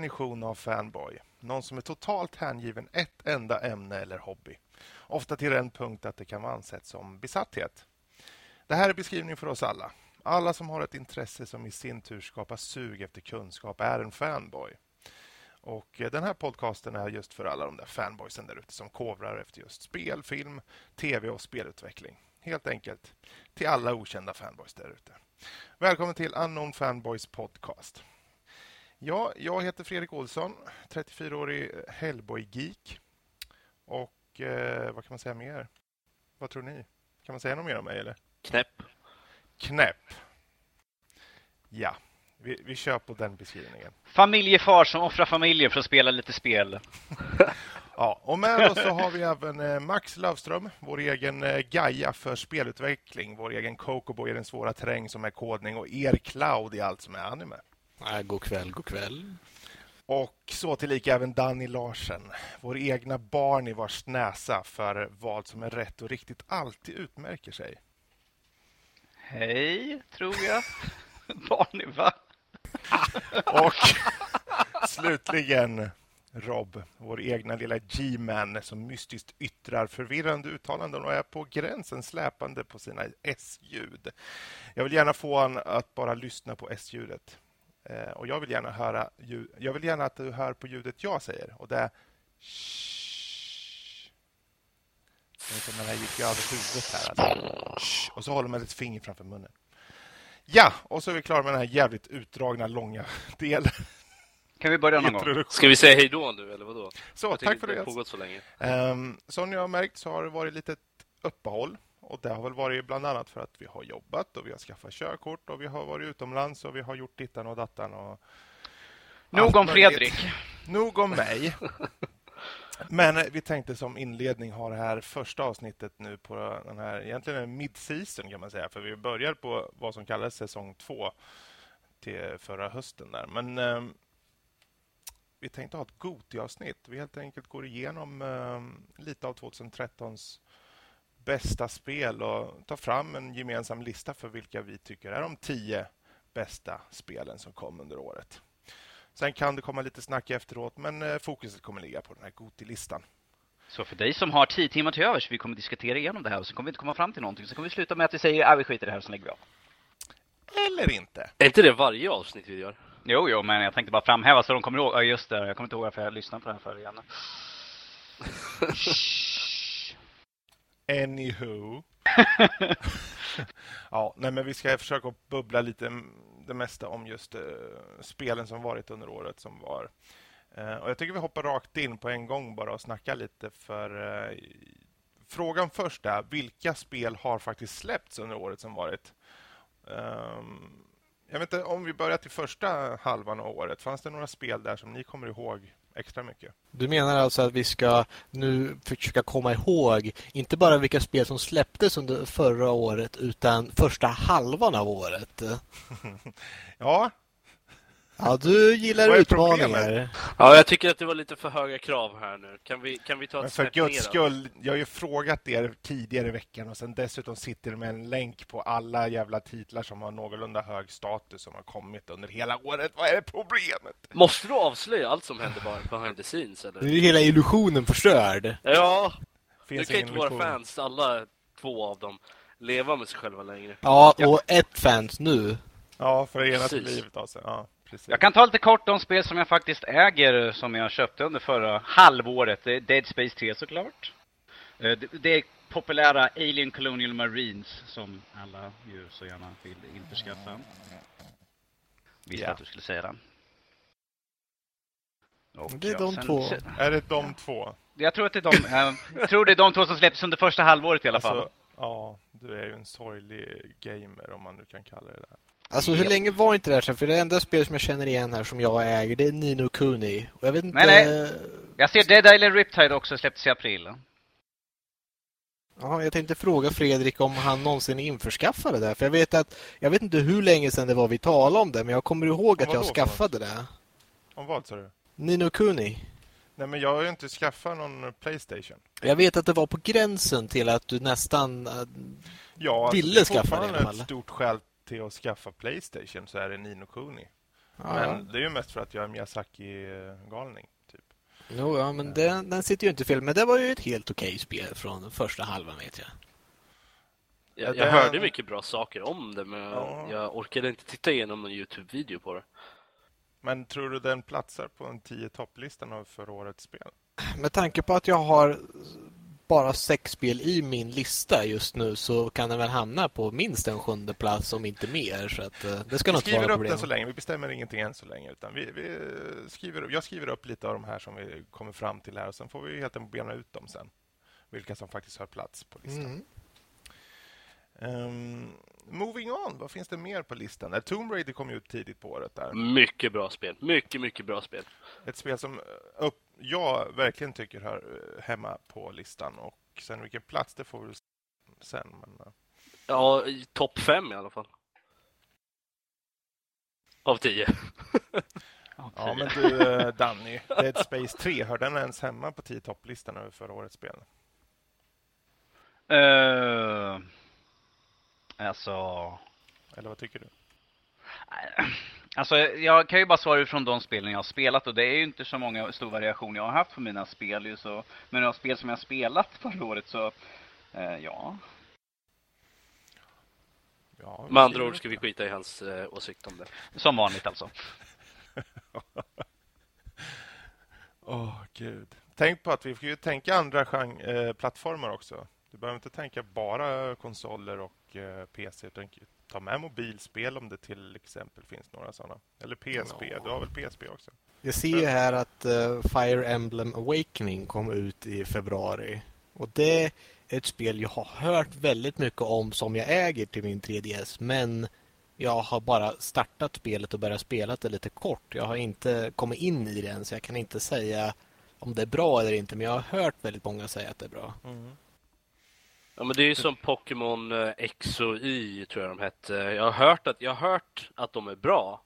definition av fanboy. Någon som är totalt hängiven ett enda ämne eller hobby. Ofta till den punkt att det kan vara ansett som besatthet. Det här är beskrivningen för oss alla. Alla som har ett intresse som i sin tur skapar sug efter kunskap är en fanboy. Och eh, Den här podcasten är just för alla de där fanboysen där ute som kovrar efter just spel, film, tv och spelutveckling. Helt enkelt till alla okända fanboys där ute. Välkommen till Unknown Fanboys podcast. Ja, jag heter Fredrik Olsson, 34-årig Hellboy-geek. Och eh, vad kan man säga mer? Vad tror ni? Kan man säga något mer om mig? Eller? Knäpp. Knäpp. Ja, vi, vi kör på den beskrivningen. Familjefar som offrar familjen för att spela lite spel. ja, och med oss så har vi även eh, Max Lövström, vår egen eh, Gaia för spelutveckling, vår egen Kokobo i den svåra terräng som är kodning och er Cloud i allt som är anime. Ja, god kväll, god kväll. Och så tillika även Danny Larsen, vår egna barn i vars näsa för vad som är rätt och riktigt alltid utmärker sig. Hej, tror jag. Barn i va? och slutligen Rob, vår egna lilla G-man som mystiskt yttrar förvirrande uttalanden och är på gränsen släpande på sina S-ljud. Jag vill gärna få honom att bara lyssna på S-ljudet. Eh, och jag vill gärna höra ljud, jag vill gärna att du hör på ljudet jag säger och det är som den här gick över huvudet här. Alltså. Och så håller man ett finger framför munnen. Ja, och så är vi klara med den här jävligt utdragna, långa delen. Kan vi börja någon gång? Ska vi säga hej då nu, eller vadå? Så, tack för det. Det har pågått så länge. Um, som ni har märkt så har det varit lite uppehåll. Och Det har väl varit bland annat för att vi har jobbat och vi har skaffat körkort och vi har varit utomlands och vi har gjort dittan och dattan. Och Nog om Fredrik. Nog om mig. Men eh, vi tänkte som inledning ha det här första avsnittet nu på den här egentligen en mid-season kan man säga. För vi börjar på vad som kallades säsong två till förra hösten där. Men eh, vi tänkte ha ett Goti-avsnitt. Vi helt enkelt går igenom eh, lite av 2013s bästa spel och tar fram en gemensam lista för vilka vi tycker är de tio bästa spelen som kom under året. Sen kan det komma lite snack efteråt, men eh, fokuset kommer ligga på den här Goti-listan. Så för dig som har tio timmar till övers, vi kommer diskutera igenom det här och så kommer vi inte komma fram till någonting. Så kommer vi sluta med att vi säger att vi skiter i det här och så lägger vi av. Eller inte. Är inte det varje avsnitt vi gör? Jo, jo, men jag tänkte bara framhäva så de kommer ihåg. Ja, just det. Jag kommer inte ihåg varför jag lyssnade på det här förr igen. Anywho. ja, nej, men vi ska försöka bubbla lite det mesta om just uh, spelen som varit under året som var. Uh, och Jag tycker vi hoppar rakt in på en gång bara och snackar lite för uh, frågan först är vilka spel har faktiskt släppts under året som varit? Um, jag vet inte om vi börjar till första halvan av året. Fanns det några spel där som ni kommer ihåg extra mycket. Du menar alltså att vi ska nu försöka komma ihåg inte bara vilka spel som släpptes under förra året utan första halvan av året? ja, Ja, du gillar utmaningar. Ja, jag tycker att det var lite för höga krav här nu. Kan vi, kan vi ta ett Men för guds skull, jag har ju frågat er tidigare i veckan och sen dessutom sitter det med en länk på alla jävla titlar som har någorlunda hög status som har kommit under hela året. Vad är problemet? Måste du avslöja allt som händer bara behind the scenes? Eller? Nu är hela illusionen förstörd. Ja, Finns nu kan inte våra fans, alla två av dem, leva med sig själva längre. Ja, och ja. ett fans nu. Ja, för ena livet alltså. Ja. Precis. Jag kan ta lite kort om spel som jag faktiskt äger som jag köpte under förra halvåret. Det är Dead Space 3 såklart. Eh, det är populära Alien Colonial Marines som alla ju så gärna vill införskaffa. Visste yeah. att du skulle säga det. Och det är de sen, två. Är det de två? Jag tror att det är de, eh, jag tror det är de två som släpps under första halvåret i alla alltså, fall. Ja, du är ju en sorglig gamer om man nu kan kalla det där. Alltså hur länge var inte det här sen? För det enda spel som jag känner igen här som jag äger det är Nino Kuni. Och jag vet inte... Nej, nej. Jag ser Dead Island Riptide också släpptes i april. Ja, jag tänkte fråga Fredrik om han någonsin införskaffade det. För jag vet att jag vet inte hur länge sedan det var vi talade om det, men jag kommer ihåg att jag skaffade det. Om vad sa du? Nino Kuni. Nej, men jag har ju inte skaffat någon Playstation. Jag vet att det var på gränsen till att du nästan äh, ja, ville skaffa det i alla fall. ett stort skäl till att skaffa Playstation så är det Nino Kuni. Ja. Men det är ju mest för att jag är Miyazaki-galning. Typ. Jo, ja, men den, den sitter ju inte fel. Men det var ju ett helt okej spel från första halvan, vet jag. Jag, jag hörde mycket bra saker om det, men ja. jag orkade inte titta igenom någon Youtube-video på det. Men tror du den platsar på en 10 topplistan av förra årets spel? Med tanke på att jag har bara sex spel i min lista just nu så kan den väl hamna på minst en sjunde plats om inte mer. Så att, uh, det ska vi nog skriver upp problem. den så länge. Vi bestämmer ingenting än så länge. Utan vi, vi skriver, jag skriver upp lite av de här som vi kommer fram till här och sen får vi helt enkelt bena ut dem sen. Vilka som faktiskt har plats på listan. Mm. Um, moving on, vad finns det mer på listan? Tomb Raider kom ut tidigt på året. där. Mycket bra spel. Mycket, mycket bra spel. Ett spel som eh, upp, jag verkligen tycker hör eh, hemma på listan. Och sen vilken plats, det får vi sen. Men... Eh. Ja, topp fem i alla fall. Av tio. ja, men du Danny, Dead Space 3, hör den ens hemma på tio topplistan över förra årets spel? Uh... Alltså... Eller vad tycker du? Alltså, jag kan ju bara svara utifrån de spelen jag har spelat och det är ju inte så många stor variation jag har haft på mina spel. Ju, så, men de spel som jag har spelat förra året så, eh, ja. ja Med andra ord ska vi skita i hans eh, åsikt om det. Som vanligt alltså. Åh, oh, gud. Tänk på att vi får ju tänka andra eh, plattformar också. Du behöver inte tänka bara konsoler och eh, PC. Utan ta med mobilspel om det till exempel finns några sådana. Eller PSP. Ja. Du har väl PSP också? Jag ser ju här att uh, Fire Emblem Awakening kom ut i februari. Och det är ett spel jag har hört väldigt mycket om som jag äger till min 3DS. Men jag har bara startat spelet och börjat spela det lite kort. Jag har inte kommit in i det än så jag kan inte säga om det är bra eller inte. Men jag har hört väldigt många säga att det är bra. Mm. Ja men det är ju som Pokémon eh, X och Y tror jag de hette. Jag har hört att, jag har hört att de är bra.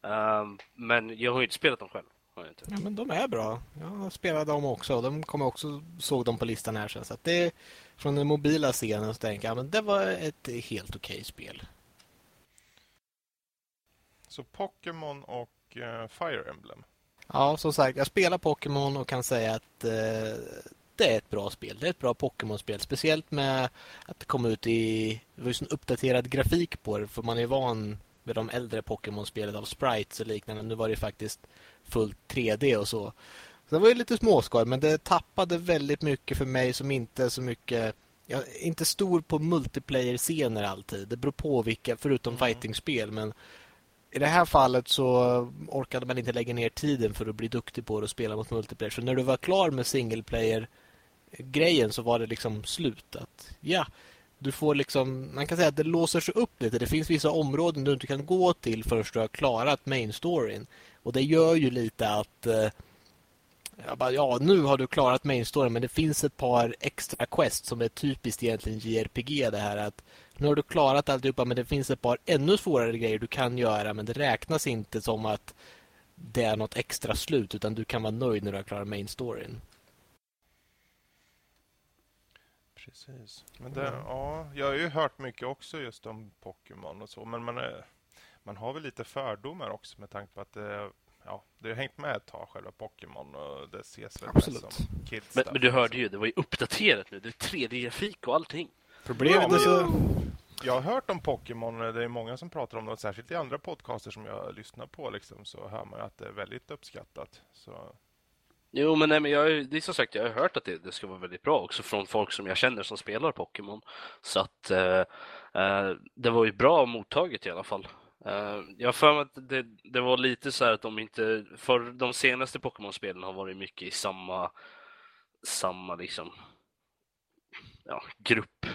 Um, men jag har ju inte spelat dem själv. Ja, men de är bra. Jag spelade dem också. De kom också, såg dem på listan här sen. Så att det, från den mobila scenen så tänker jag men det var ett helt okej okay spel. Så Pokémon och uh, Fire Emblem? Ja, som sagt, jag spelar Pokémon och kan säga att uh, det är ett bra spel. Det är ett bra Pokémon-spel. Speciellt med att det kom ut i det var ju sån uppdaterad grafik på det. För man är van med de äldre Pokémon-spelet av sprites och liknande. Nu var det faktiskt fullt 3D och så. Så det var ju lite småskoj men det tappade väldigt mycket för mig som inte är så mycket... Jag är inte stor på multiplayer-scener alltid. Det beror på vilka, förutom mm. fighting-spel. Men i det här fallet så orkade man inte lägga ner tiden för att bli duktig på det och spela mot multiplayer. Så när du var klar med single player grejen så var det liksom slut. Att, ja, du får liksom, man kan säga att det låser sig upp lite. Det finns vissa områden du inte kan gå till förrän du har klarat main storyn. Och det gör ju lite att eh, bara, ja, nu har du klarat main storyn men det finns ett par extra quest som är typiskt egentligen JRPG det här att nu har du klarat alltihopa men det finns ett par ännu svårare grejer du kan göra men det räknas inte som att det är något extra slut utan du kan vara nöjd när du har klarat main storyn. Precis. Men det, mm. ja, jag har ju hört mycket också just om Pokémon och så. Men man, är, man har väl lite fördomar också med tanke på att det, ja, det har hängt med ett tag själva Pokémon och det ses väl Absolut. som kids men, men, du hörde ju, det var ju uppdaterat nu. Det är 3D-grafik och allting. Problemet ja, är så... Jag har hört om Pokémon, det är många som pratar om det, särskilt i andra podcaster som jag lyssnar på liksom, så hör man att det är väldigt uppskattat. Så Jo, men, nej, men jag, det är som sagt, jag har hört att det, det, ska vara väldigt bra också från folk som jag känner som spelar Pokémon. Så att eh, eh, det var ju bra mottaget i alla fall. Eh, jag har för mig att det, det, var lite så här att de inte, för de senaste Pokémon-spelen har varit mycket i samma, samma liksom, ja, grupp.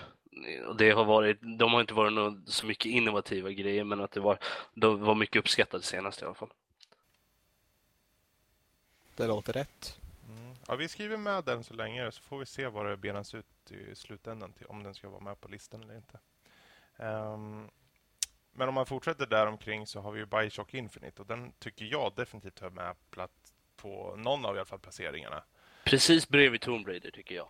Och det har varit, de har inte varit så mycket innovativa grejer, men att det var, de var mycket uppskattade senast i alla fall. Det låter rätt. Mm. Ja, vi skriver med den så länge så får vi se vad det benas ut i slutändan till, om den ska vara med på listan eller inte. Um, men om man fortsätter där omkring så har vi ju Bioshock Infinite och den tycker jag definitivt hör med plats på någon av i alla fall placeringarna. Precis bredvid Tomb Raider tycker jag.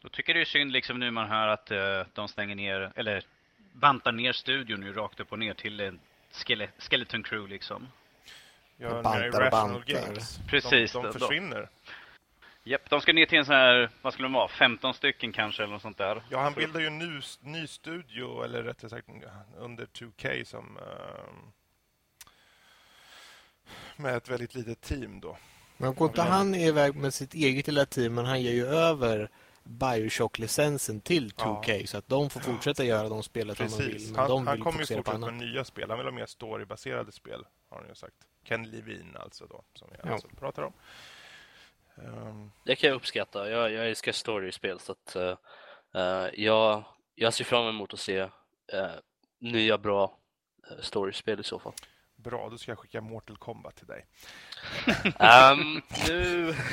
Då tycker det är synd liksom nu man hör att uh, de stänger ner eller bantar ner studion nu rakt upp och ner till ett skele Skeleton Crew liksom. Ja, Bantar och bantar. Games. Precis, De, de då- försvinner. Japp, de ska ner till en sån här, vad skulle de vara, 15 stycken kanske eller något sånt där. Ja, han bildar ju en ny, ny studio, eller rättare sagt under 2K som... ehm, med ett väldigt litet team då. Men går inte han iväg med sitt eget lilla team, men han ger ju över Bioshock-licensen till 2K så att de får fortsätta göra de spelen som de vill. Men Han, de han vill kommer ju fortsätta med nya spel. Han vill ha mer storybaserade spel, har han ju sagt. Ken Levine alltså då, som vi Ja. alltså pratar om. Ehm, Det kan jag uppskatta. Jag, jag älskar storyspel så att eh, jag, jag ser fram emot att se eh, nya bra uh, storyspel i så fall. bra, då ska jag skicka Mortal Kombat till dig. Ehm, nu...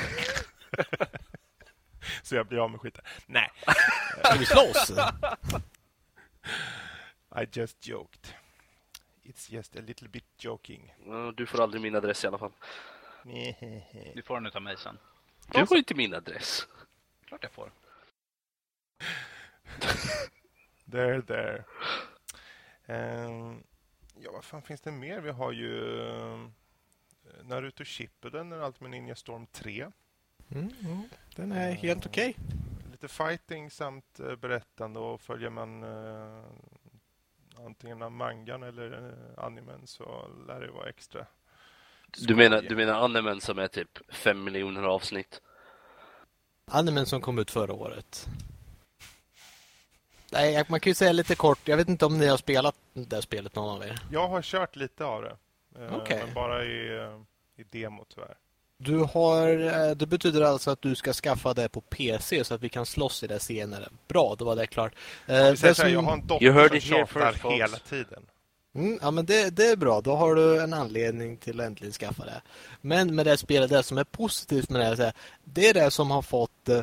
Så jag blir av med skiten. Nej, Ska vi slåss? I just joked. It's just a little bit joking. eh, Du får aldrig min adress i alla fall. Du får den utav mig sen. Du får inte min adress. Klart jag får. There, there. Ehm, ja, vad fan finns det mer? Vi har ju uh, Naruto Shippuden, den Ultimate Ninja Storm 3. Mm, mm. Den är helt okej. Lite fighting samt eh, berättande och följer man eh, antingen av mangan eller eh, animen så lär det vara extra. Du menar, du menar animen som är typ fem miljoner avsnitt? Animen som kom ut förra året. Nej, man kan ju säga lite kort. Jag vet inte om ni har spelat det där spelet någon av er. Jag har kört lite av det. eh, Okej. Men bara i, eh, i demo tyvärr. Du har, eh, det betyder alltså att du ska skaffa det på PC så att vi kan slåss i det senare. Bra, då var det klart. Eh, det här, som- jag har en dotter som tjatar folks. hela tiden. Mm, ja, men det, det är bra. Då har du en anledning till att äntligen skaffa det. Men med det spelet, det som är positivt med det, här, det är det som har fått eh,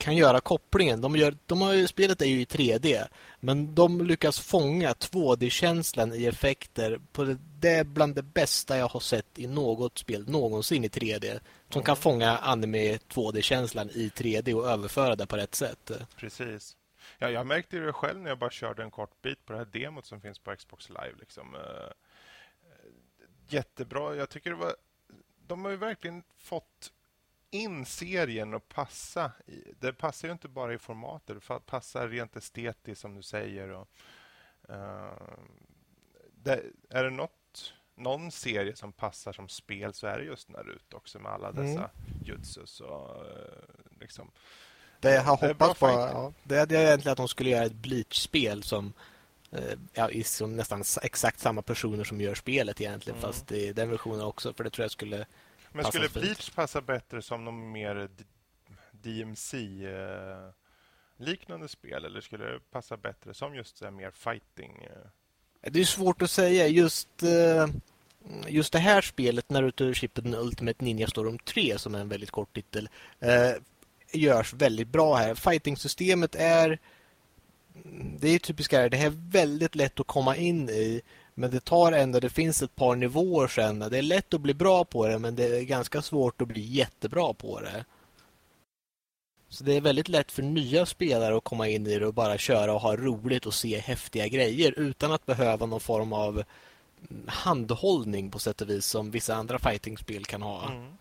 kan göra kopplingen. De gör, de har ju, spelet är ju i 3D, men de lyckas fånga 2D-känslan i effekter. På det, det är bland det bästa jag har sett i något spel någonsin i 3D. Som kan fånga anime 2D-känslan i 3D och överföra det på rätt sätt. Precis. Ja, jag märkte det själv när jag bara körde en kort bit på det här demot som finns på Xbox Live. Liksom. Eh, jättebra. Jag tycker det var... De har ju verkligen fått in serien att passa. I, det passar ju inte bara i formatet, det passar rent estetiskt som du säger. Och, eh, det, är det något, någon serie som passar som spel så är det just Naruto också med alla Mm. dessa jutsus och eh, liksom. Det jag har hoppats på, ja, det är egentligen att de skulle göra ett Bleach-spel som eh, ja, i som nästan exakt samma personer som gör spelet egentligen, Mm. fast i den versionen också, för det tror jag skulle... Men skulle fint. Bleach passa bättre som någon mer DMC-liknande spel eller skulle det passa bättre som just så här mer fighting? eh? Det är svårt att säga, just eh, just det här spelet, Naruto Shippuden Ultimate Ninja Storm 3, som är en väldigt kort titel, eh, görs väldigt bra här. Fighting-systemet är det är typiskt här, det här är väldigt lätt att komma in i men det tar ändå, det finns ett par nivåer sen. Det är lätt att bli bra på det men det är ganska svårt att bli jättebra på det. Så det är väldigt lätt för nya spelare att komma in i det och bara köra och ha roligt och se häftiga grejer utan att behöva någon form av handhållning på sätt och vis som vissa andra fightingspel kan ha. Mm.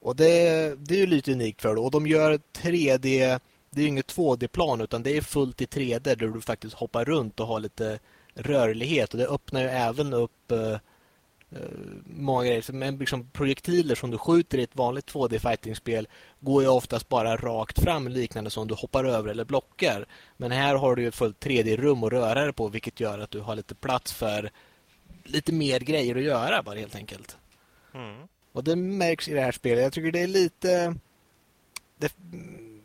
Och det, det är ju lite unikt för det. Och de gör 3D, det är ju inget 2D-plan utan det är fullt i 3D där du faktiskt hoppar runt och har lite rörlighet. Och det öppnar ju även upp eh, eh, många grejer. Men liksom projektiler som du skjuter i ett vanligt 2D fightingspel går ju oftast bara rakt fram liknande som du hoppar över eller blockar. Men här har du ju ett fullt 3D-rum att röra dig på vilket gör att du har lite plats för lite mer grejer att göra bara helt enkelt. Mm. Och det märks i det här spelet. Jag tycker det är lite... Det,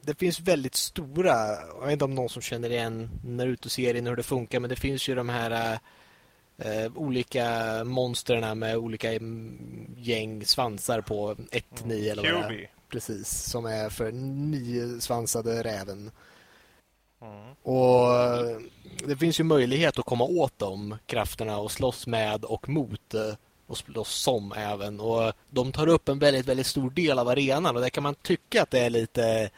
det finns väldigt stora... Jag vet inte om någon som känner igen Naruto-serien hur det funkar men det finns ju de här eh, olika monsterna med olika mm, gäng svansar på 1 till 9 eller vad det är. Precis, som är för niosvansade räven. Mm. Och det finns ju möjlighet att komma åt de krafterna och slåss med och mot eh, och slåss som även. Och de tar upp en väldigt, väldigt stor del av arenan och där kan man tycka att det är lite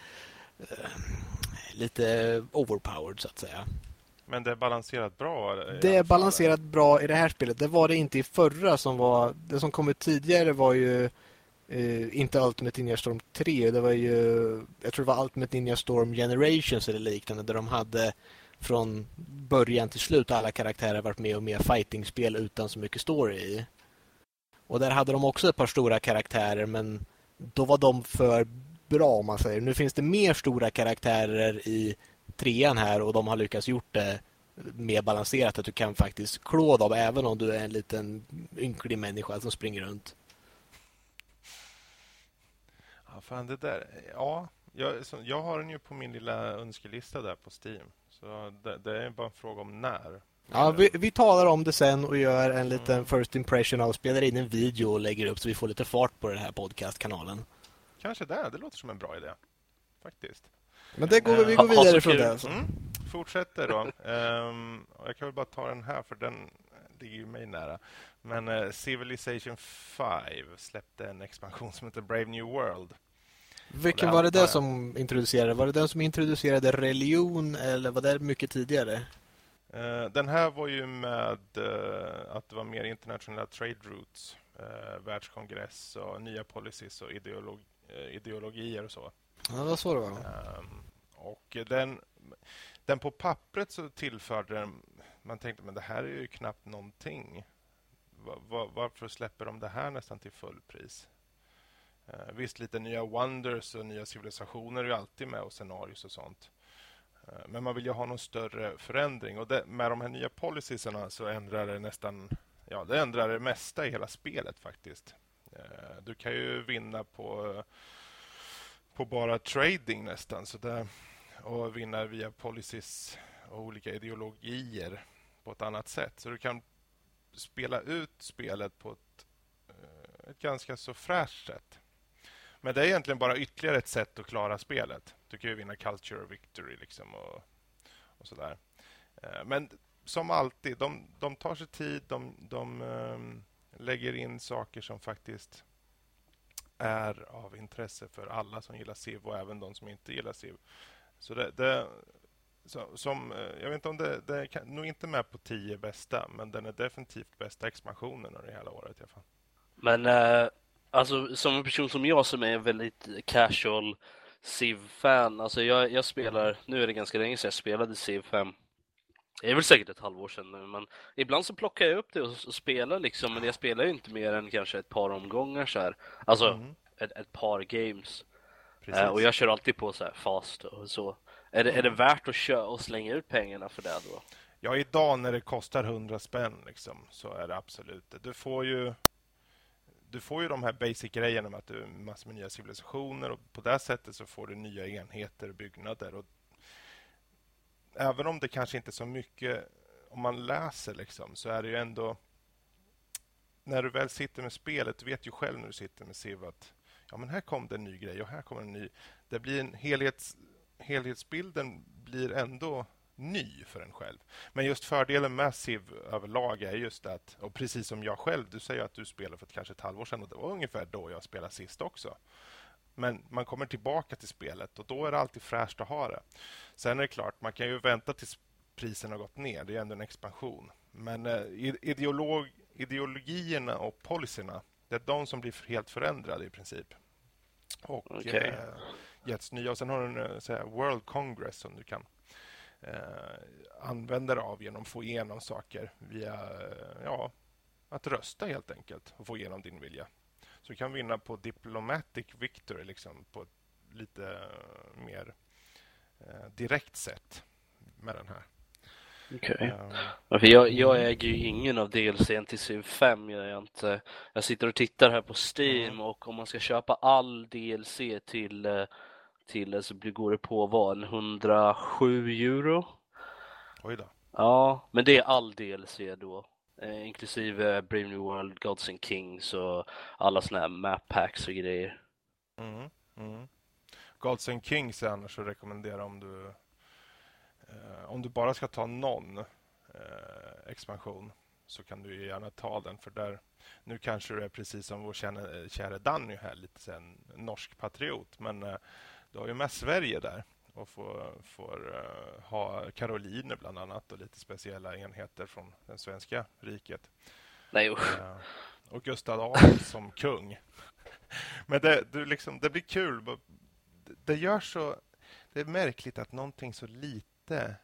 lite overpowered så att säga. Men det är balanserat bra? Det är balanserat bra i det här spelet. Det var det inte i förra som var... Det som kom ut tidigare var ju eh, inte Ultimate Ninja Storm 3. Det var ju... Jag tror det var Ultimate Ninja Storm Generations eller liknande där de hade från början till slut alla karaktärer varit med och med fightingspel utan så mycket story i. Och där hade de också ett par stora karaktärer men då var de för bra om man säger. Nu finns det mer stora karaktärer i trean här och de har lyckats gjort det mer balanserat att du kan faktiskt klå dem även om du är en liten ynklig människa som springer runt. Ja, fan det där. Ja, jag, jag har den ju på min lilla önskelista där på Steam. Så det, det är bara en fråga om när. Ja, vi, vi, talar om det sen och gör en liten mm. first impression av spelar in en video och lägger upp så vi får lite fart på den här podcastkanalen. Kanske det. Det låter som en bra idé. Faktiskt. Men det går, vi går vidare från det. Alltså. Mm. Fortsätter då. um, jag kan väl bara ta den här för den ligger ju mig nära. Men uh, Civilization 5 släppte en expansion som heter Brave New World. Vilken var det där som introducerade? Var det den som introducerade religion eller var det mycket tidigare? Uh, den här var ju med uh, att det var mer internationella trade routes, uh, världskongress och nya policies och ideolog ideologier och så. Ja, det var så det var. Um, och den, den på pappret så tillförde den, man tänkte men det här är ju knappt någonting. Var, var, varför släpper de det här nästan till fullpris? Uh, visst, lite nya wonders och nya civilisationer är ju alltid med och scenarios och sånt. Uh, men man vill ju ha någon större förändring och det, med de här nya policierna så ändrar det nästan, ja det ändrar det mesta i hela spelet faktiskt. Eh, du kan ju vinna på eh, på bara trading nästan. Så där, och vinna via policies och olika ideologier på ett annat sätt. Så du kan spela ut spelet på ett, eh, ett ganska så fräscht sätt. Men det är egentligen bara ytterligare ett sätt att klara spelet. Du kan ju vinna culture victory liksom och, och sådär. Men som alltid, de, de tar sig tid, de, de ehm, lägger in saker som faktiskt är av intresse för alla som gillar SIV och även de som inte gillar SIV. Så det, det så, som, eh, jag vet inte om det, det är nog inte med på tio bästa, men den är definitivt bästa expansionen under hela året i alla fall. Men eh, alltså som en person som jag som är väldigt casual Civ-fan, alltså jag, jag spelar, nu är det ganska länge sedan jag spelade Civ 5. Det är väl säkert ett halvår sedan nu, men ibland så plockar jag upp det och, och spelar liksom, men jag spelar ju inte mer än kanske ett par omgångar så här. Alltså mm. ett, ett, par games. Eh, och jag kör alltid på så här fast och så. Är det, är det mm. värt att köra och slänga ut pengarna för det då? Ja, idag när det kostar 100 spänn liksom, så är det absolut det. Du får ju du får ju de här basic-grejerna med att du massor med nya civilisationer och på det sättet så får du nya enheter och byggnader. Och även om det kanske inte är så mycket om man läser liksom, så är det ju ändå när du väl sitter med spelet, du vet ju själv när du sitter med Civ att ja, men här kom det en ny grej och här kommer en ny. Det blir en helhets, helhetsbilden blir ändå ny för en själv. Men just fördelen med Civ överlag är just att, och precis som jag själv, du säger att du spelade för ett, kanske ett halvår sedan och det var ungefär då jag spelade sist också. Men man kommer tillbaka till spelet och då är det alltid fräscht att ha det. Sen är det klart, man kan ju vänta tills priserna har gått ner. Det är ändå en expansion. Men eh, ideolog, ideologierna och policyerna, det är de som blir helt förändrade i princip. Och okay. eh, getts nya. Och sen har du en eh, så här, World Congress som du kan eh, använda dig av genom att få igenom saker via eh, ja, att rösta helt enkelt och få igenom din vilja. Så du kan vinna på diplomatic victory liksom på ett lite mer eh, direkt sätt med den här. Okej. Okay. Um, ehm, jag, jag äger ju ingen av DLCn till Civ 5. Jag, är inte, jag sitter och tittar här på Steam mm. och om man ska köpa all DLC till, eh, till så går det på vad, 107 euro? Oj då. Ja, men det är all DLC då. Eh, inklusive Brave New World, Gods and Kings och alla såna här map packs och grejer. Mm, mm. Gods and Kings är annars att rekommendera om du eh, om du bara ska ta någon eh, expansion så kan du gärna ta den för där nu kanske du är precis som vår kära, kära Danny här lite sen norsk patriot men eh, du har ju med Sverige där och får, får uh, ha karoliner bland annat och lite speciella enheter från det svenska riket. Nej usch. Uh, och Gustav Adolf som kung. Men det, du liksom, det blir kul. Det gör så... Det är märkligt att någonting så lite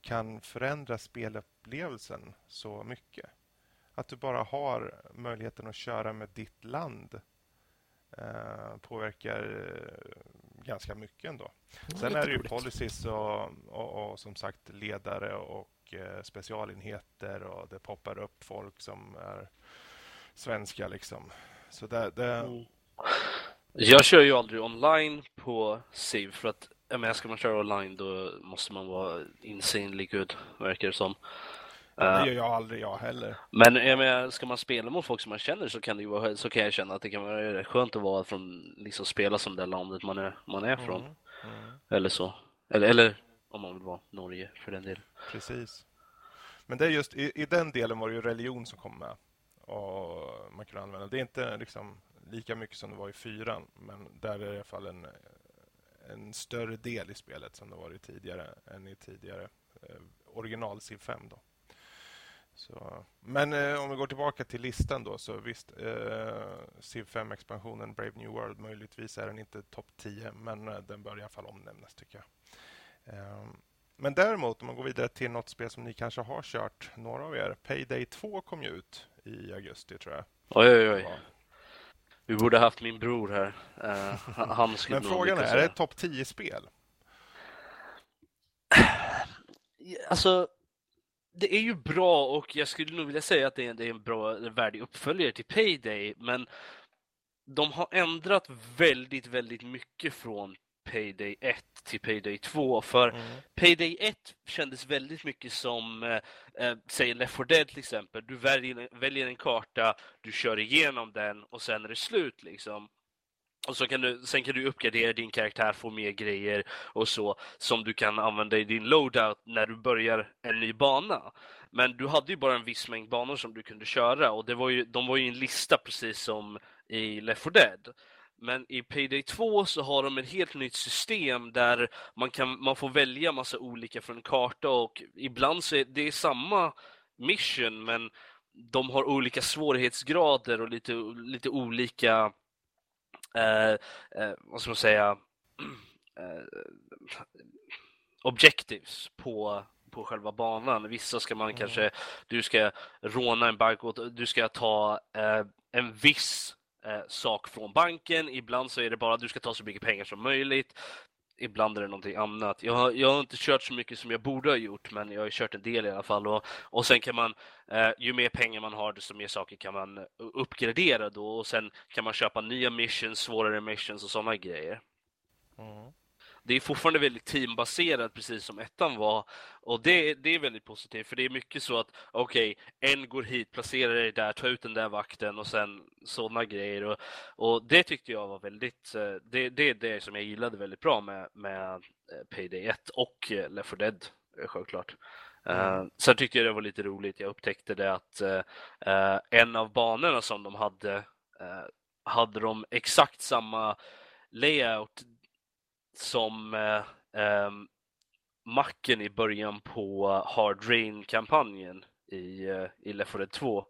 kan förändra spelupplevelsen så mycket. Att du bara har möjligheten att köra med ditt land eh, påverkar eh, ganska mycket ändå. Sen är det ju policies och, och, och, som sagt ledare och eh, specialenheter och det poppar upp folk som är svenska liksom. Så det, det... Mm. Jag kör ju aldrig online på Save för att jag menar, ska man köra online då måste man vara insanely good, verkar det som. Det gör jag aldrig jag heller. Men jag menar, ska man spela mot folk som man känner så kan, det vara, så kan jag känna att det kan vara rätt skönt att vara från, liksom spela som det landet man är, man är från. Mm. Mm. Eller så. Eller, eller om man vill vara Norge för den delen. Precis. Men det är just i, i den delen var det ju religion som kom med. Och man kunde använda. Det är inte liksom lika mycket som det var i fyran, men där är det i alla fall en, en större del i spelet som det varit tidigare än i tidigare eh, original Civ 5 då. Så, men eh, om vi går tillbaka till listan då så visst eh, Civ 5-expansionen Brave New World möjligtvis är den inte topp 10 men eh, den bör i alla fall omnämnas tycker jag. Eh, men däremot om man går vidare till något spel som ni kanske har kört, några av er. Payday 2 kom ju ut i augusti tror jag. Oj, oj, oj. Vi borde haft min bror här. Uh, han Men frågan är, är det ett topp 10-spel? Alltså, det är ju bra och jag skulle nog vilja säga att det är, det är en bra, värdig uppföljare till Payday, men de har ändrat väldigt, väldigt mycket från Payday 1 till Payday 2. För mm. Payday 1 kändes väldigt mycket som, eh, eh säg Left 4 Dead till exempel. Du väljer, väljer en karta, du kör igenom den och sen är det slut liksom. Och så kan du, sen kan du uppgradera din karaktär, få mer grejer och så som du kan använda i din loadout när du börjar en ny bana. Men du hade ju bara en viss mängd banor som du kunde köra och det var ju, de var ju en lista precis som i Left 4 Dead. Men i Payday 2 så har de ett helt nytt system där man, kan, man får välja massa olika från en karta och ibland så är det samma mission men de har olika svårighetsgrader och lite, lite olika eh, eh, vad ska man säga eh, objectives på på själva banan. Vissa ska man mm. kanske, du ska råna en bank och du ska ta eh, en viss eh, sak från banken. Ibland så är det bara att du ska ta så mycket pengar som möjligt. Ibland är det någonting annat. Jag har, jag har inte kört så mycket som jag borde ha gjort, men jag har kört en del i alla fall. Och, och sen kan man, eh, ju mer pengar man har, desto mer saker kan man uppgradera då. Och sen kan man köpa nya missions, svårare missions och sådana grejer. Mm det är fortfarande väldigt teambaserat, precis som ettan var. Och det, det är väldigt positivt, för det är mycket så att okej, okay, en går hit, placerar dig där, tar ut den där vakten och sen sådana grejer. Och, och det tyckte jag var väldigt, eh, det, det är det som jag gillade väldigt bra med, med eh, Payday 1 och eh, Left 4 Dead, självklart. Mm. Uh, sen tyckte jag det var lite roligt, jag upptäckte det att uh, en av banorna som de hade, uh, hade de exakt samma layout som eh, eh, macken i början på Hard Rain-kampanjen i, eh, i Left 4 Dead 2.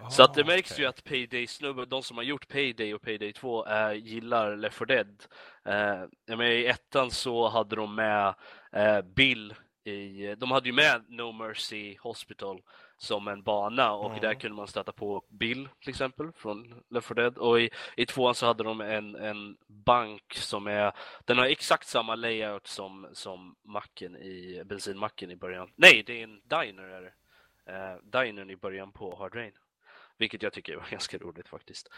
Oh, så att det märks okay. ju att Payday snubbar, de som har gjort Payday och Payday 2 äh, gillar Left 4 Dead. Äh, jag menar, I ettan så hade de med äh, Bill i, de hade ju med No Mercy Hospital som en bana och mm. där kunde man stöta på Bill till exempel från Left 4 Dead och i, i tvåan så hade de en, en bank som är den har exakt samma layout som, som macken i bensinmacken i början. Nej, det är en diner är det. Uh, dinern i början på Hard Rain. Vilket jag tycker var ganska roligt faktiskt.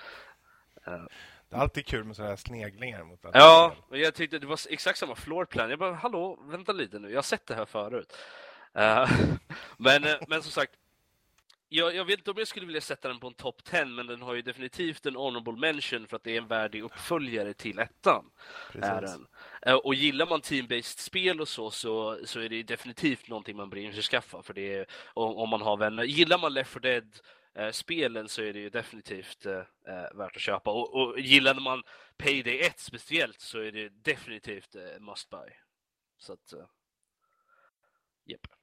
Uh, det är alltid kul med sådana här sneglingar mot Ja, och jag tyckte det var exakt samma floorplan. Jag bara, hallå, vänta lite nu, jag har sett det här förut. Uh, men, men som sagt, jag, jag, vet inte om jag skulle vilja sätta den på en topp 10, men den har ju definitivt en honorable mention för att det är en värdig uppföljare till ettan. Är den. Eh, och gillar man team-based spel och så, så, så är det definitivt någonting man bör införskaffa. För det är, om, om man har vänner. Gillar man Left 4 Dead eh, spelen så är det ju definitivt eh, eh, värt att köpa. Och, och gillar man Payday 1 speciellt så är det definitivt eh, must buy. Så att, uh, japp.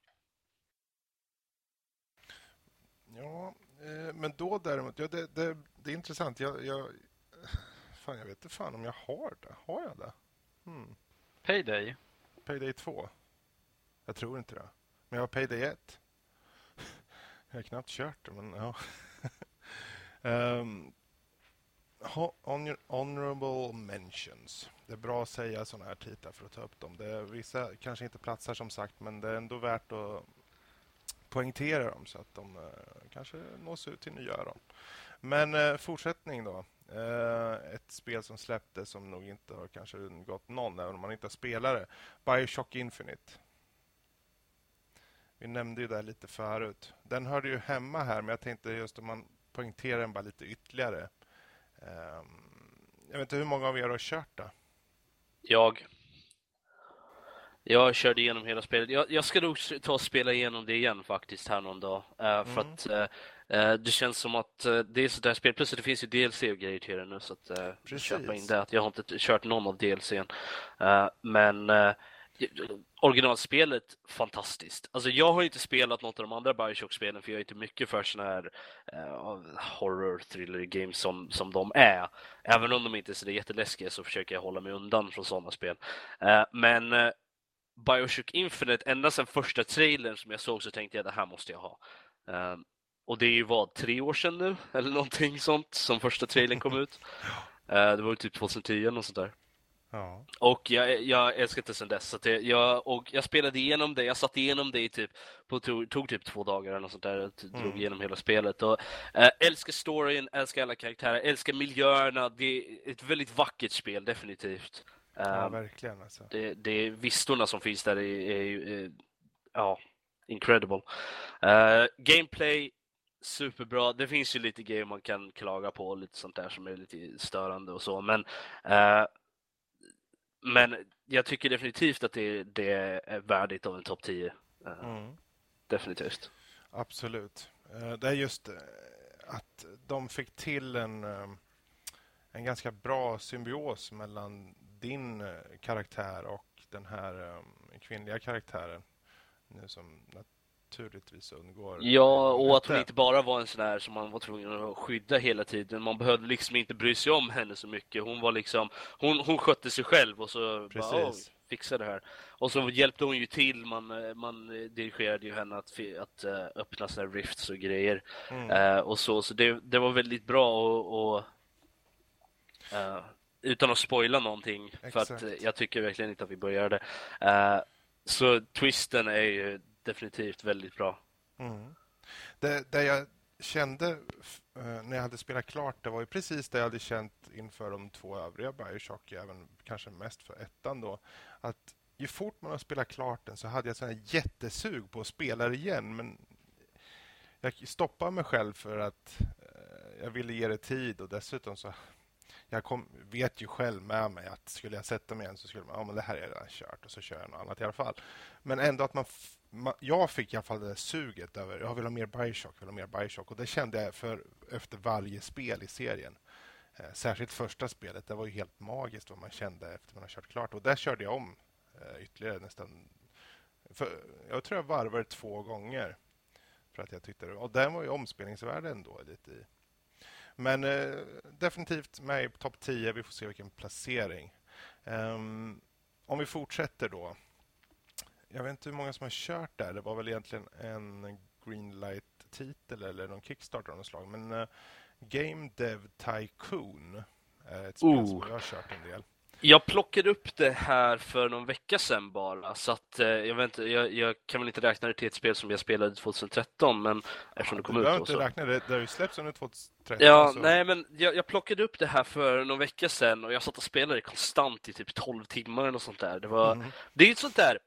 Ja, eh, men då däremot, ja, det, det, det är intressant. Jag, jag, fan, jag vet inte fan om jag har det. Har jag det? Hmm. Payday. Payday 2? Jag tror inte det. Men jag har Payday 1. Jag har knappt kört det, men ja. um, honorable mentions. Det är bra att säga sådana här titlar för att ta upp dem. Det är, vissa kanske inte platsar som sagt, men det är ändå värt att poängtera dem så att de eh, kanske nås ut till nya öron. Men eh, fortsättning då. Eh, ett spel som släpptes som nog inte har kanske undgått någon, även om man inte har spelat det. Bioshock Infinite. Vi nämnde ju det lite förut. Den hörde ju hemma här, men jag tänkte just om man poängterar den bara lite ytterligare. Ehm, jag vet inte hur många av er har kört det? Jag. Jag körde igenom hela spelet. Jag, jag ska nog ta och spela igenom det igen faktiskt här någon dag. Uh, mm. För att uh, det känns som att uh, det är sådär där spel. Plus det finns ju DLC och grejer till det nu så att uh, köpa in det. Jag har inte kört någon av DLCn. men originalspelet fantastiskt. Alltså jag har inte spelat något av de andra Bioshock-spelen för jag är inte mycket för såna här uh, horror thriller games som, som de är. Även om de inte är så jätteläskiga så försöker jag hålla mig undan från sådana spel. Uh, men uh, Bioshock Infinite, ända sedan första trailern som jag såg så tänkte jag det här måste jag ha. och det är ju vad, tre år sedan nu? Eller någonting sånt som första trailern kom ut. det var ju typ 2010 eller något sånt där. Ja. Och jag, jag älskar det sen dess. Så det, jag, och jag spelade igenom det, jag satt igenom det i typ, på, tog, tog typ två dagar eller något sånt där, och drog mm. igenom hela spelet. Och, äh, älskar storyn, älskar alla karaktärer, älskar miljöerna. Det är ett väldigt vackert spel, definitivt. Ja, um, verkligen. Alltså. Det, det vistorna som finns där är, är, är ja, incredible. Uh, gameplay, superbra. Det finns ju lite grejer man kan klaga på, lite sånt där som är lite störande och så, men uh, men jag tycker definitivt att det, det är värdigt av en topp 10. Eh, mm. Definitivt. Absolut. Eh, det är just eh, att de fick till en, en ganska bra symbios mellan din karaktär och den här kvinnliga karaktären. Nu som naturligtvis undgår. Ja, och att hon inte bara var en sån där som man var tvungen att skydda hela tiden. Man behövde liksom inte bry sig om henne så mycket. Hon var liksom, hon, hon skötte sig själv och så Precis. bara, oh, fixa det här. Och så hjälpte hon ju till, man, man dirigerade ju henne att, att uh, öppna såna här rifts och grejer. Mm. Uh, och så, så det, det var väldigt bra och, och uh, utan att spoila någonting, Exakt. för att jag tycker verkligen inte att vi började. så twisten är ju definitivt väldigt bra. Mm. Det, det jag kände eh, när jag hade spelat klart, det var ju precis det jag hade känt inför de två övriga Bioshock, även kanske mest för ettan då, att ju fort man har spelat klart den så hade jag sån jättesug på att spela det igen, men jag stoppade mig själv för att eh, jag ville ge det tid och dessutom så jag kom, vet ju själv med mig att skulle jag sätta mig igen så skulle man, ja men det här är redan kört och så kör jag något annat i alla fall. Men ändå att man, man jag fick i alla fall det där suget över, jag vill ha mer Bioshock, vill ha mer Bioshock och det kände jag för efter varje spel i serien. Eh, särskilt första spelet, det var ju helt magiskt vad man kände efter man har kört klart och där körde jag om eh, ytterligare nästan, för, jag tror jag varvade två gånger för att jag tyckte det, och den var ju omspelningsvärd ändå lite i. Men eh, definitivt med i topp 10. Vi får se vilken placering. Um, om vi fortsätter då. Jag vet inte hur många som har kört där. Det var väl egentligen en Greenlight-titel eller någon Kickstarter av något slag. Men uh, Game Dev Tycoon är ett spel oh. som jag har kört en del. Jag plockade upp det här för någon vecka sedan bara, så att eh, jag, vet inte, jag, jag, kan väl inte räkna det till ett spel som jag spelade 2013, men eftersom det kom ut. Du behöver inte räkna det, det har ju släppts under 2013. Ja, så. nej, men jag, jag, plockade upp det här för någon vecka sedan och jag satt och spelade konstant i typ 12 timmar och sånt där. Det var, mm. det är ett sånt där,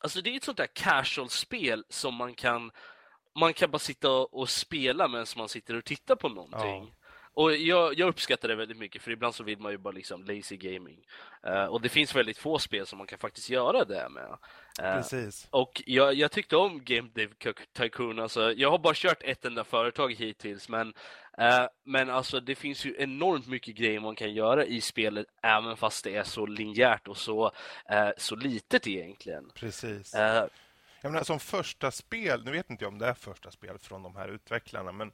alltså det är ett sånt där casual-spel som man kan, man kan bara sitta och, och spela medan man sitter och tittar på någonting. Ja. Och jag, jag, uppskattar det väldigt mycket för ibland så vill man ju bara liksom lazy gaming. Uh, och det finns väldigt få spel som man kan faktiskt göra det med. Uh, Precis. Och jag, jag, tyckte om Game Dev Tycoon. Alltså, jag har bara kört ett enda företag hittills men, uh, men alltså det finns ju enormt mycket grejer man kan göra i spelet även fast det är så linjärt och så, så litet egentligen. Precis. Jag menar, som första spel, nu vet inte jag om det är första spel från de här utvecklarna, men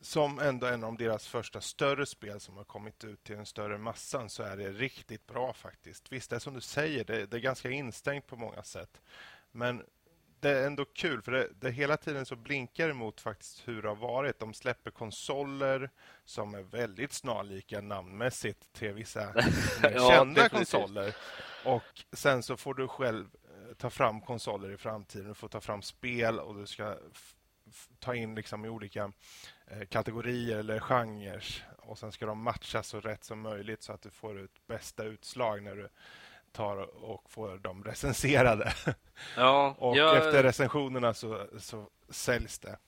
som ändå en av deras första större spel som har kommit ut till en större massan så är det riktigt bra faktiskt. Visst, det är som du säger, det, det är ganska instängt på många sätt. Men det är ändå kul, för det, det hela tiden så blinkar emot faktiskt hur det har varit. De släpper konsoler som är väldigt snarlika namnmässigt till vissa ja, kända konsoler. Och sen så får du själv ta fram konsoler i framtiden. Du får ta fram spel och du ska ta in liksom i olika eh, kategorier eller genrer. Och sen ska de matcha så rätt som möjligt så att du får ut bästa utslag när du tar och får dem recenserade. Ja, och jag... efter recensionerna så, så säljs det.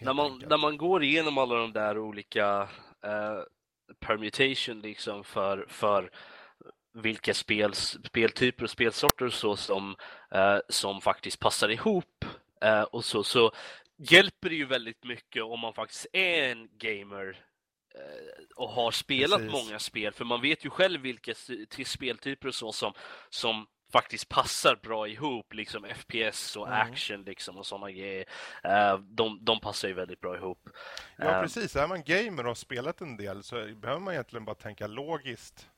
När man, när man går igenom alla de där olika eh, permutation liksom för, för vilka spel, speltyper och spelsorter så som, eh, som faktiskt passar ihop eh, och så, så hjälper det ju väldigt mycket om man faktiskt är en gamer eh, och har spelat Precis. många spel, för man vet ju själv vilka till speltyper och så som, som faktiskt passar bra ihop, liksom FPS och mm. action liksom och sådana grejer. Uh, de, de passar ju väldigt bra ihop. Ja, uh, precis. Är man gamer och har spelat en del så behöver man egentligen bara tänka logiskt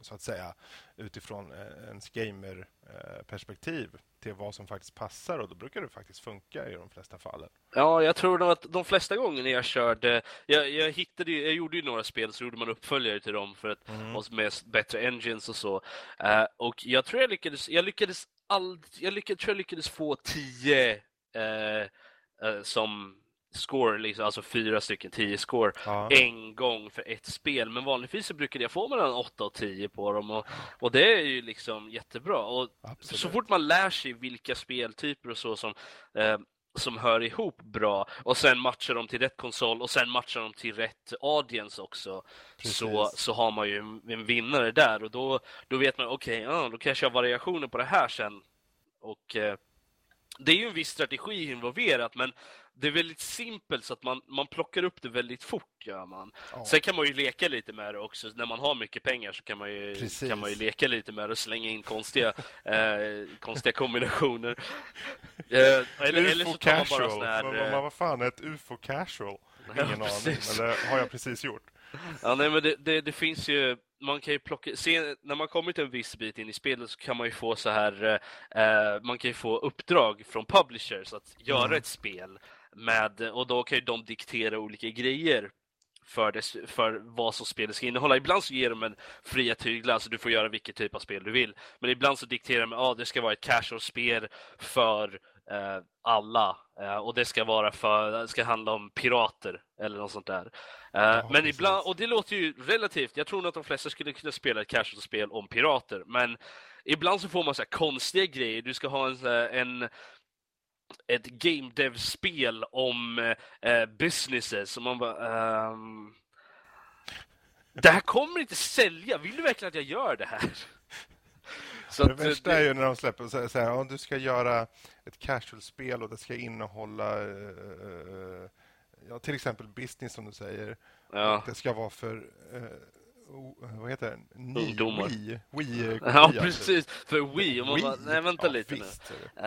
så att säga utifrån eh, ens gamer-perspektiv till vad som faktiskt passar och då brukar det faktiskt funka i de flesta fallen. Ja, jag tror nog att de flesta gånger jag körde, jag, jag hittade, jag gjorde ju några spel så gjorde man uppföljare till dem för att mm. med bättre engines och så. Uh, och jag tror jag lyckades, jag lyckades all, jag lyckades, tror jag lyckades få tio uh, som score, liksom, alltså fyra stycken 10 score, ja. en gång för ett spel. Men vanligtvis så brukade jag få mellan 8 och 10 på dem och, och det är ju liksom jättebra. Och så fort man lär sig vilka speltyper och så som eh, som hör ihop bra och sen matchar de till rätt konsol och sen matchar de till rätt audience också så, så har man ju en vinnare där och då, då vet man okej, okay, ja, då kanske jag har variationer på det här sen och eh, det är ju en viss strategi involverat men det är väldigt simpelt så att man, man plockar upp det väldigt fort. Gör man. Ja. Sen kan man ju leka lite med det också. När man har mycket pengar så kan man ju, kan man ju leka lite med det och slänga in konstiga, eh, konstiga kombinationer. Eh, eller, UFO eller så tar man bara sån här... Men, eh... vad fan är ett UFO casual? Ingen ja, aning, men det har jag precis gjort. Ja, nej, men det, det, det, finns ju, man kan ju plocka, se, när man kommer till en viss bit in i spelet så kan man ju få så här, eh, man kan ju få uppdrag från publishers att göra mm. ett spel med, och då kan ju de diktera olika grejer för, det, för vad som spelet ska innehålla. Ibland så ger de en fria tyglar, alltså du får göra vilket typ av spel du vill. Men ibland så dikterar de att ah, det ska vara ett casual-spel för eh, alla eh, och det ska vara för, det ska handla om pirater eller något sånt där. Eh, ja, men ibland, och det låter ju relativt, jag tror nog att de flesta skulle kunna spela ett casual-spel om pirater, men ibland så får man så konstiga grejer. Du ska ha en, en ett game dev-spel om eh, businesses. Och man bara, um, det här kommer inte sälja. Vill du verkligen att jag gör det här? Så det värsta det... är ju när de släpper och säger att du ska göra ett casual-spel och det ska innehålla uh, ja, till exempel business som du säger. Ja. Det ska vara för uh, vad heter det? Ni, Ungdomar. Wii. Wii ja, alltså. precis. För Wii. Och man Wii. Bara, nej, vänta ja, lite visst, nu.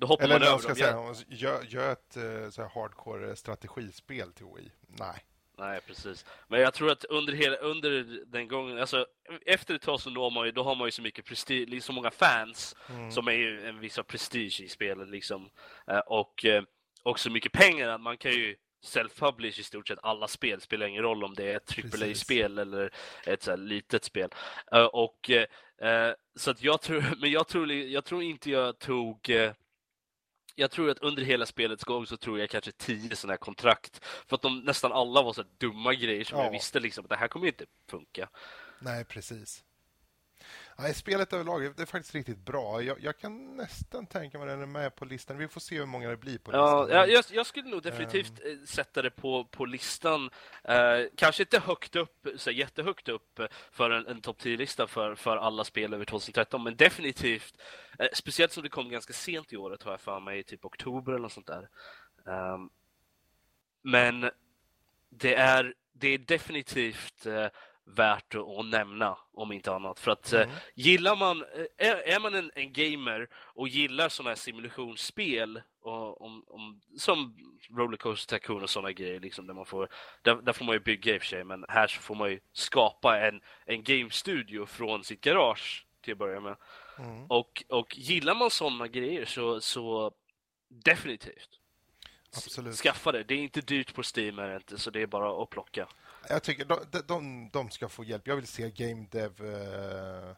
Då hoppar Eller man över ska säga, gör, gör ett eh, så hardcore strategispel till Wii. Nej. Nej, precis. Men jag tror att under, hela, under den gången, alltså efter ett tag så når man ju, då har man ju så mycket prestige, så många fans mm. som är ju en viss prestige i spelet liksom. Eh, och, eh, och så mycket pengar att man kan ju self-publish i stort sett alla spel, spelar ingen roll om det är ett AAA-spel eller ett så litet spel. Och så att jag tror, men jag tror, jag tror inte jag tog jag tror att under hela spelets gång så tror jag kanske tio sådana här kontrakt. För att de nästan alla var så dumma grejer som ja. jag visste liksom att det här kommer inte funka. Nej, precis. Nej, spelet överlag det är faktiskt riktigt bra. Jag, jag kan nästan tänka mig att den är med på listan. Vi får se hur många det blir på Ja, listan. jag, jag, skulle nog definitivt eh, sätta det på, på listan. Eh, kanske inte högt upp, så jättehögt upp för en, en topp 10-lista för, för alla spel över 2013, men definitivt, eh, speciellt som det kom ganska sent i året har jag för mig, typ oktober eller något sånt där. Ehm, men det är, det är definitivt eh, värt att, nämna, om inte annat. För att eh, Mm. gillar man, eh, är, är man en, en gamer och gillar sådana här simulationsspel och, om, om, som Rollercoaster Tycoon och sådana grejer, liksom, där, man får, där, där får man ju bygga i och för sig, men här så får man ju skapa en, en game studio från sitt garage till att börja med. Mm. Och, och gillar man sådana grejer så, så definitivt. Absolut. Skaffa det. Det är inte dyrt på Steam, är det inte, så det är bara att plocka. Jag tycker de, de- de, ska få hjälp. Jag vill se Game Dev eh,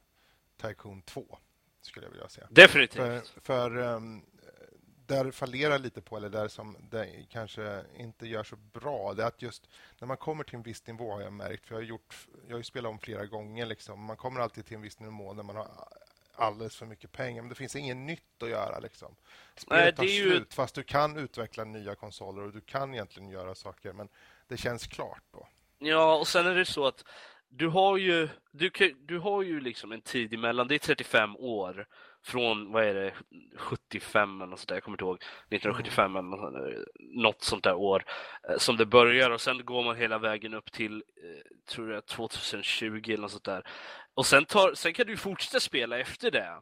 Tycoon 2. Skulle jag vilja säga. Definitivt. För, för ehm, där fallerar lite på, eller där som det kanske inte gör så bra, det är att just när man kommer till en viss nivå har jag märkt, för jag har, gjort, jag har ju spelat om flera gånger, liksom. man kommer alltid till en viss nivå när man har alldeles för mycket pengar, men det finns inget nytt att göra. Liksom. Spelet Nej, tar ju- slut, fast du kan utveckla nya konsoler och du kan egentligen göra saker, men det känns klart då. Ja, och sen är det så att du har ju, du, du har ju liksom en tid emellan, det är 35 år från, vad är det, 75 eller något sånt där, jag kommer inte ihåg, 1975 eller något, något sånt där år eh, som det börjar och sen går man hela vägen upp till, eh, tror jag, 2020 eller något sånt där. Och sen, tar, sen kan du fortsätta spela efter det.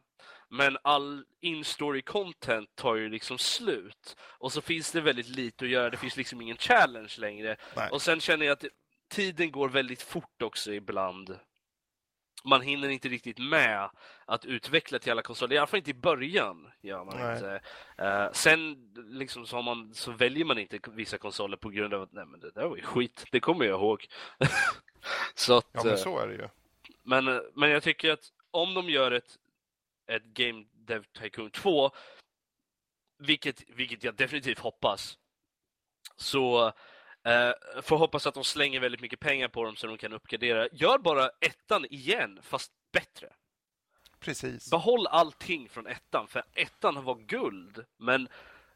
Men all in-story content tar ju liksom slut. Och så finns det väldigt lite att göra, det finns liksom ingen challenge längre. Nej. Och sen känner jag att tiden går väldigt fort också ibland. Man hinner inte riktigt med att utveckla till alla konsoler, i alla fall inte i början. Gör man Nej. inte. Eh, sen liksom så, man, så väljer man inte vissa konsoler på grund av att nej, men det där var ju skit, det kommer jag ihåg. så att, Ja, men eh, så är det ju. men, men jag tycker att om de gör ett, ett Game Dev Tycoon 2, vilket, vilket jag definitivt hoppas, så eh, får hoppas att de slänger väldigt mycket pengar på dem så de kan uppgradera. Gör bara ettan igen, fast bättre. Precis. Behåll allting från ettan, för ettan var guld, men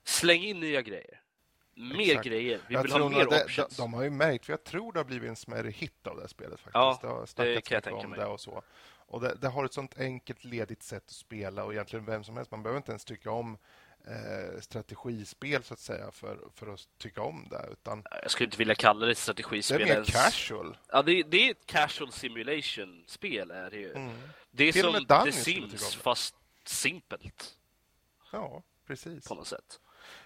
släng in nya grejer. Mer Exakt. grejer. Vi Jag vill ha mer det, de, options. de har ju märkt, för jag tror det har blivit en smärre hit av det här spelet. faktiskt. Ja, det har snackats mycket om mig. det och så. Och det, det har ett sånt enkelt, ledigt sätt att spela och egentligen vem som helst, man behöver inte ens tycka om eh, strategispel så att säga för, för att tycka om det. Utan Jag skulle inte vilja kalla det det är strategispel mer ens. casual. Ja, det, det är ett casual simulation-spel. Är det, ju. Mm. det är Till som The Sims, fast simpelt Ja, precis. på något sätt.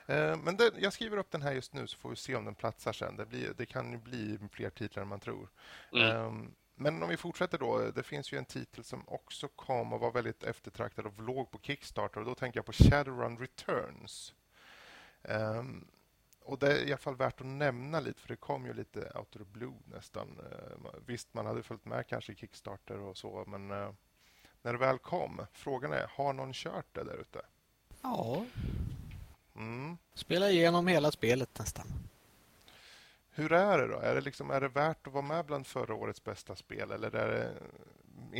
Eh, Men det, jag skriver upp den här just nu så får vi se om den platsar sen. Det, blir, det kan ju bli fler titlar än man tror. Mm. Ehm, Men om vi fortsätter då. Det finns ju en titel som också kom och var väldigt eftertraktad och låg på Kickstarter. Och då tänker jag på Shadowrun Returns. Ehm, och det är i alla fall värt att nämna lite, för det kom ju lite out of the blue nästan. Ehm, visst, man hade följt med kanske i Kickstarter och så, men eh, när det väl kom, frågan är, har någon kört det där ute? Ja, Mm. spela igenom hela spelet nästan. Hur är det då? Är det, liksom, är det värt att vara med bland förra årets bästa spel eller är det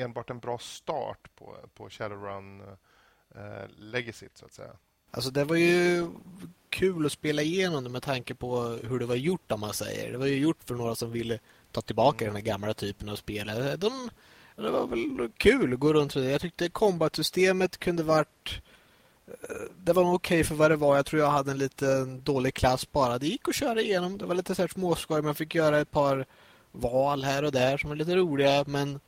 enbart en bra start på, på Shadowrun eh, Legacy så att säga? Alltså det var ju kul att spela igenom det med tanke på hur det var gjort om man säger. Det var ju gjort för några som ville ta tillbaka den här gamla typen av spel. De, det var väl kul att gå runt och Jag tyckte kombatsystemet kunde varit eh, det var okej för vad det var. Jag tror jag hade en liten dålig klass bara. Det gick att köra igenom. Det var lite så här småskoj. Man fick göra ett par val här och där som var lite roliga men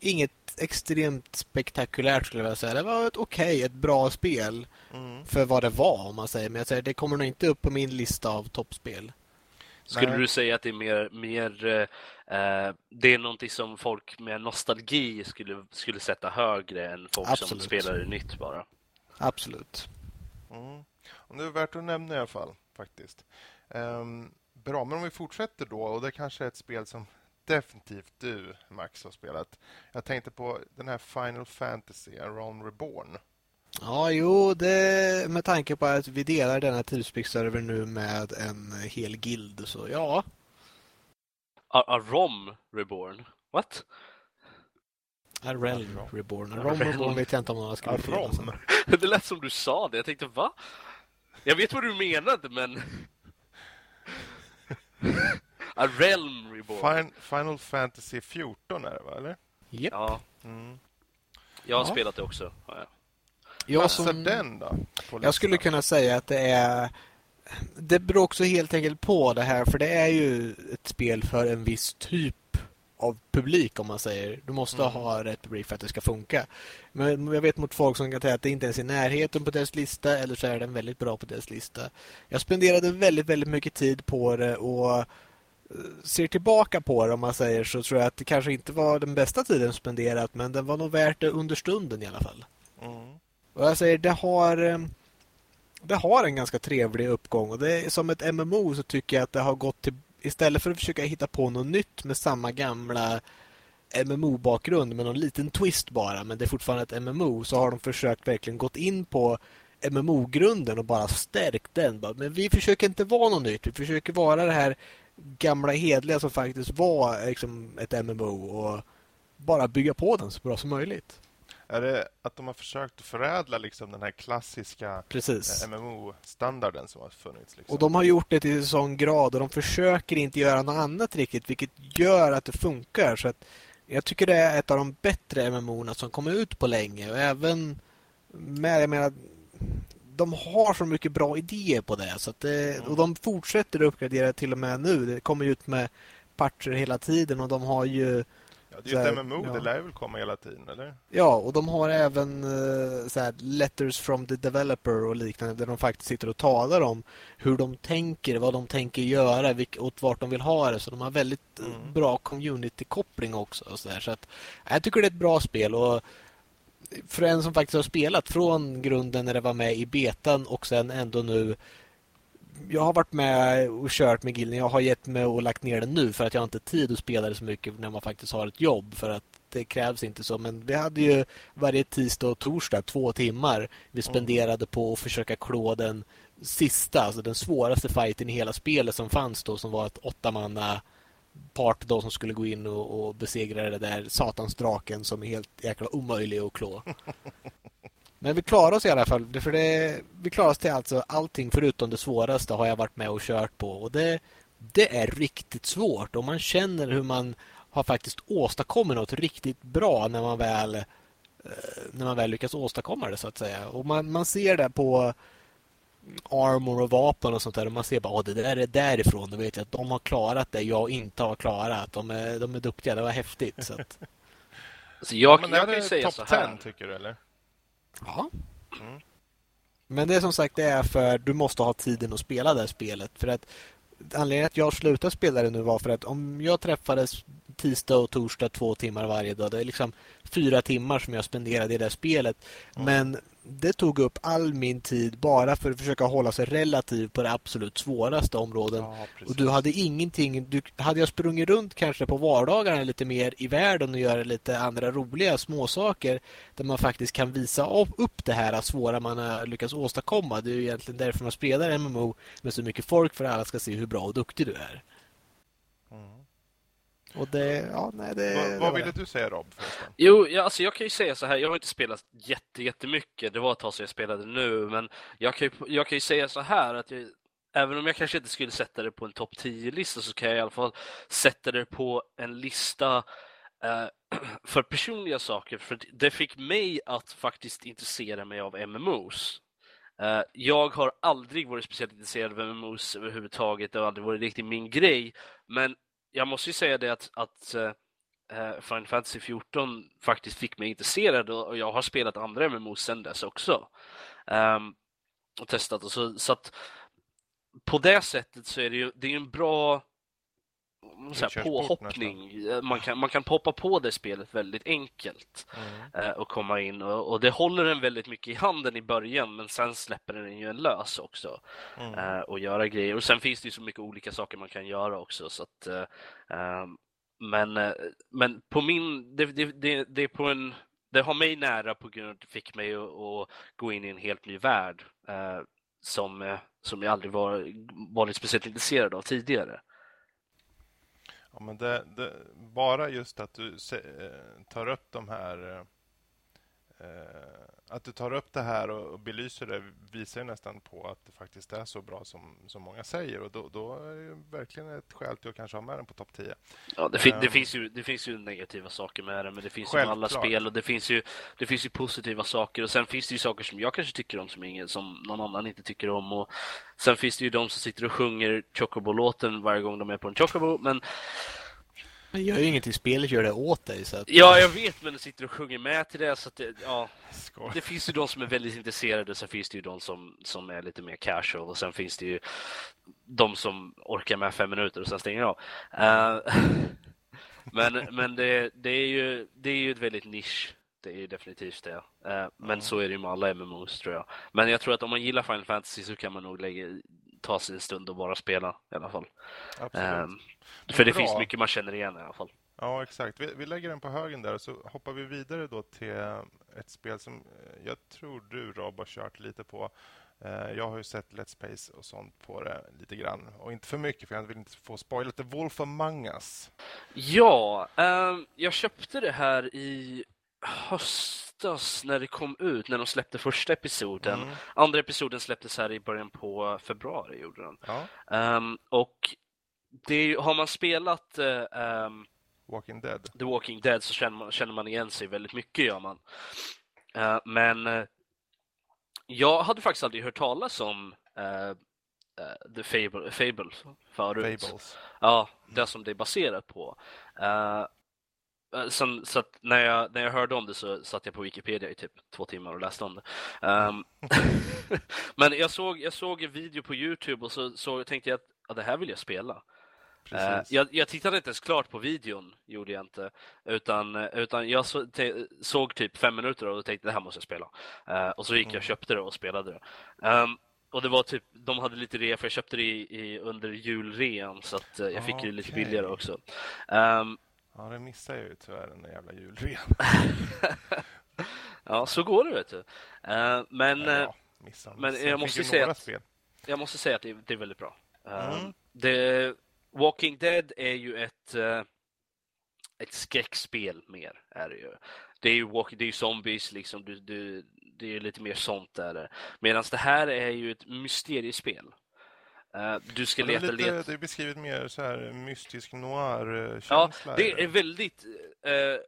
inget extremt spektakulärt skulle jag säga. Det var ett okej, ett bra spel Mm. för vad det var om man säger. Men jag säger det kommer nog inte upp på min lista av toppspel. Skulle Nej. du säga att det är mer, mer eh, det är någonting som folk med nostalgi skulle, skulle sätta högre än folk som Absolut. spelar det nytt bara? Absolut. Mm. Och det är värt att nämna i alla fall faktiskt. Ehm, bra, men om vi fortsätter då och det kanske är ett spel som definitivt du Max har spelat. Jag tänkte på den här Final Fantasy, Around Reborn. Ja, jo, det med tanke på att vi delar denna Teamspeak-server nu med en hel guild så ja. A, a ROM Reborn? What? A Realm Reborn. A Rom Reborn vet jag inte om någon har skrivit alltså. Det lät som du sa det. Jag tänkte, va? Jag vet vad du menade, men... A Realm Reborn. Fin Final Fantasy 14 är det va, eller? Japp. Ja, Mm. jag har Ja. spelat det också. Ja, ja. Jag som... den då? jag skulle kunna säga att det är... Det beror också helt enkelt på det här, för det är ju ett spel för en viss typ av publik om man säger. Du måste Mm. ha rätt publik för att det ska funka. Men jag vet mot folk som kan säga att det inte ens är i närheten på deras lista eller så är den väldigt bra på deras lista. Jag spenderade väldigt, väldigt mycket tid på det och eh, ser tillbaka på det om man säger så tror jag att det kanske inte var den bästa tiden spenderat men den var nog värt det under stunden i alla fall. Mm. Och jag säger det har eh, det har en ganska trevlig uppgång och det är som ett MMO så tycker jag att det har gått till istället för att försöka hitta på något nytt med samma gamla MMO-bakgrund med någon liten twist bara men det är fortfarande ett MMO så har de försökt verkligen gått in på MMO-grunden och bara stärkt den. Men vi försöker inte vara något nytt. Vi försöker vara det här gamla hedliga som faktiskt var liksom, ett MMO och bara bygga på den så bra som möjligt. Är det att de har försökt förädla liksom den här klassiska eh, MMO-standarden som har funnits? Liksom? Och de har gjort det till en sån grad och de försöker inte göra något annat riktigt vilket gör att det funkar. Så att jag tycker det är ett av de bättre MMO som kommer ut på länge och även med, jag menar, de har så mycket bra idéer på det, så det och de fortsätter att uppgradera till och med nu. Det kommer ut med patcher hela tiden och de har ju ja, det är ju här, MMO, ja. det lär väl komma hela tiden, eller? Ja, och de har även eh, så här, letters from the developer och liknande där de faktiskt sitter och talar om hur de tänker, vad de tänker göra, vilk, åt vart de vill ha det. Så de har väldigt eh, Mm. bra community-koppling också. Och så där. Så att, jag tycker det är ett bra spel och för en som faktiskt har spelat från grunden när det var med i betan och sen ändå nu jag har varit med och kört med gilden. Jag har gett mig och lagt ner den nu för att jag har inte tid att spela det så mycket när man faktiskt har ett jobb. För att det krävs inte så. Men vi hade ju varje tisdag och torsdag två timmar vi spenderade på att försöka klå den sista, alltså den svåraste fighten i hela spelet som fanns då som var ett åttamanna part då som skulle gå in och, och besegra det där satansdraken som är helt jäkla omöjlig att klå. Men vi klarar oss i alla fall. För det, vi klarar oss till alltså allting förutom det svåraste har jag varit med och kört på. Och det, det är riktigt svårt. Och man känner hur man har faktiskt åstadkommit något riktigt bra när man väl, eh, när man väl lyckas åstadkomma det så att säga. Och man, man ser det på armor och vapen och sånt där. Och man ser bara att det där är därifrån. Då vet jag att de har klarat det jag inte har klarat. De är, de är duktiga. Det var häftigt. Så att, Alltså jag, Men jag kan ju säga så top här. 10 tycker du, eller? Ja. Mm. Men det är som sagt det är för du måste ha tiden att spela det här spelet. För att anledningen att jag slutade spela det nu var för att om jag träffades tisdag och torsdag två timmar varje dag. Det är liksom fyra timmar som jag spenderade i det här spelet. Mm. Men det tog upp all min tid bara för att försöka hålla sig relativt på det absolut svåraste områden. Ja, Och du hade ingenting, du, hade jag sprungit runt kanske på vardagarna lite mer i världen och göra lite andra roliga småsaker där man faktiskt kan visa upp, det här svåra man har lyckats åstadkomma. Det är ju egentligen därför man spelar MMO med så mycket folk för att alla ska se hur bra och duktig du är. Och det, ja, nej, det, Vad, det vad ville det. du säga Rob? Förresten? Jo, ja, alltså jag kan ju säga så här, jag har inte spelat jätte, jättemycket, det var ett tag sedan jag spelade nu, men jag kan ju, jag kan ju säga så här att jag, även om jag kanske inte skulle sätta det på en topp 10-lista så kan jag i alla fall sätta det på en lista eh, för personliga saker, för det fick mig att faktiskt intressera mig av MMOs. Eh, jag har aldrig varit speciellt intresserad av MMOs överhuvudtaget, det har aldrig varit riktigt min grej, men jag måste ju säga det att, att eh, eh Final Fantasy 14 faktiskt fick mig intresserad och och jag har spelat andra MMOs sen dess också. Ehm, och testat och så, så att på det sättet så är det ju det är ju en bra så här, påhoppning. Man kan, man kan poppa på det spelet väldigt enkelt Mm. eh, och komma in och, och det håller en väldigt mycket i handen i början men sen släpper den ju en lös också Mm. eh, och göra grejer. Och sen finns det ju så mycket olika saker man kan göra också. Så att, eh, ehm, men, men på min, det, det, det, det är på en, det har mig nära på grund av att det fick mig att, gå in i en helt ny värld eh, som, som jag aldrig var, varit speciellt intresserad av tidigare. Ja, men det, det, bara just att du se, eh, tar upp de här eh, att du tar upp det här och, belyser det visar nästan på att det faktiskt är så bra som, som många säger. Och då, då är det verkligen ett skäl till att kanske ha med den på topp 10. Ja, det, fin um, det, finns ju, det finns ju negativa saker med det, men det finns självklart. ju alla spel och det finns, ju, det finns ju positiva saker. Och Sen finns det ju saker som jag kanske tycker om som, ingen, som någon annan inte tycker om. Och Sen finns det ju de som sitter och sjunger Chocobo-låten varje gång de är på en Chocobo. Men men gör ju ingenting, spelet gör det åt dig. Så att... Ja, jag vet, men du sitter och sjunger med till det. Så att det, ja. det finns ju de som är väldigt intresserade, sen finns det ju de som, som är lite mer casual och sen finns det ju de som orkar med fem minuter och sen stänger av. Uh, men men det, det, är ju, det är ju ett väldigt nisch. Det är ju definitivt det. Uh, men mm. så är det ju med alla MMOs tror jag. Men jag tror att om man gillar Final Fantasy så kan man nog lägga, ta sig en stund och bara spela i alla fall. Um, för det Bra. finns mycket man känner igen i alla fall. Ja, exakt. Vi, vi, lägger den på högen där och så hoppar vi vidare då till ett spel som eh, jag tror du Rob har kört lite på. Eh, jag har ju sett Let's Plays och sånt på det lite grann. Och inte för mycket för jag vill inte få spoila. The Wolf Among Us. Ja, um, jag köpte det här i höstas när det kom ut, när de släppte första episoden. Mm. Andra episoden släpptes här i början på februari, gjorde den. Ja. Um, och det har man spelat um, Walking Dead. The Walking Dead så känner man, känner man igen sig väldigt mycket, gör man. Uh, men uh, jag hade faktiskt aldrig hört talas om uh, The Fable, Fable förut. Fables. Ja, det som det är baserat på. Sen, så när, jag, när jag hörde om det så satt jag på Wikipedia i typ två timmar och läste om det. Um, men jag såg, jag såg en video på Youtube och så, så tänkte jag att ja, det här vill jag spela. Uh, jag, jag, tittade inte ens klart på videon, gjorde jag inte. Utan, utan jag så, te, såg typ fem minuter och tänkte det här måste jag spela. Uh, och så gick jag och mm. köpte det och spelade det. Um, och det var typ, de hade lite rea, för jag köpte det i, i under julrean så att uh, jag fick det lite billigare också. Um, Ja, det missar jag ju tyvärr, den där jävla julrean. ja, så går det vet du. Uh, men ja, men jag måste säga att, jag måste säga att det, det är väldigt bra. Mm. det, Walking Dead är ju ett uh, ett skräckspel mer är det ju. Det är ju, walk, det är zombies, liksom, du, du, det är lite mer sånt där. Medan det här är ju ett mysteriespel. Uh, du ska leta... Lite, leta... det är beskrivet mer så här mystisk noir-känsla. Ja, det är väldigt, uh,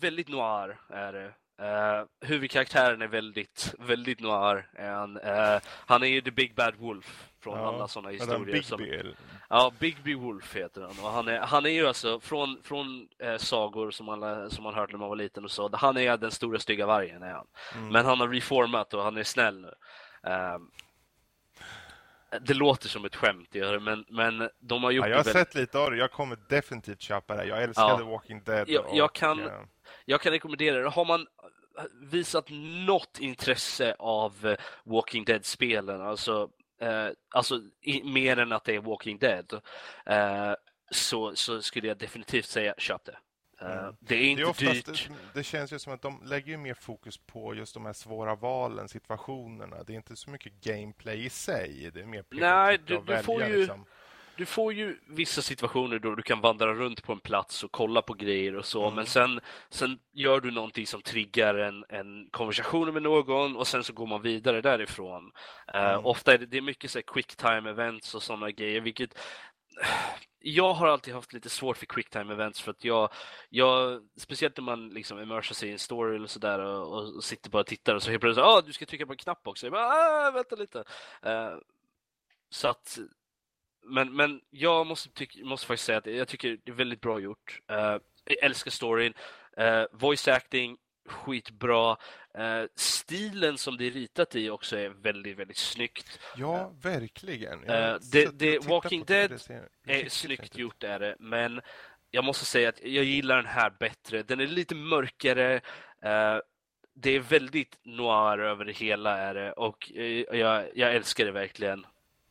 väldigt noir är det. Uh, huvudkaraktären är väldigt, väldigt noir. Han, uh, han är ju the big bad wolf från ja, alla sådana historier. Big som. Ja, Bigby Wolf heter han. Och han, är, han är ju alltså från, från uh, sagor som man, som man hört när man var liten och så. Han är den stora stygga vargen. Är han. Mm. Men han har reformat och han är snäll nu. Det låter som ett skämt, men, men de har gjort ja, Jag har väldigt... sett lite av det. Jag kommer definitivt köpa det. Jag älskade ja. Walking Dead. Jag, jag kan, ja. jag kan rekommendera det. Har man visat något intresse av eh, Walking Dead-spelen, alltså, eh, alltså i, mer än att det är Walking Dead, eh, så, så skulle jag definitivt säga köp det. Mm. Det är inte det är oftast, dyrt. Det känns ju som att de lägger mer fokus på just de här svåra valen, situationerna. Det är inte så mycket gameplay i sig. Det är mer Nej, du, du får ju... Liksom. Du får ju vissa situationer då du kan vandra runt på en plats och kolla på grejer och så, mm. men sen, sen gör du någonting som triggar en, en konversation med någon och sen så går man vidare därifrån. Mm. Uh, ofta är det, det är mycket så quick time events och sådana grejer, vilket jag har alltid haft lite svårt för quicktime events för att jag, jag speciellt när man liksom immersar sig i en story eller sådär och, och sitter bara och tittar och så helt plötsligt, ah, du ska trycka på en knapp också. Jag bara, ah, vänta lite. Uh, så att, men, men jag måste, tyck, måste faktiskt säga att jag tycker det är väldigt bra gjort. Uh, jag älskar storyn. Uh, voice acting, skitbra. Uh, stilen som det är ritat i också är väldigt, väldigt snyggt. Ja, verkligen. Uh, det, det Walking Dead det ser, är snyggt gjort, är det, men jag måste säga att jag gillar den här bättre. Den är lite mörkare. Uh, det är väldigt noir över det hela är det och jag, jag älskar det verkligen.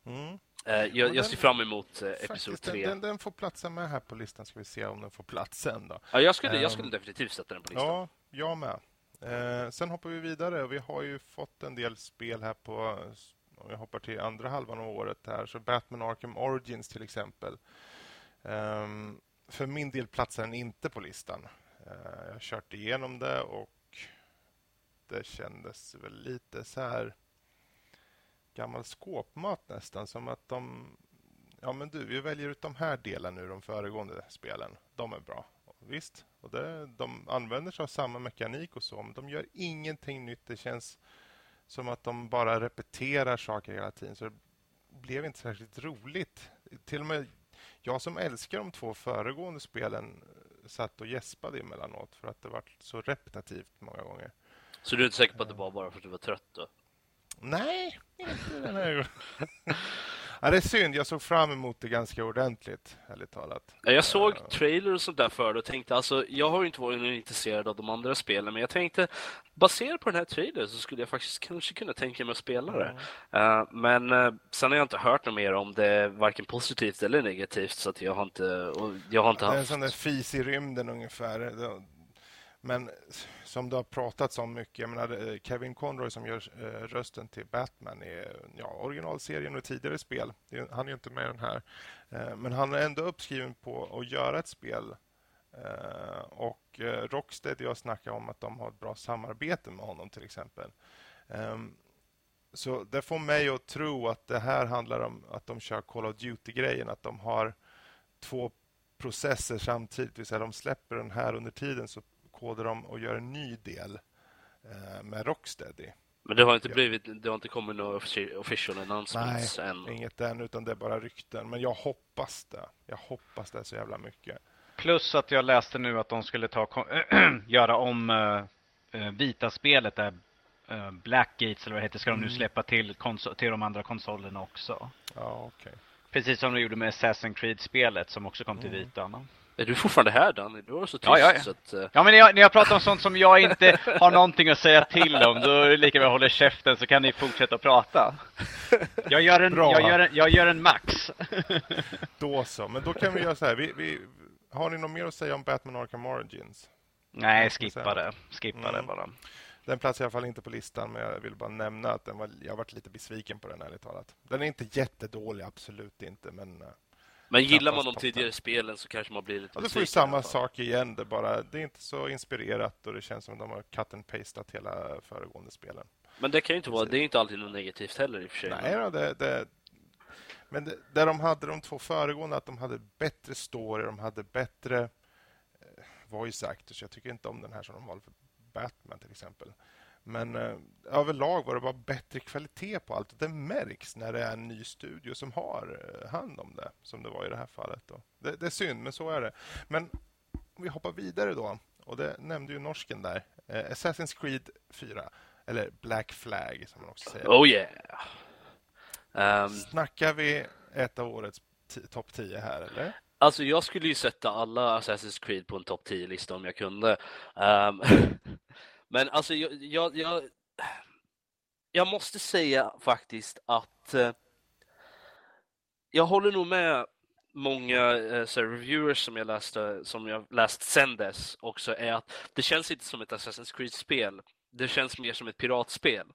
Mm. Jag, jag, ser fram emot episod 3. Den, den, får platsa med här på listan. Ska vi se om den får plats sen då. Ja, jag skulle, jag ehm, skulle definitivt sätta den på listan. Ja, jag med. Eh, sen hoppar vi vidare. Vi har ju fått en del spel här på... Om vi hoppar till andra halvan av året här. Så Batman Arkham Origins till exempel. Um, för min del platsar den inte på listan. Eh, jag har kört igenom det och det kändes väl lite så här gammal skåpmat nästan. Som att de... Ja, men du, vi väljer ut de här delarna ur de föregående spelen. De är bra. Visst, och det, de använder sig av samma mekanik och så, men de gör ingenting nytt. Det känns som att de bara repeterar saker hela tiden. Så det blev inte särskilt roligt. Till och med jag som älskar de två föregående spelen satt och gäspade emellanåt för att det var så repetitivt många gånger. Så du är inte säker på att det var bara för att du var trött då? Nej, inte den här gången. Ja, det är synd. Jag såg fram emot det ganska ordentligt, ärligt talat. Jag såg trailer och sånt där för och tänkte alltså, jag har ju inte varit intresserad av de andra spelen, men jag tänkte baserat på den här trailern så skulle jag faktiskt kanske kunna tänka mig att spela det. Mm. Uh, men uh, sen har jag inte hört något mer om det, varken positivt eller negativt, så att jag har inte, jag har inte haft... Det är en sån där fis i rymden ungefär. Men som det har pratats om mycket, jag menar, eh, Kevin Conroy som gör eh, rösten till Batman i ja, originalserien och tidigare spel. Han är inte med i den här. Eh, men han är ändå uppskriven på att göra ett spel. Och Rocksteady jag snackar om att de har ett bra samarbete med honom till exempel. Ehm, så det får mig att tro att det här handlar om att de kör Call of Duty-grejen, att de har två processer samtidigt. Det vill säga de släpper den här under tiden så kodar de och gör en ny del eh, med Rocksteady. Men det har inte blivit, det har inte kommit några official announcements Nej, än? inget än, utan det är bara rykten. Men jag hoppas det. Jag hoppas det så jävla mycket. Plus att jag läste nu att de skulle ta göra om uh, vita spelet där uh, Blackgates eller vad det heter, ska de nu mm. släppa till, till de andra konsolerna också. Ja, okay. Precis som de gjorde med Assassin's Creed-spelet som också kom till mm. vita. Är du fortfarande här Danny? Du var så tyst. Ja, ja, ja. Så att, uh... ja men när jag, när jag pratar om sånt som jag inte har någonting att säga till om, då är det lika bra att hålla käften så kan ni fortsätta prata. Jag gör en, jag gör en, jag gör en max. då så, men då kan vi göra så här. Vi, vi, har ni något mer att säga om Batman Arkham Origins? Nej, skippa det. Skippa mm. det bara. Den platsar i alla fall inte på listan, men jag vill bara nämna att den var, jag har varit lite besviken på den, ärligt talat. Den är inte jättedålig, absolut inte, men eh, men gillar man de tidigare spelen så kanske man blir lite ja, Det får ju samma sak igen. Det, bara, det är inte så inspirerat och det känns som att de har cut and pastat hela föregående spelen. Men det kan ju inte vara, det är inte alltid något negativt heller i och för sig. Nej, då, det, det, men det, där de hade de två föregående, att de hade bättre story, de hade bättre eh, voice actors. Jag tycker inte om den här som de valde för Batman till exempel. Men eh, överlag var det bara bättre kvalitet på allt. Det märks när det är en ny studio som har eh, hand om det, som det var i det här fallet. Det, det, är synd, men så är det. Men om vi hoppar vidare då, och det nämnde ju norsken där. Eh, Assassin's Creed 4, eller Black Flag som man också säger. Oh yeah! Um... Snackar vi ett av årets topp 10 här, eller? Alltså jag skulle ju sätta alla Assassin's Creed på en topp 10-lista om jag kunde. Um, Men alltså jag, jag, jag, jag måste säga faktiskt att eh, jag håller nog med många eh, så reviewers som jag läste, som jag läst sen dess också, är att det känns inte som ett Assassin's Creed-spel. Det känns mer som ett piratspel.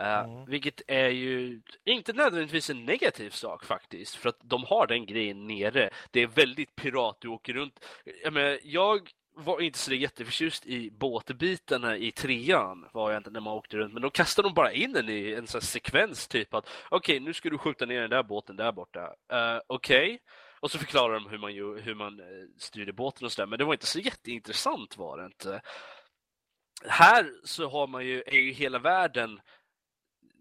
Uh, mm. Vilket är ju inte nödvändigtvis en negativ sak faktiskt, för att de har den grejen nere. Det är väldigt pirat, du åker runt. Jag, menar, jag var inte så jätteförtjust i båtbitarna i trean var jag inte när man åkte runt, men då kastade de bara in en i en sån sekvens typ att okej, okay, nu ska du skjuta ner den där båten där borta. Uh, okej. Okay. Och så förklarar de hur man, ju, hur man eh, styrde båten och sådär, men det var inte så jätteintressant var det inte. Här så har man ju, är ju hela världen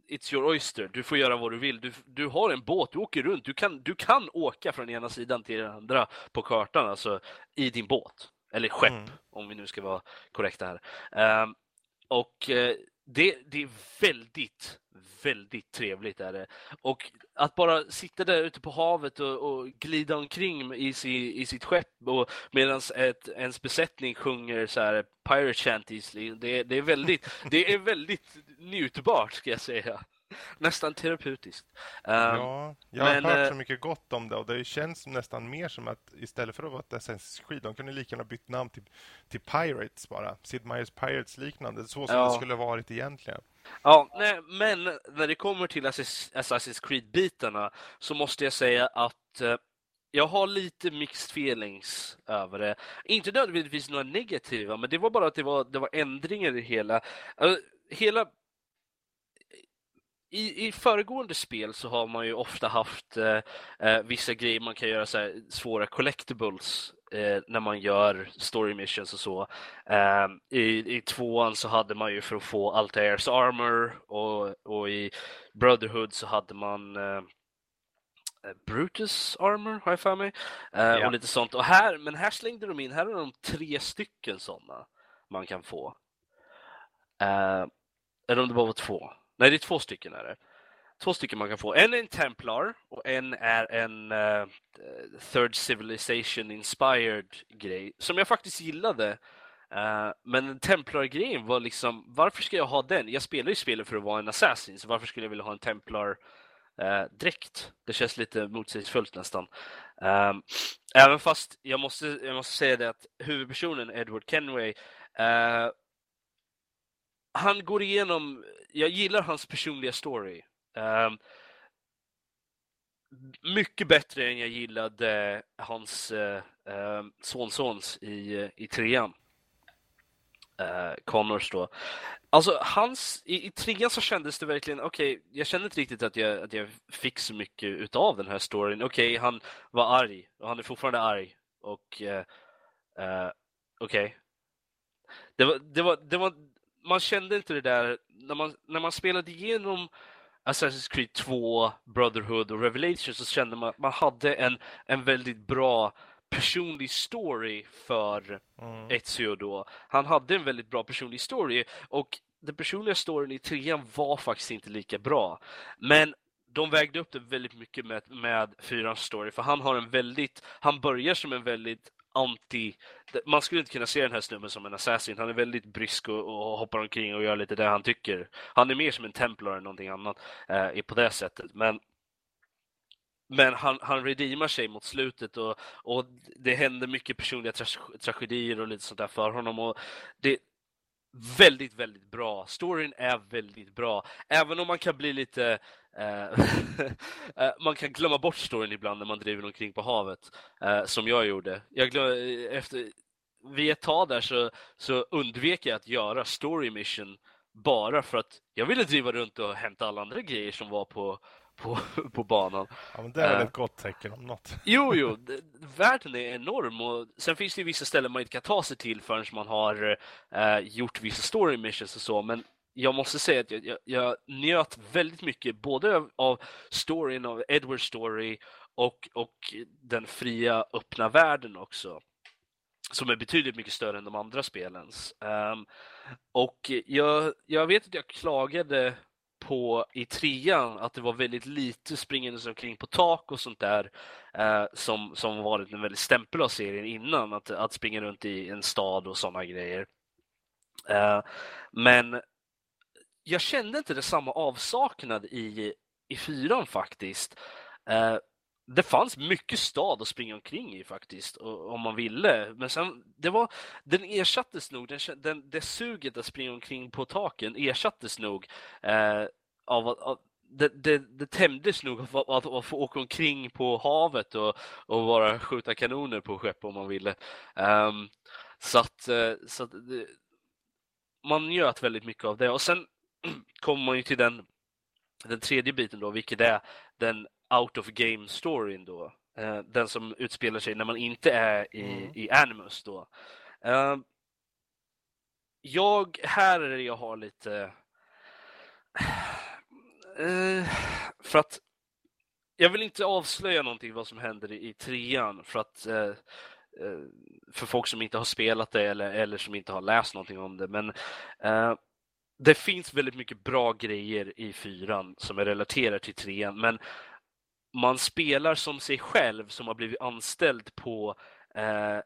It's your oyster, du får göra vad du vill. Du, du har en båt, du åker runt, du kan, du kan åka från ena sidan till den andra på kartan, alltså i din båt. Eller skepp, mm. om vi nu ska vara korrekta här. Um, och uh, det, det är väldigt, väldigt trevligt. Är det. Och att bara sitta där ute på havet och, och glida omkring i, si, i sitt skepp medan ens besättning sjunger så här pirate shanties, det, det, är väldigt, det är väldigt njutbart ska jag säga. Nästan terapeutiskt. Um, ja, jag har men, hört eh, så mycket gott om det och det känns nästan mer som att istället för att vara ett Assassin's Creed, de kunde lika gärna bytt namn till, till Pirates bara. Sid Meier's Pirates liknande, så som ja. det skulle varit egentligen. Ja, nej, men när det kommer till Assassin's Creed-bitarna så måste jag säga att uh, jag har lite mixed feelings över det. Inte nödvändigtvis några negativa, men det var bara att det var, det var ändringar i hela... Alltså, hela i, I föregående spel så har man ju ofta haft eh, eh, vissa grejer man kan göra så här, svåra collectibles eh, när man gör story missions och så. Eh, i, I tvåan så hade man ju för att få Altairs armor och, och i Brotherhood så hade man eh, Brutus armor har jag för mig. Eh, ja. Och lite sånt. Och här, men här slängde de in, här är de tre stycken sådana man kan få. eller om det bara var två. Nej, det är två stycken är det. Två stycken man kan få. En är en Templar och en är en uh, Third Civilization inspired grej som jag faktiskt gillade. Uh, men Templar-grejen var liksom, varför ska jag ha den? Jag spelar ju spelet för att vara en assassin, så varför skulle jag vilja ha en Templar uh, dräkt? Det känns lite motsägelsefullt nästan. Um, även fast jag måste, jag måste säga det att huvudpersonen Edward Kenway uh, han går igenom jag gillar hans personliga story. Um, mycket bättre än jag gillade hans uh, um, sonsons i, eh, i trean. Uh, Connors då. Alltså hans, i, i trean så kändes det verkligen, okej, okay, jag kände inte riktigt att jag, att jag fick så mycket utav den här storyn. Okej, okay, han var arg och han är fortfarande arg och uh, uh, okej. Okay. Det var, det var, det var, man kände inte det där när man, när man spelade igenom Assassin's Creed 2, Brotherhood och Revelation så kände man att man hade en, en väldigt bra personlig story för mm. Ezio då. Han hade en väldigt bra personlig story och den personliga storyn i trean var faktiskt inte lika bra. Men de vägde upp det väldigt mycket med, med fyrans story, för han har en väldigt, han börjar som en väldigt anti... Man skulle inte kunna se den här snubben som en assassin. Han är väldigt brysk och, och hoppar omkring och gör lite det han tycker. Han är mer som en templar än någonting annat eh, på det sättet. Men men han, han redeemar sig mot slutet och, och det händer mycket personliga tra tragedier och lite sånt där för honom. Och det, väldigt, väldigt bra. Storyn är väldigt bra. Även om man kan bli lite... Eh, eh, man kan glömma bort storyn ibland när man driver omkring på havet, eh, som jag gjorde. Jag glöm, efter, vid ett tag där så, så undvek jag att göra story mission bara för att jag ville driva runt och hämta alla andra grejer som var på, på, på banan. Ja, men det är väl ett gott tecken om något. Jo, jo, världen är enorm och sen finns det ju vissa ställen man inte kan ta sig till förrän man har uh, gjort vissa story missions och så, men jag måste säga att jag, jag, jag njöt väldigt mycket både av, av storyn, av Edwards story och, och den fria öppna världen också som är betydligt mycket större än de andra spelens. Um, och jag, jag vet att jag klagade på i trean att det var väldigt lite springande omkring på tak och sånt där eh, som, som varit en väldigt stämpel av serien innan, att, att springa runt i en stad och sådana grejer. Eh, men jag kände inte det samma avsaknad i, i fyran faktiskt. Eh, det fanns mycket stad att springa omkring i faktiskt, om man ville. Men sen, det var, den ersattes nog, den, den, det suget att springa omkring på taken ersattes nog eh, av, av det, det, det tämjdes nog att, att, att, få åka omkring på havet och, och bara skjuta kanoner på skepp om man ville. Um, så att, eh, så att det, man njöt väldigt mycket av det. Och sen kommer man ju till den, den tredje biten då, vilket är den out of game storyn då. Uh, den som utspelar sig när man inte är i, mm. i Animus då. Uh, jag, här är det jag har lite uh, för att jag vill inte avslöja någonting vad som händer i, i trean för att för folk som inte har spelat det eller, eller som inte har läst någonting om det. Men det finns väldigt mycket bra grejer i fyran som är relaterade till trean, men man spelar som sig själv som har blivit anställd på, eh,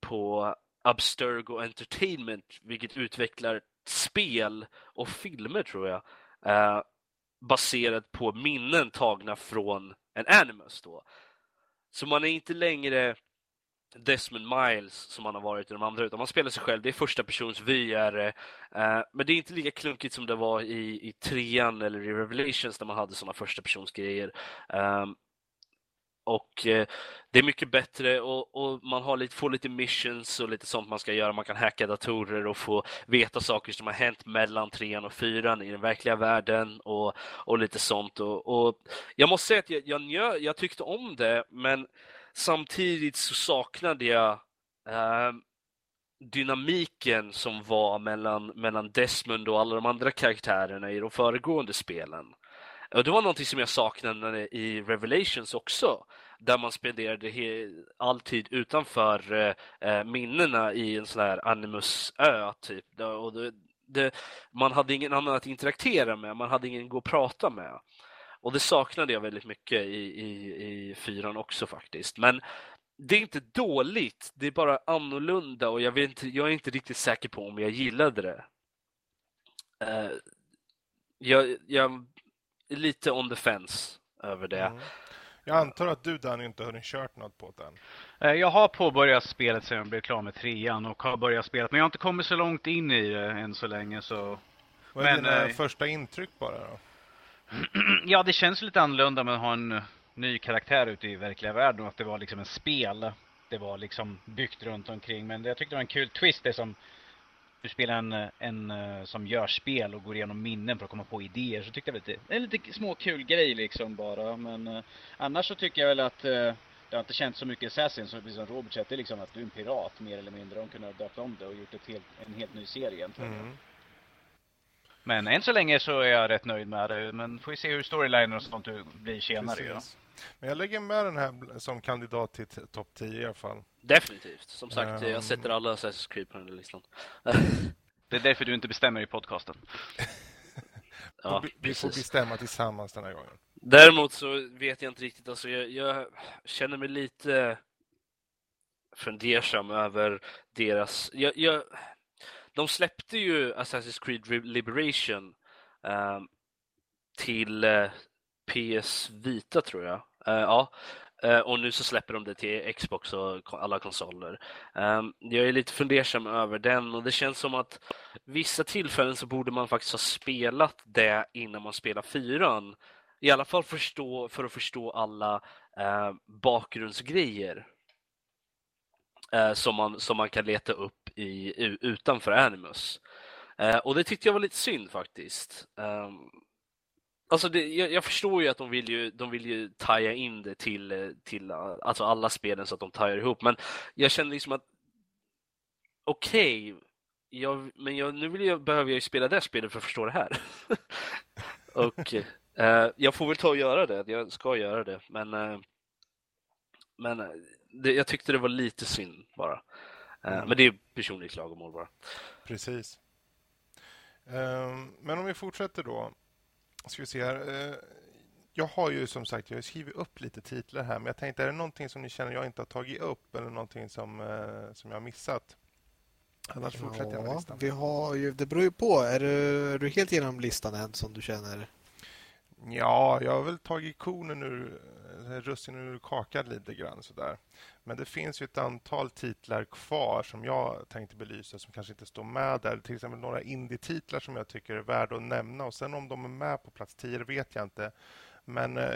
på Abstergo Entertainment, vilket utvecklar spel och filmer tror jag, eh, baserat på minnen tagna från en Animus då. Så man är inte längre Desmond Miles som han har varit i de andra, utan man spelar sig själv. Det är första persons vy. Eh, men det är inte lika klunkigt som det var i, i trean eller i Revelations där man hade sådana första persons grejer. Eh, och eh, det är mycket bättre och, och man har lite, får lite missions och lite sånt man ska göra. Man kan hacka datorer och få veta saker som har hänt mellan trean och fyran i den verkliga världen och, och lite sånt. Och, och jag måste säga att jag, jag, jag, jag tyckte om det, men samtidigt så saknade jag eh, dynamiken som var mellan, mellan Desmond och alla de andra karaktärerna i de föregående spelen. Och det var någonting som jag saknade i Revelations också, där man spenderade all tid utanför eh, eh, minnena i en sån här Animus-ö. Typ. Och det, det, man hade ingen annan att interagera med, man hade ingen att gå och prata med. Och det saknade jag väldigt mycket i, i, i fyran också faktiskt. Men det är inte dåligt, det är bara annorlunda och jag, vet inte, jag är inte riktigt säker på om jag gillade det. Uh, jag, jag är lite on the fence över det. Mm. Jag antar att du Danny inte har kört något på den. Eh, jag har påbörjat spelet sedan jag blev klar med trean och har börjat spela men jag har inte kommit så långt in i det än så länge så... Vad är men, dina äh... första intryck bara då? ja, det känns lite annorlunda med att ha en eh, ny karaktär ute i verkliga världen och att det var liksom en spel. Det var liksom byggt runt omkring. Men jag tyckte det var en kul twist det som du spelar en, eh, en eh, som gör spel och går igenom minnen för att komma på idéer. Så tyckte jag lite, en lite små kul grej liksom bara. Men annars så tycker jag väl att det har inte känts så mycket Assassin som precis som Robert säger. Det är liksom att du är en pirat mer eller mindre. De kunde ha döpt om det och gjort ett helt, en helt ny serie egentligen. Mm. Men än så länge så är jag rätt nöjd med det. Men får vi se hur storylinen och sånt blir senare. Ja. Men jag lägger med den här som kandidat till topp 10 i alla fall. Definitivt. Som sagt, um... jag sätter alla Assassin's Creed på den här listan. det är därför du inte bestämmer i podcasten. ja, vi, vi får bestämma tillsammans den här gången. Däremot så vet jag inte riktigt. Alltså jag, jag känner mig lite fundersam över deras... Jag, jag, de släppte ju Assassin's Creed Liberation um, till uh, eh, PS Vita tror jag. Uh, ja, uh, och nu så släpper de det till Xbox och alla konsoler. Um, jag är lite fundersam över den och det känns som att vissa tillfällen så borde man faktiskt ha spelat det innan man spelar fyran. I alla fall förstå, för att förstå alla uh, eh, som, man, som man kan leta upp i, utanför Animus. Eh, och det tyckte jag var lite synd faktiskt. Eh, Alltså det, jag, jag, förstår ju att de vill ju, de vill ju taja in det till, till alltså alla spelen så att de tajar ihop. Men jag känner liksom att okej, okay, men jag, nu vill jag, behöver jag ju spela det spelet för att förstå det här. och eh, jag får väl ta och göra det. Jag ska göra det. Men, eh, men eh, det, jag tyckte det var lite synd bara. Eh, mm. Men det är personligt klagomål bara. Precis. Um, men om vi fortsätter då ska vi se här. Eh, jag har ju som sagt jag har skrivit upp lite titlar här, men jag tänkte, är det någonting som ni känner jag inte har tagit upp eller någonting som, eh, som jag har missat? Annars ja, fortsätter jag med listan. Vi har ju, det beror ju på. Är du, är du helt genom listan än som du känner? Ja, jag har väl tagit konen ur, russinen ur kakan lite grann sådär. Men det finns ju ett antal titlar kvar som jag tänkte belysa som kanske inte står med där. Till exempel några indie-titlar som jag tycker är värda att nämna. Och sen om de är med på plats 10 vet jag inte. Men eh,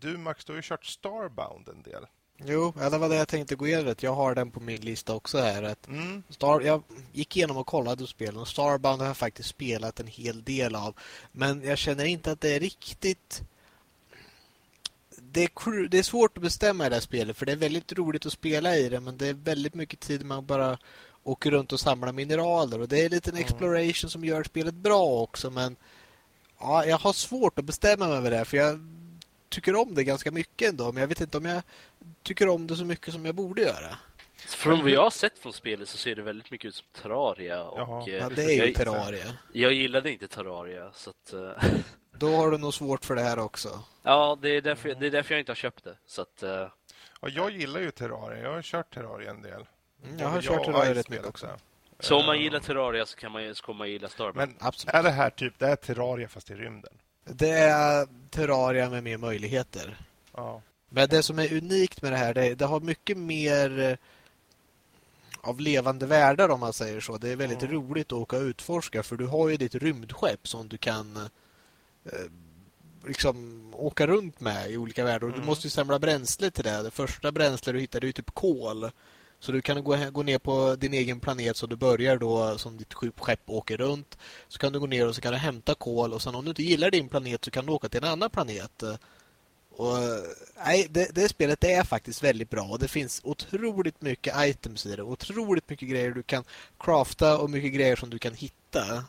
du Max, du har ju kört Starbound en del. Jo, det var det jag tänkte gå igenom. Jag har den på min lista också här. Att mm. Star, jag gick igenom och kollade spelen och Starbound har jag faktiskt spelat en hel del av. Men jag känner inte att det är riktigt det är, det är svårt att bestämma i det här spelet för det är väldigt roligt att spela i det men det är väldigt mycket tid man bara åker runt och samlar mineraler och det är en liten mm. exploration som gör spelet bra också men ja, jag har svårt att bestämma mig över det för jag tycker om det ganska mycket ändå men jag vet inte om jag tycker om det så mycket som jag borde göra. Från vad jag har sett från spelet så ser det väldigt mycket ut som Terraria. Och, ja, eh, det är ju jag, Terraria. Jag gillade inte Terraria så att, eh, Då har du nog svårt för det här också. Ja, det är därför, det är därför jag inte har köpt det. Så att, uh... ja, jag gillar ju Terraria. Jag har kört Terraria en del. Mm, jag har jag kört Terraria rätt mycket också. Så om man gillar Terraria så kan man, så kommer man gilla Starbucks. Men Absolut. är det här typ det är Terraria fast i rymden? Det är Terraria med mer möjligheter. Ja. Men det som är unikt med det här, det, det har mycket mer eh, av levande världar om man säger så. Det är väldigt mm. roligt att åka och utforska för du har ju ditt rymdskepp som du kan Eh, liksom åka runt med i olika världar. Och Du Mm. måste ju samla bränsle till det. Det första bränsle du hittar är ju typ kol. Så du kan gå, gå ner på din egen planet så du börjar då som ditt skepp skepp åker runt. Så kan du gå ner och så kan du hämta kol och sen om du inte gillar din planet så kan du åka till en annan planet. Och, nej, det, det spelet det är faktiskt väldigt bra och det finns otroligt mycket items i det. Otroligt mycket grejer du kan crafta och mycket grejer som du kan hitta.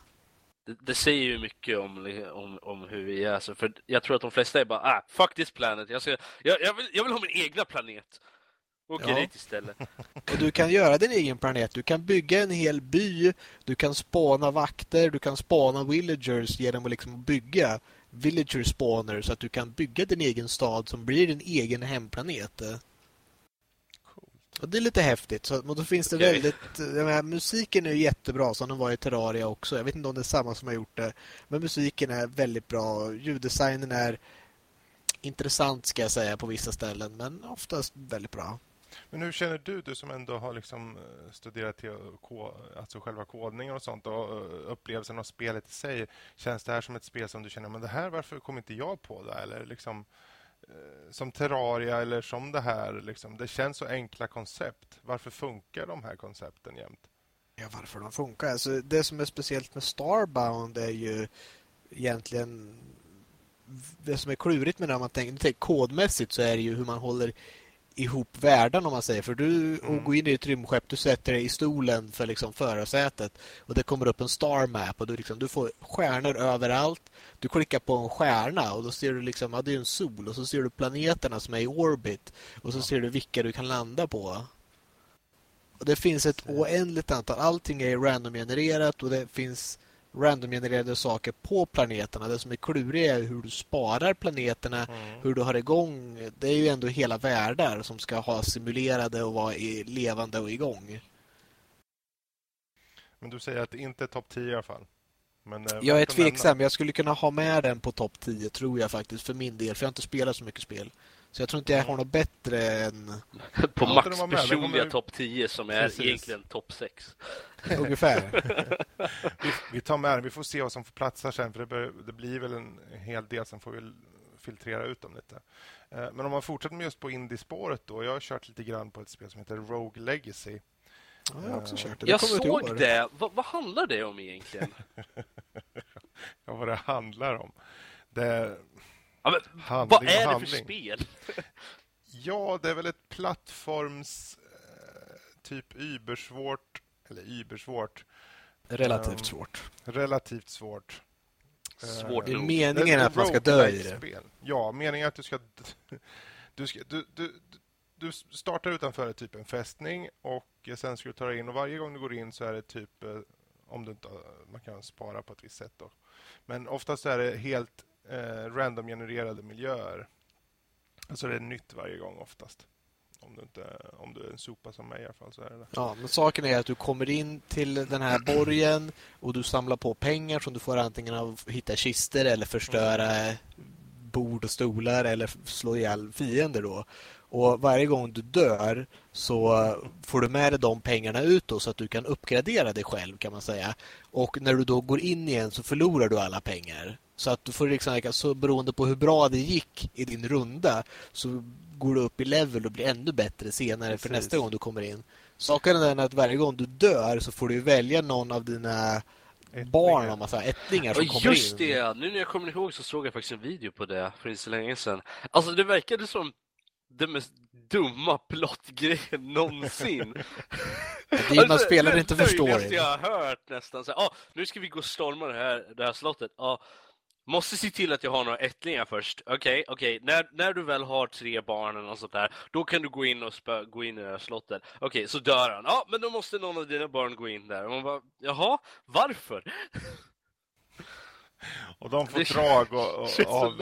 Det, det säger ju mycket om, om, om hur vi är. Alltså, för jag tror att de flesta är bara ah, fuck this planet. Jag, ska, jag, jag, vill, jag vill ha min egna planet. Åker Ja. dit istället. Och du kan göra din egen planet. Du kan bygga en hel by. Du kan spana vakter. Du kan spana villagers genom att liksom bygga villager spawner så att du kan bygga din egen stad som blir din egen hemplanet. Och det är lite häftigt. Så, och då finns det Okej. väldigt... Menar, musiken är ju jättebra som den var i Terraria också. Jag vet inte om det är samma som har gjort det. Men musiken är väldigt bra. Ljuddesignen är intressant ska jag säga på vissa ställen. Men oftast väldigt bra. Men hur känner du, du som ändå har liksom eh, studerat till alltså själva kodningen och sånt och eh, upplevelsen av spelet i sig. Känns det här som ett spel som du känner, men det här, varför kom inte jag på det? Eller liksom Eh, som Terraria eller som det här, liksom, det känns så enkla koncept. Varför funkar de här koncepten jämt? Ja, varför de funkar? Alltså, det som är speciellt med Starbound är ju egentligen det som är klurigt med det om man tänker, tänker kodmässigt så är det ju hur man håller ihop världen om man säger. För du Mm. går in i ett rymdskepp, du sätter dig i stolen för liksom förarsätet och det kommer upp en star map och du, liksom, du får stjärnor överallt. Du klickar på en stjärna och då ser du liksom, ja det är en sol och så ser du planeterna som är i orbit och så Ja. ser du vilka du kan landa på. Och det finns ett oändligt antal. Allting är randomgenererat och det finns randomgenererade saker på planeterna. Det som är kluriga är hur du sparar planeterna, hur du har igång. Det är ju ändå hela världar som ska ha simulerade och vara levande och igång. Men du säger att det inte är topp 10 i alla fall. Men, eh, Jag är att nämna. tveksam. Jag skulle kunna ha med den på topp 10 tror jag faktiskt för min del. För jag har inte spelat så mycket spel. Så jag tror inte jag har något bättre än På Max personliga topp 10 som är Precis. egentligen topp 6. ungefär. vi, vi tar med den. Vi får se vad som får platsa sen. För det, bör, det blir väl en hel del. Sen får vi filtrera ut dem lite. Eh, Men om man fortsätter med just på indiespåret då. Jag har kört lite grann på ett spel som heter Rogue Legacy. Ja, jag har också kört det. det Jag såg det. Va, vad handlar det om egentligen? Ja, vad det handlar om. Det, Ja, men, handling vad är det för spel? Ja, det är väl ett plattforms... eh, Typ ybersvårt. Eller ybersvårt. Relativt Ehm, svårt. Relativt svårt. Svårt Det är ord. meningen Det är att man ska dö i det. roguelike-spel. Ja, meningen är att du ska... Du, ska, du, du, du startar utanför typ en fästning och sen ska du ta dig in och varje gång du går in så är det typ eh, om du inte, man kan spara på ett visst sätt då. Men oftast är det helt eh, random-genererade miljöer. Alltså det är nytt varje gång oftast. Om du, inte, om du är en sopa som mig i alla fall så är det det. Ja, men saken är att du kommer in till den här borgen och du samlar på pengar som du får antingen av att hitta kister eller förstöra bord och stolar eller slå ihjäl fiender då. Och varje gång du dör så får du med dig de pengarna ut då, så att du kan uppgradera dig själv kan man säga. Och när du då går in igen så förlorar du alla pengar. Så att du får liksom, så beroende på hur bra det gick i din runda så går du upp i level och blir ännu bättre senare för Precis. nästa gång du kommer in. Saken är den att varje gång du dör så får du välja någon av dina barn, om man säger, ättlingar som kommer just in. det! ja. Nu när jag kommer ihåg så såg jag faktiskt en video på det för inte så länge sedan. Alltså det verkade som den mest dumma plottgrejen någonsin. Det är, man spelar inte förstår det. jag har hört nästan. Så, här, ah, nu ska vi gå och storma det här, det här slottet. Ah, måste se till att jag har några ättlingar först. Okej, okej. När, när du väl har tre barn eller något sånt där, då kan du gå in och spö, gå in i det här slottet. Okej, så dör han. Ja, men då måste någon av dina barn gå in där. Och man bara, jaha, varför? Och de får Det drag och, och, av...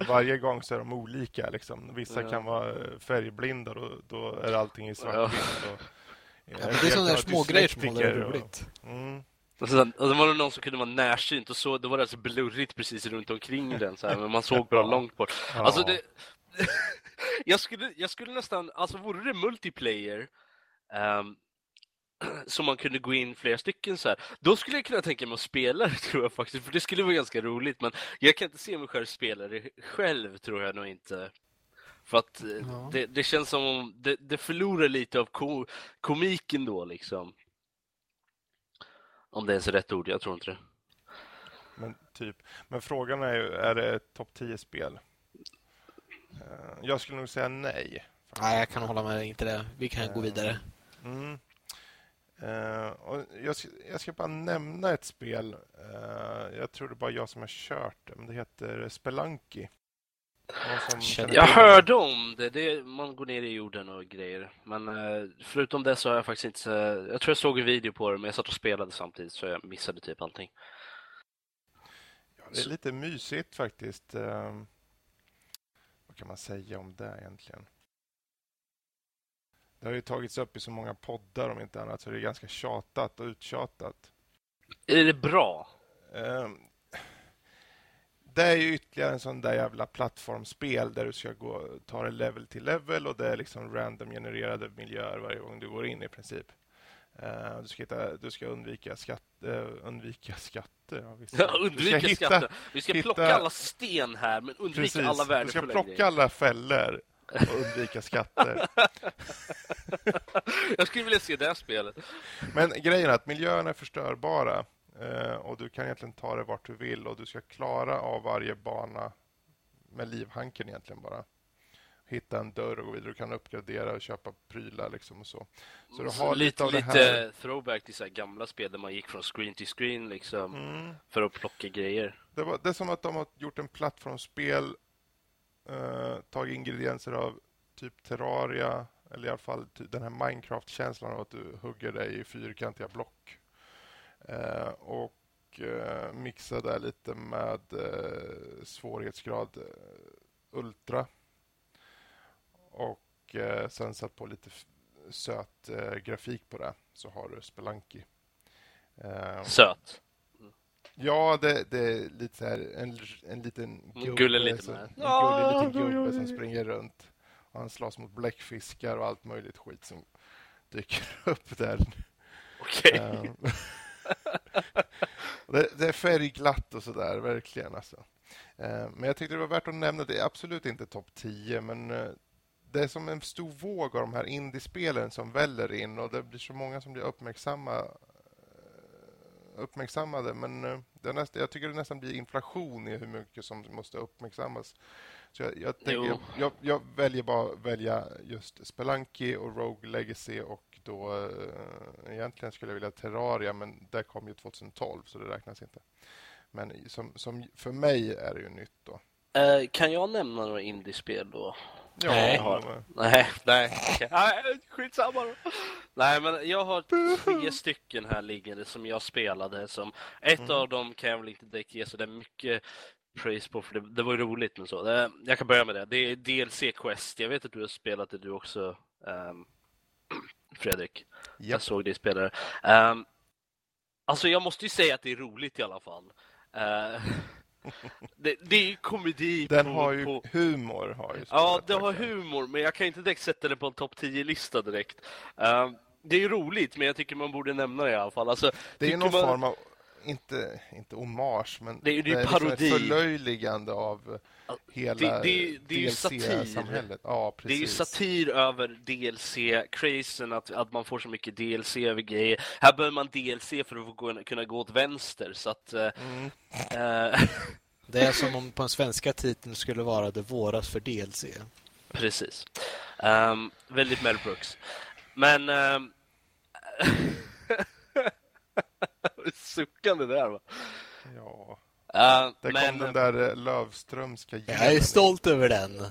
eh, Varje gång så är de olika. Liksom. Vissa Ja. kan vara eh, färgblinda och då är allting i svartvitt. Ja, men det är sådana där små grejer som håller det dyslektiker och- roligt. Mm. Och sen, och sen var det någon som kunde vara närsynt och så, då var det alltså blurrigt precis runt omkring den så här, men man såg bra Ja. långt bort. Ja. Alltså det... jag, skulle, jag skulle nästan, alltså vore det multiplayer, ehm, så man kunde gå in flera stycken så här. Då skulle jag kunna tänka mig att spela det tror jag faktiskt, för det skulle vara ganska roligt. Men jag kan inte se mig själv spela det själv, tror jag nog inte. För att eh, Ja. det, det känns som om det, det förlorar lite av ko, komiken då liksom. Om det ens är rätt ord, jag tror inte det. Men, typ. Men frågan är ju, är det ett topp 10-spel? Eh, Jag skulle nog säga nej. Nej, jag kan hålla med dig, inte det. Vi kan gå vidare. Mm. Eh, och jag, ska, jag ska bara nämna ett spel. Eh, jag tror det är bara jag som har kört det, men det heter Känner Jag hörde om det, det, man går ner i jorden och grejer. Men eh, förutom det så har jag faktiskt inte, jag tror jag såg en video på det men jag satt och spelade samtidigt så jag missade typ allting. Ja, det är lite mysigt faktiskt. Vad kan man säga om det egentligen? Det har ju tagits upp i så många poddar om inte annat så det är ganska tjatat och uttjatat. Är det bra? Eh, det är ju ytterligare en sån där jävla plattformsspel där du ska gå, ta det level till level och det är liksom random genererade miljöer varje gång du går in i princip. Eh, du, ska hitta, du ska undvika, skatt, eh, undvika skatter. Ja. Ja, Du undvika ska hitta- skatten. Vi ska hitta- plocka alla sten här men undvika Precis. alla Du ska värdefulla plocka grejer. alla fällor och undvika skatter. jag skulle vilja se det spelet. Men grejen är att miljöerna är förstörbara eh, och du kan egentligen ta det vart du vill och du ska klara av varje bana med livhanken egentligen bara. Hitta en dörr och gå vidare. Du kan uppgradera och köpa prylar liksom och så. Så du har lite, lite, lite här. throwback till så gamla spel där man gick från screen till screen liksom Mm. för att plocka grejer. Det, var, det är som att de har gjort en plattformsspel, eh, tagit ingredienser av typ Terraria, eller i alla fall den här Minecraft-känslan av att du hugger dig i fyrkantiga block. Eh, och eh, mixa det lite med eh, svårighetsgrad eh, Ultra. Och eh, sen satt på lite söt eh, grafik på det, så har du Spelanki. Eh, Söt. Ja, det, det är lite så här, en, en liten En gubbe, gullig liten som, en gullig liten gubbe som springer runt. Och han slåss mot bläckfiskar och allt möjligt skit som dyker upp där. Okej. Ehm, det, det är färgglatt och sådär, verkligen. Alltså. Ehm, Men jag tyckte det var värt att nämna, det är absolut inte topp 10, men eh, det är som en stor våg av de här indiespelen som väller in och det blir så många som blir uppmärksamma, uppmärksammade. Men eh, det är nästan, jag tycker det nästan blir inflation i hur mycket som måste uppmärksammas. Så jag, jag, tänker, jag, jag, väljer bara välja just Spelunky och Rogue Legacy och då eh, egentligen skulle jag vilja Terraria men det kom ju 2012 så det räknas inte. Men som, som för mig är det ju nytt då. Eh, kan jag nämna några indiespel då? Ja, Nej. Nej, nej. Nej, skitsamma då. Nej, men jag har tre stycken här liggande som jag spelade. Som, ett Mm. av dem kan jag väl inte direkt ge så det är mycket praise på, för det, det var ju roligt men så. Eh, Jag kan börja med det. Det är DLC Quest. Jag vet att du har spelat det du också, ehm, Fredrik. Jag Japp. såg dig spela det. Ehm, alltså jag måste ju säga att det är roligt i alla fall. Eh, det, det är ju komedi Den på, har ju på, humor. Har ju Ja, det har humor, men jag kan inte direkt sätta det på en topp 10-lista direkt. Ehm, det är ju roligt, men jag tycker man borde nämna det i alla fall. Alltså, Det är ju någon man- form av, inte, inte hommage, men Det är det är liksom parodi. ett förlöjligande av hela det- det- det är ju satir. DLC-samhället. Ja, Det är ju satir över DLC-crazen, att, att man får så mycket DLC över grejer. Här behöver man DLC för att få gå, kunna gå åt vänster, så att... eh, Mm. eh, Det är som om på den svenska titeln skulle vara Det våras för DLC. precis. Ehm, väldigt Mel Brooks. Men... Um, Suckande där, va? Ja. Uh, Där men kom den där eh, Lövströmska Jag är stolt över den.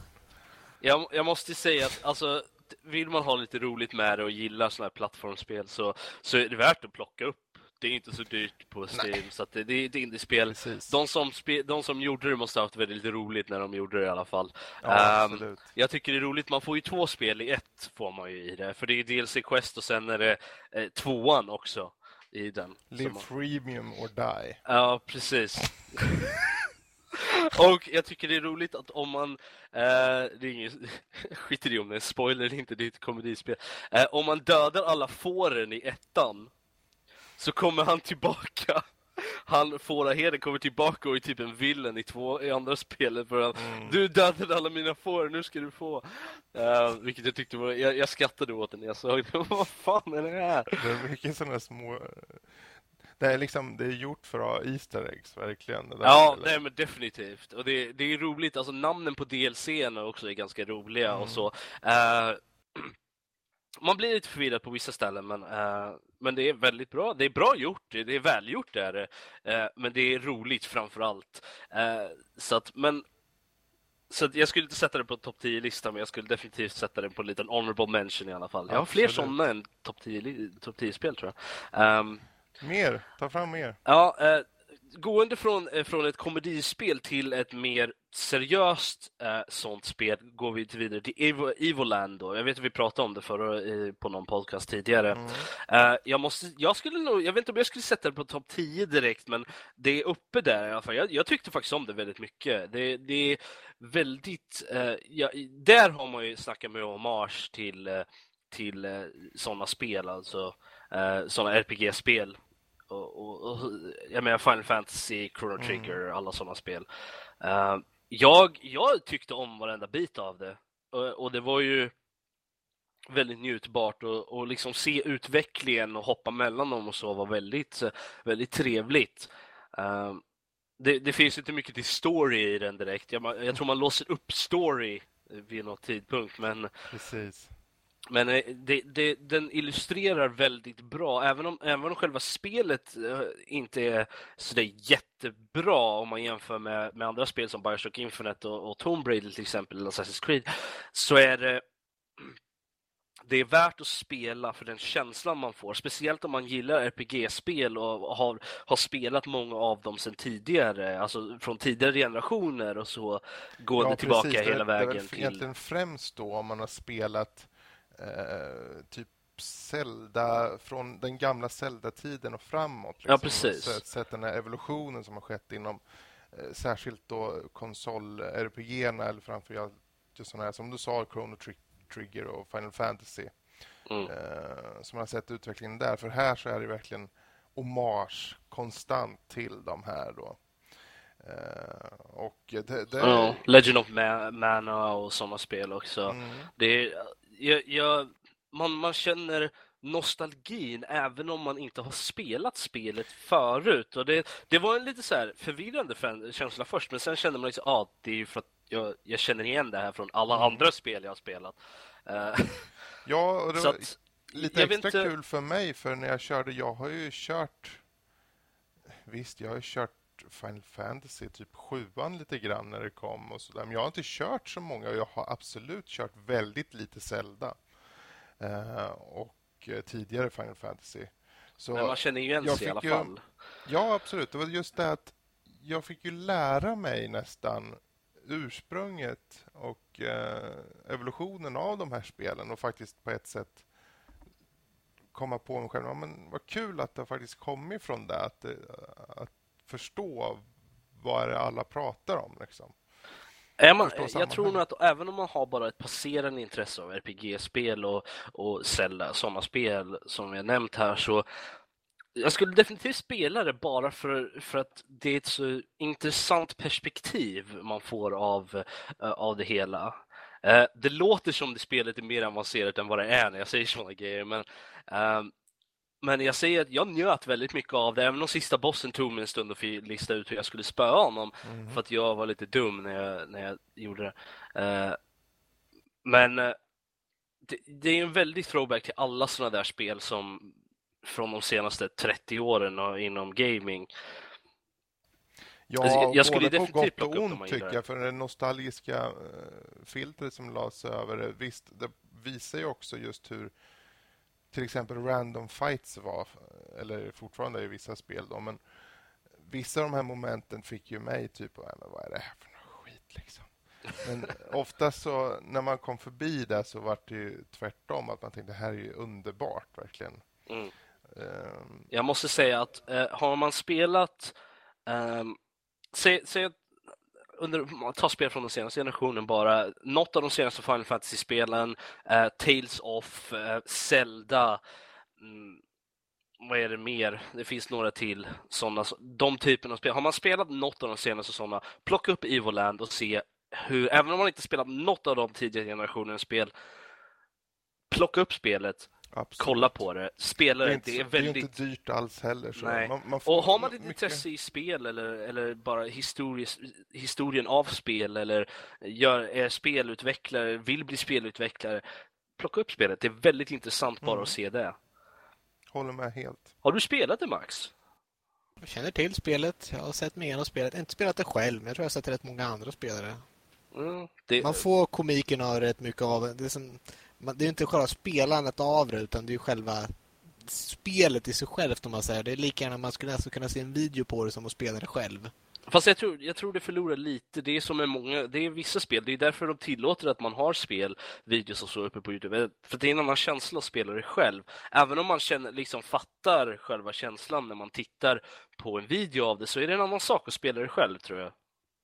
jag, jag måste säga att alltså, vill man ha lite roligt med det och gillar sådana här plattformsspel så, så är det värt att plocka upp. Det är inte så dyrt på Steam, så att det, det är ett indiespel. Precis. De som, spe, de som gjorde det måste ha haft väldigt roligt när de gjorde det i alla fall. Ja, absolut. jag tycker det är roligt, man får ju två spel i ett får man ju i det. För det är DLC Quest och sen är det eh, tvåan också i den. Live freemium or die. Ja, precis. Och jag tycker det är roligt att om man, eh, ingen, skiter i om det är spoiler eller inte, det är ett komedispel. Eh, om man dödar alla fåren i ettan så kommer han tillbaka. Han, fåraherden, kommer tillbaka och är typ en villain i två i andra spelet för att Mm. du dödade alla mina får, nu ska du få. Eh, vilket jag tyckte var, jag, jag skrattade åt det när jag såg det. Vad fan är det här? Det är mycket sådana små... Det är liksom, det är gjort för att ha Easter eggs, verkligen. Det där, Ja, nej men definitivt. Och det, det är roligt, alltså namnen på DLC-erna också är ganska roliga och så. Eh, man blir lite förvirrad på vissa ställen, men, eh, men det är väldigt bra. Det är bra gjort, det är välgjort det är det. Eh, men det är roligt framför allt. Eh, så att, men så jag skulle inte sätta det på topp 10-listan, men jag skulle definitivt sätta det på en liten honorable mention i alla fall. Jag har fler Absolut. sådana än topp 10 top 10-spel tror jag. Ehm, Mer, ta fram mer. Ja, eh, gående från, eh, från ett komedispel till ett mer seriöst eh, sånt spel går vi till vidare till Evo, Evoland. Då. Jag vet att vi pratade om det förra, eh, på någon podcast tidigare. Mm. Eh, jag, måste, jag, skulle nog, jag vet inte om jag skulle sätta det på topp 10 direkt, men det är uppe där i alla fall. Jag, jag tyckte faktiskt om det väldigt mycket. Det, det är väldigt... Eh, ja, där har man ju snackat med hommage till, eh, till sådana spel, alltså sådana RPG-spel. Och, och, och, jag menar Final Fantasy, Chrono Trigger, alla sådana spel. Eh, jag, jag tyckte om varenda bit av det. Och, och det var ju väldigt njutbart och, och liksom se utvecklingen och hoppa mellan dem och så var väldigt, väldigt trevligt. Eh, det, det finns inte mycket till story i den direkt. Jag, jag tror man låser upp story vid någon tidpunkt, men Precis. Men eh, det, det, den illustrerar väldigt bra, även om, även om själva spelet eh, inte är sådär jättebra om man jämför med, med andra spel som Bioshock Infinite och, och Tomb Raider till exempel, eller Assassin's Creed, så är det det är värt att spela för den känslan man får, speciellt om man gillar RPG-spel och har, har spelat många av dem sedan tidigare, alltså från tidigare generationer och så gående tillbaka precis. hela det, vägen Det är väl till... egentligen främst då om man har spelat eh, typ Zelda från den gamla Zelda-tiden och framåt. liksom. Ja, precis. Sett, den här evolutionen som har skett inom eh, särskilt då konsol-RPG-erna eller framförallt just sådana här som du sa, Chrono Tri- Trigger och Final Fantasy. Mm. Eh, som har sett utvecklingen där. För här så är det verkligen hommage konstant till de här då. Eh, och det, det Ja, Legend of Ma- Mana och sådana spel också. Mm. Det är, jag, jag, man, man känner nostalgin även om man inte har spelat spelet förut. Och det, det var en lite så här förvirrande känsla först, men sen kände man liksom, ja, ah, det är ju för att jag, jag känner igen det här från alla Mm. andra spel jag har spelat. Eh, Ja, och det var att, lite extra inte- kul för mig för när jag körde, jag har ju kört Visst, jag har ju kört Final Fantasy, typ sjuan lite grann när det kom och sådär. Men jag har inte kört så många och jag har absolut kört väldigt lite Zelda. Eh, och eh, tidigare Final Fantasy. Så, men man känner ju igen sig i alla ju- fall. Ja, absolut. Det var just det att jag fick ju lära mig nästan ursprunget och eh, evolutionen av de här spelen och faktiskt på ett sätt komma på mig själv. Ja, men vad kul att det har faktiskt kommit från det. Att, att förstå vad är det alla pratar om. Liksom. Man, jag tror nog att även om man har bara ett passerande intresse av RPG-spel och, och Zelda, sådana spel som jag nämnt här, så jag skulle definitivt spela det bara för, för att det är ett så intressant perspektiv man får av, eh, av det hela. Eh, det låter som det spelet är mer avancerat än vad det är när jag säger sådana grejer, men ehm, men jag säger att jag njöt väldigt mycket av det, även om sista bossen tog mig en stund att lista ut hur jag skulle spöa honom. Mhm. För att jag var lite dum när jag, när jag gjorde det. Eh, men eh, det, det är en väldigt throwback till alla sådana där spel som från de senaste 30 åren och inom gaming. Ja, Alltså, jag- skulle både på gott och ont tycker jag. För det nostalgiska eh, filtret som lades över det, visst, det visar ju också just hur till exempel random fights var, eller fortfarande i vissa spel då, men vissa av de här momenten fick ju mig typ, "Nej, men vad är det här för något skit liksom? Men ofta så, när man kom förbi det så var det ju tvärtom, att man tänkte det här är ju underbart verkligen. Mm. Ehm, Jag måste säga att eh, har man spelat, ehm, säg, säg att under, ta spel från den senaste generationen bara, något av de senaste Final Fantasy-spelen, uh, Tales of, uh, Zelda, mm, vad är det mer? Det finns några till sådana, de typerna av spel. Har man spelat något av de senaste sådana, plocka upp Evoland och se hur, även om man inte spelat något av de tidigare generationens spel, plocka upp spelet, Absolut. kolla på det, spela Det är, inte, Det är det är väldigt... inte dyrt alls heller. Så Nej. Man, man får Och har man ett mycket- intresse i spel eller, eller bara historis, historien av spel eller gör, är spelutvecklare, vill bli spelutvecklare, plocka upp spelet. Det är väldigt intressant bara Mm. att se det. Håller med helt. Har du spelat det Max? Jag känner till spelet, jag har sett mig igenom spelet. Jag har inte spelat det själv, men jag tror jag har sett rätt många andra spelare. Mm, det, Man får komiken av rätt mycket av det. Är som, det är inte själva spelandet av det, utan det är själva spelet i sig självt om man säger. Det är lika gärna man skulle nästan kunna se en video på det som att spela det själv. Fast jag tror, jag tror det förlorar lite. Det är som med många, det är vissa spel, det är därför de tillåter att man har spel, videos och så uppe på Youtube. För det är en annan känsla att spela det själv. Även om man känner, liksom fattar själva känslan när man tittar på en video av det, så är det en annan sak att spela det själv tror jag.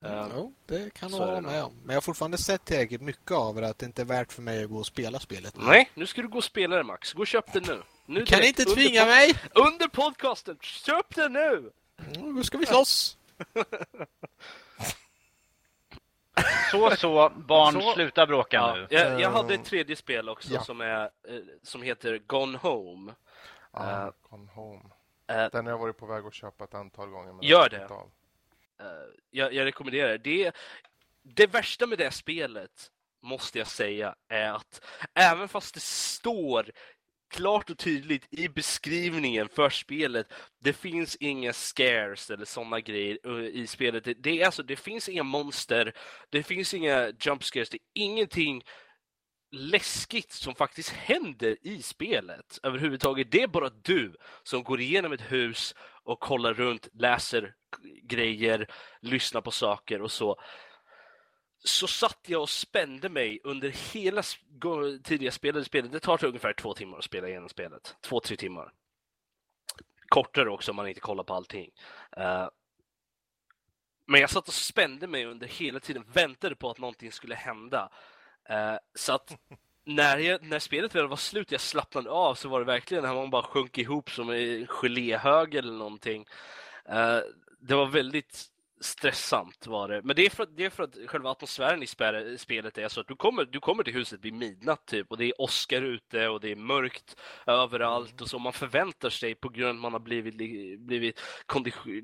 Eh, Jo, det kan jag hålla det med om. Men jag har fortfarande sett tillräckligt mycket av det att det inte är värt för mig att gå och spela spelet. Nej, nu ska du gå och spela det Max. Gå och köp det nu. nu Du kan direkt, inte under tvinga pod- mig! Under podcasten! Köp det nu! Mm, Nu ska vi slåss! Så, så, barn, Så- sluta bråka Ja, nu. jag, jag hade ett tredje spel också ja. som, är, eh, som heter Gone Home. Ah, Eh, Gone home. Den har jag varit på väg att köpa ett antal gånger. Men Gör det. av. Eh, jag, jag rekommenderar det. det. Värsta med det här spelet, måste jag säga, är att även fast det står klart och tydligt i beskrivningen för spelet, det finns inga scares eller sådana grejer eh, i spelet. Det, det, är alltså, det finns inga monster, det finns inga jump scares, det är ingenting läskigt som faktiskt händer i spelet överhuvudtaget. Det är bara du som går igenom ett hus och kollar runt, läser grejer, lyssnar på saker och så. Så satt jag och spände mig under hela tidiga spelade spelet. Det tar typ ungefär två timmar att spela igenom spelet. Två, tre timmar. Kortare också om man inte kollar på allting. Eh, men jag satt och spände mig under hela tiden, väntade på att någonting skulle hända. Eh, så att när, jag, när spelet väl var slut, jag slappnade av, så var det verkligen när man bara sjönk ihop som en geléhög eller någonting. Eh, det var väldigt stressant var det. Men det är för att, det är för att själva atmosfären i spelet är så att du kommer, du kommer till huset vid midnatt typ och det är åskar ute och det är mörkt överallt och så. Man förväntar sig på grund av att man har blivit, blivit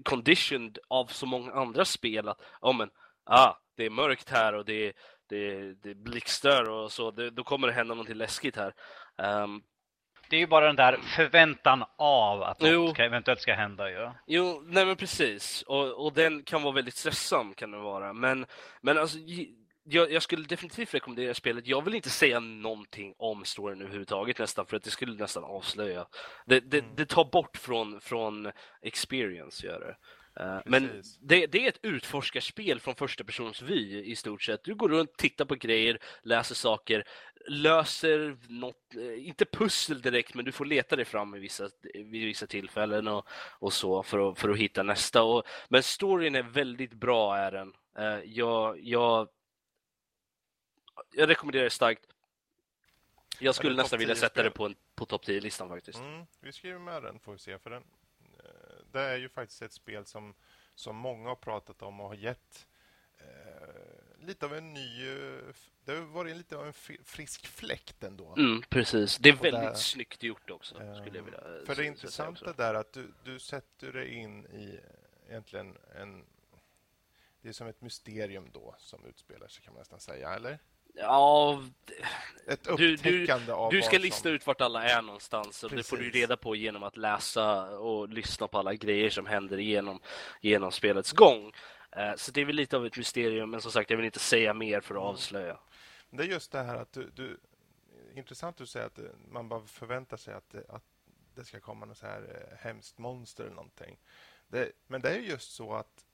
conditioned av så många andra spel att ja men, ah, det är mörkt här och det är, det, det blixtrar och så. Det, då kommer det hända någonting läskigt här. Ehm, Det är ju bara den där förväntan av att Jo. något ska, eventuellt ska hända ju. Jo, nej men precis. Och, och den kan vara väldigt stressam kan den vara. Men, men alltså, jag, jag skulle definitivt rekommendera spelet. Jag vill inte säga någonting om storyn överhuvudtaget nästan, för att det skulle nästan avslöja. Det, det, Mm. det tar bort från, från experience, gör det. Eh, men det, det är ett utforskarspel från första persons vy i stort sett. Du går runt, tittar på grejer, läser saker, löser något, eh, inte pussel direkt, men du får leta dig fram i vissa, vid vissa tillfällen och, och så för att, för att hitta nästa. Och, men storyn är väldigt bra, är den. Eh, jag, jag, jag rekommenderar det starkt. Jag skulle nästan vilja 10 sätta det på, en, på topp 10-listan faktiskt. Mm, vi skriver med den får vi se. För den, det är ju faktiskt ett spel som, som många har pratat om och har gett eh, lite av en ny... Det har varit lite av en frisk fläkt ändå. Mm, precis. Det är Och väldigt där- snyggt gjort också, Eh, skulle jag vilja För det intressanta där är att du, du sätter dig in i egentligen en... Det är som ett mysterium då som utspelar sig kan man nästan säga, eller? Ja, Ett Du- du- upptäckande av du ska vad lista som... ut vart alla är någonstans och det får du Precis. reda på genom att läsa och lyssna på alla grejer som händer genom, genom spelets gång. Eh, Så det är väl lite av ett mysterium, men som sagt, jag vill inte säga mer för att Mm. avslöja. Det är just det här att du... du intressant att du säger att man bara förväntar sig att, att det ska komma något så här eh, hemskt monster eller någonting. Det, men det är ju just så att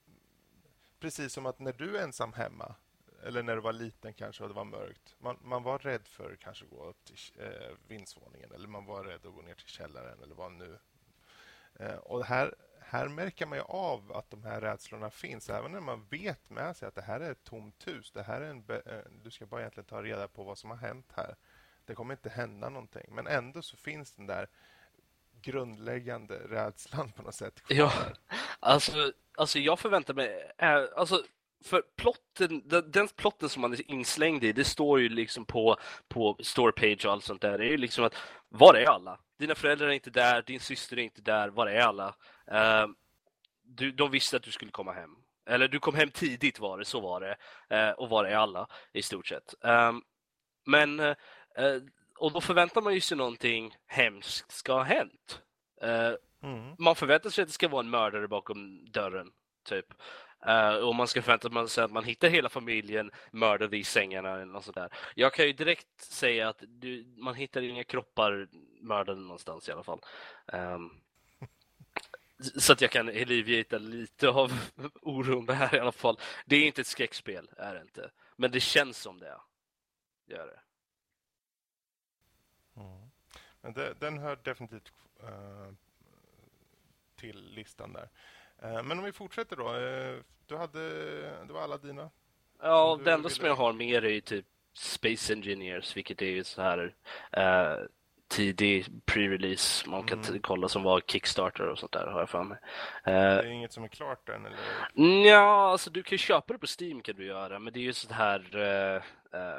precis som att när du är ensam hemma eller när du var liten kanske och det var mörkt. Man, man var rädd för kanske att gå upp till eh, vindsvåningen eller man var rädd att gå ner till källaren eller vad nu. Eh, och här, här märker man ju av att de här rädslorna finns. Även när man vet med sig att det här är ett tomt hus. Det här är en eh, du ska bara egentligen ta reda på vad som har hänt här. Det kommer inte hända någonting. Men ändå så finns den där grundläggande rädslan på något sätt. Kvar. Ja, alltså, alltså jag förväntar mig... Äh, alltså, för plotten, den, plotten som man är inslängd i, det står ju liksom på, på storepage och allt sånt där. Det är ju liksom att, var är alla? Dina föräldrar är inte där, din syster är inte där, var är alla? Uh, du, de visste att du skulle komma hem. Eller du kom hem tidigt var det, så var det. Uh, och var är alla, i stort sett. Um, men, uh, och då förväntar man ju sig någonting hemskt ska ha hänt. Mm. Man förväntar sig att det ska vara en mördare bakom dörren, typ. Uh, och man ska förvänta sig att man hittar hela familjen mördade i sängarna eller något sådär. Jag kan ju direkt säga att du, man hittar inga kroppar mördade någonstans i alla fall. Um, så att jag kan elivgita lite av oron det här i alla fall. Det är inte ett skräckspel, är det inte. Men det känns som det. Gör det. Mm. Men det, den hör definitivt uh, till listan där. Uh, men om vi fortsätter då. Uh, du hade, det var alla dina? Ja, det enda som jag har mer är typ Space Engineers, vilket är ju så här uh, tidig pre-release man kan mm. kolla som var Kickstarter och sånt där har jag för mig. Uh, det är inget som är klart än? Eller? Ja, alltså du kan köpa det på Steam kan du göra, men det är ju så här, uh,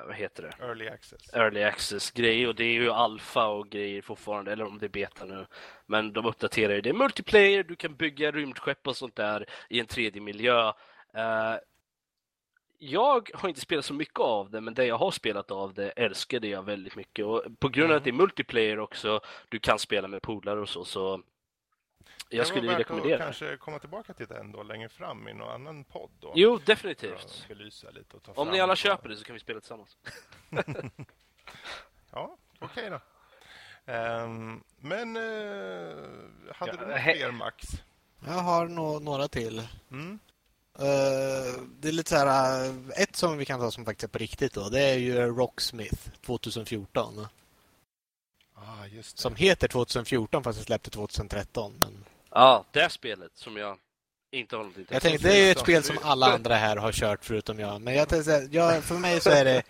vad heter det? Early access. Early access grejer och det är ju alfa och grejer fortfarande, eller om det är beta nu. Men de uppdaterar ju det. Multiplayer, du kan bygga rymdskepp och sånt där i en 3D-miljö. Jag har inte spelat så mycket av det, men det jag har spelat av det älskade jag väldigt mycket. Och på grund av att det är mm. multiplayer också, du kan spela med polare och så, så jag skulle ju rekommendera kanske komma tillbaka till det ändå längre fram i någon annan podd. Då, jo, definitivt. lite och Om ni alla köper det så kan vi spela tillsammans. ja, okej okay då. Um, men uh, hade ja, du några fler, Max? Jag har no några till. Mm. Uh, det är lite så här, uh, ett som vi kan ta som faktiskt är på riktigt då, det är ju Rocksmith 2014. Ah, just det. Som heter 2014 fast det släppte 2013. Men... Ja, det spelet som jag inte har något Jag tänkte, det är ett spel som alla andra här har kört förutom jag. Men jag tänkte, jag, för mig så är det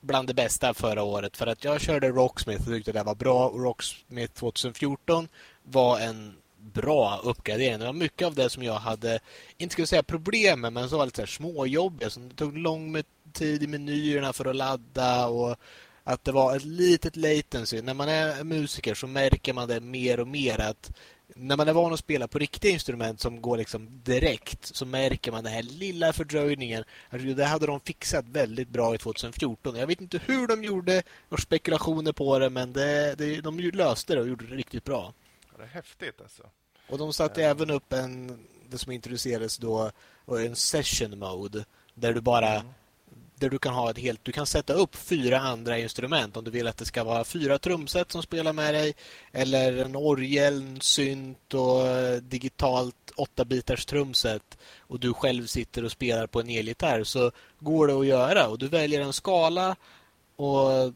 bland det bästa förra året. För att jag körde Rocksmith och tyckte det var bra. Och Rocksmith 2014 var en bra uppgradering. Det var mycket av det som jag hade, inte skulle säga problem med, men så var lite så småjobbiga. Som det tog lång tid i menyerna för att ladda och att det var ett litet latency. När man är musiker så märker man det mer och mer att när man är van att spela på riktiga instrument som går liksom direkt så märker man den här lilla fördröjningen. Det hade de fixat väldigt bra i 2014. Jag vet inte hur de gjorde och spekulationer på det men det, det, de löste det och gjorde det riktigt bra. Det är häftigt alltså. Och de satte mm. även upp en det som introducerades då en session mode där du bara mm. Där du kan ha ett helt du kan sätta upp fyra andra instrument om du vill att det ska vara fyra trumset som spelar med dig eller en orgel, en synt och digitalt åtta bitars trumset och du själv sitter och spelar på en elgitarr så går det att göra och du väljer en skala och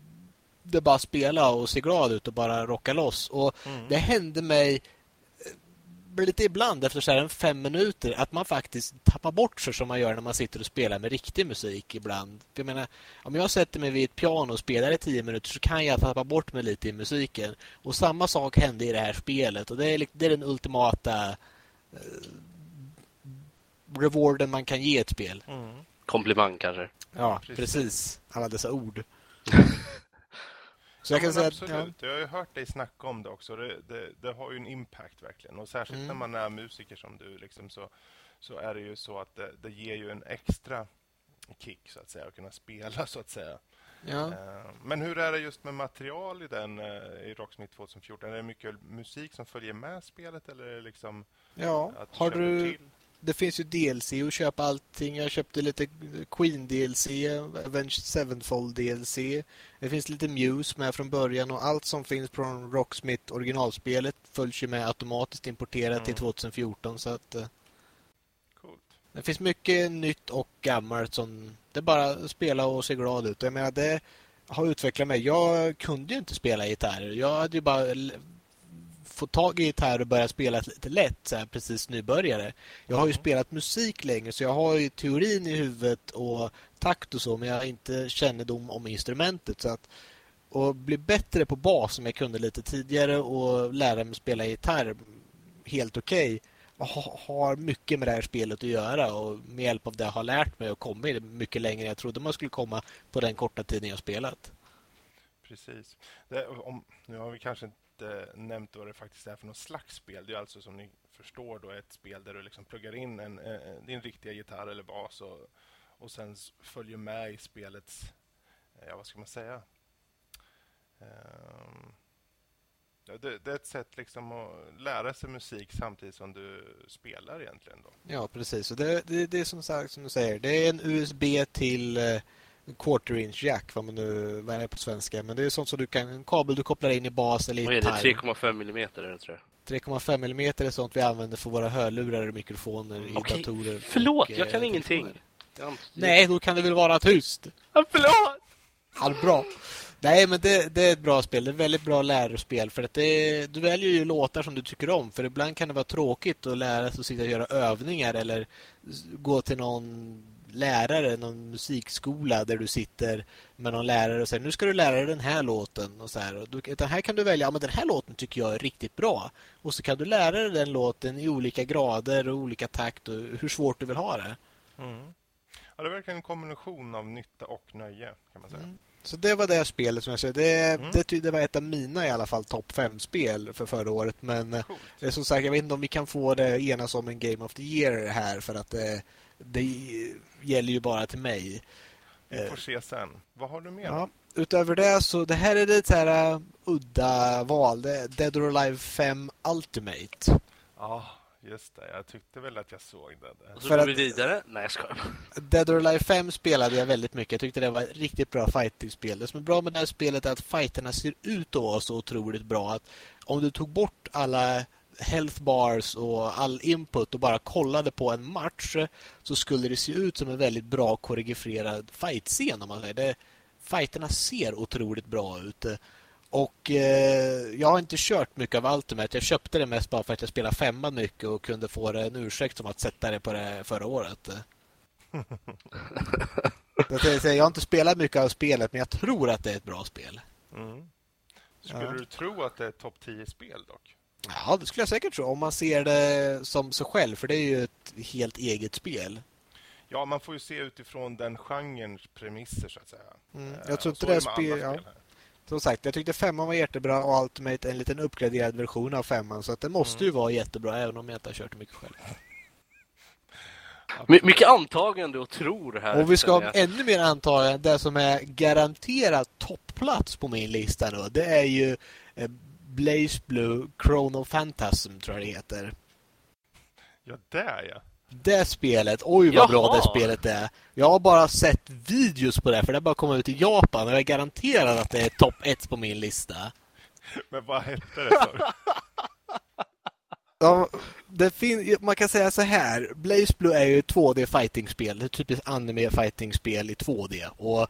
det bara spela och se glad ut och bara rocka loss. Och mm. det hände mig lite ibland efter så här fem minuter att man faktiskt tappar bort sig som man gör när man sitter och spelar med riktig musik ibland. Jag menar, om jag sätter mig vid ett piano och spelar i tio minuter så kan jag tappa bort mig lite i musiken. Och samma sak hände i det här spelet och det är, det är den ultimata eh, rewarden man kan ge ett spel. Mm. Komplimang kanske. Ja, precis. precis. Alla dessa ord. Så jag kan säga absolut. Att, ja. Jag har ju hört dig snacka om det också. Det, det, det har ju en impact verkligen. Och särskilt mm. när man är musiker som du liksom, så, så är det ju så att det, det ger ju en extra kick så att säga att kunna spela så att säga. Ja. Eh, men hur är det just med material i den eh, i Rocksmith 2014? Är det mycket musik som följer med spelet eller liksom Ja, har du till? Det finns ju DLC att köpa allting. Jag köpte lite Queen DLC, Avenged Sevenfold DLC. Det finns lite Muse med från början och allt som finns från Rocksmith originalspelet följs ju med automatiskt importerat mm. till 2014 så att eh, Coolt. Det finns mycket nytt och gammalt som det är bara att spela och se glad ut. Jag menar det har utvecklat mig. Jag kunde ju inte spela gitarr. Jag hade ju bara få tag i gitarr och börja spela lite lätt, så här, precis nybörjare. Jag har ju Mm. spelat musik länge så jag har ju teorin i huvudet och takt och så, men jag har inte kännedom om instrumentet. Så att och bli bättre på bas som jag kunde lite tidigare och lära mig spela gitarr helt okej ha, har mycket med det här spelet att göra och med hjälp av det har lärt mig och kommit mycket längre än jag trodde man skulle komma på den korta tiden jag spelat. Precis. Det, om, nu har vi kanske inte nämnt vad det faktiskt är för något slags spel. Det är alltså som ni förstår då ett spel där du liksom pluggar in en, en, din riktiga gitarr eller bas och, och sen följer med i spelets, eh, ja vad ska man säga? Um, det, det är ett sätt liksom att lära sig musik samtidigt som du spelar egentligen då. Ja, precis. Och det, det, det är som sagt som du säger. Det är en USB till eh, quarter inch jack, vad man nu vad är det på svenska. Men det är sånt som du kan, en kabel du kopplar in i bas eller Vad är det? gitarr. 3,5 millimeter är det tror jag. 3,5 mm är sånt vi använder för våra hörlurar och mikrofoner i Okej, datorer. Förlåt, och, jag kan eh, ingenting. telefoner. Jag- Nej, då kan det väl vara tyst. Ja, förlåt! Bra. Nej, men det, det är ett bra spel. Det är ett väldigt bra lärospel. För att det, du väljer ju låtar som du tycker om. För ibland kan det vara tråkigt att lära sig att sitta och göra övningar eller gå till någon lärare, någon musikskola där du sitter med någon lärare och säger nu ska du lära dig den här låten. Och så här. Och du, utan här kan du välja, ja, men den här låten tycker jag är riktigt bra. Och så kan du lära dig den låten i olika grader och olika takt och hur svårt du vill ha det. Mm. Ja, det är verkligen en kombination av nytta och nöje kan man säga. Mm. Så det var det spelet som jag säger. Det, Mm. det, det var ett av mina i alla fall topp fem spel för förra året. Men eh, som sagt, jag vet inte om vi kan få det enas om en Game of the Year här för att det, det gäller ju bara till mig. Vi Eh, får se sen. Vad har du mer? Ja, utöver det så det här är lite så här uh, udda val. Dead or Alive 5 Ultimate. Ja, just det. Jag tyckte väl att jag såg det. Och så går vi vidare. Nej, jag skojar. Dead or Alive 5 spelade jag väldigt mycket. Jag tyckte det var ett riktigt bra fighting-spel. Det som är bra med det här spelet är att fighterna ser ut att vara så otroligt bra att om du tog bort alla health bars och all input och bara kollade på en match så skulle det se ut som en väldigt bra koreograferad fight-scen om man säger. Det, fighterna ser otroligt bra ut. Och eh, jag har inte kört mycket av Ultimate. Jag köpte det mest bara för att jag spelar femman mycket och kunde få en ursäkt som att sätta det på det förra året. Jag har inte spelat mycket av spelet men jag tror att det är ett bra spel. Mm. Skulle Ja. du tro att det är ett topp 10-spel dock? Ja, det skulle jag säkert tro. Om man ser det som sig själv. För det är ju ett helt eget spel. Ja, man får ju se utifrån den genrens premisser så att säga. Mm, Eh, jag tror inte är det med spel- alla ja. Som sagt, jag tyckte femman var jättebra och Ultimate är en liten uppgraderad version av femman. Så att det måste ju vara jättebra även om jag inte har kört det mycket själv. My mycket antagande och tror här. Och vi ska ha jag. ännu mer antagande. Det som är garanterat toppplats på min lista nu. Det är ju eh, Blaze Blue Chrono Phantasm tror jag det heter. Ja, där ja. Det spelet, oj vad bra Jaha. det spelet är. Jag har bara sett videos på det för det har bara kommit ut i Japan och jag är garanterad att det är topp ett på min lista. Men vad hette det? du? Ja, det fin- man kan säga så här. Blaze Blue är ju ett 2D fightingspel. Det är typiskt anime fightingspel i 2D. Och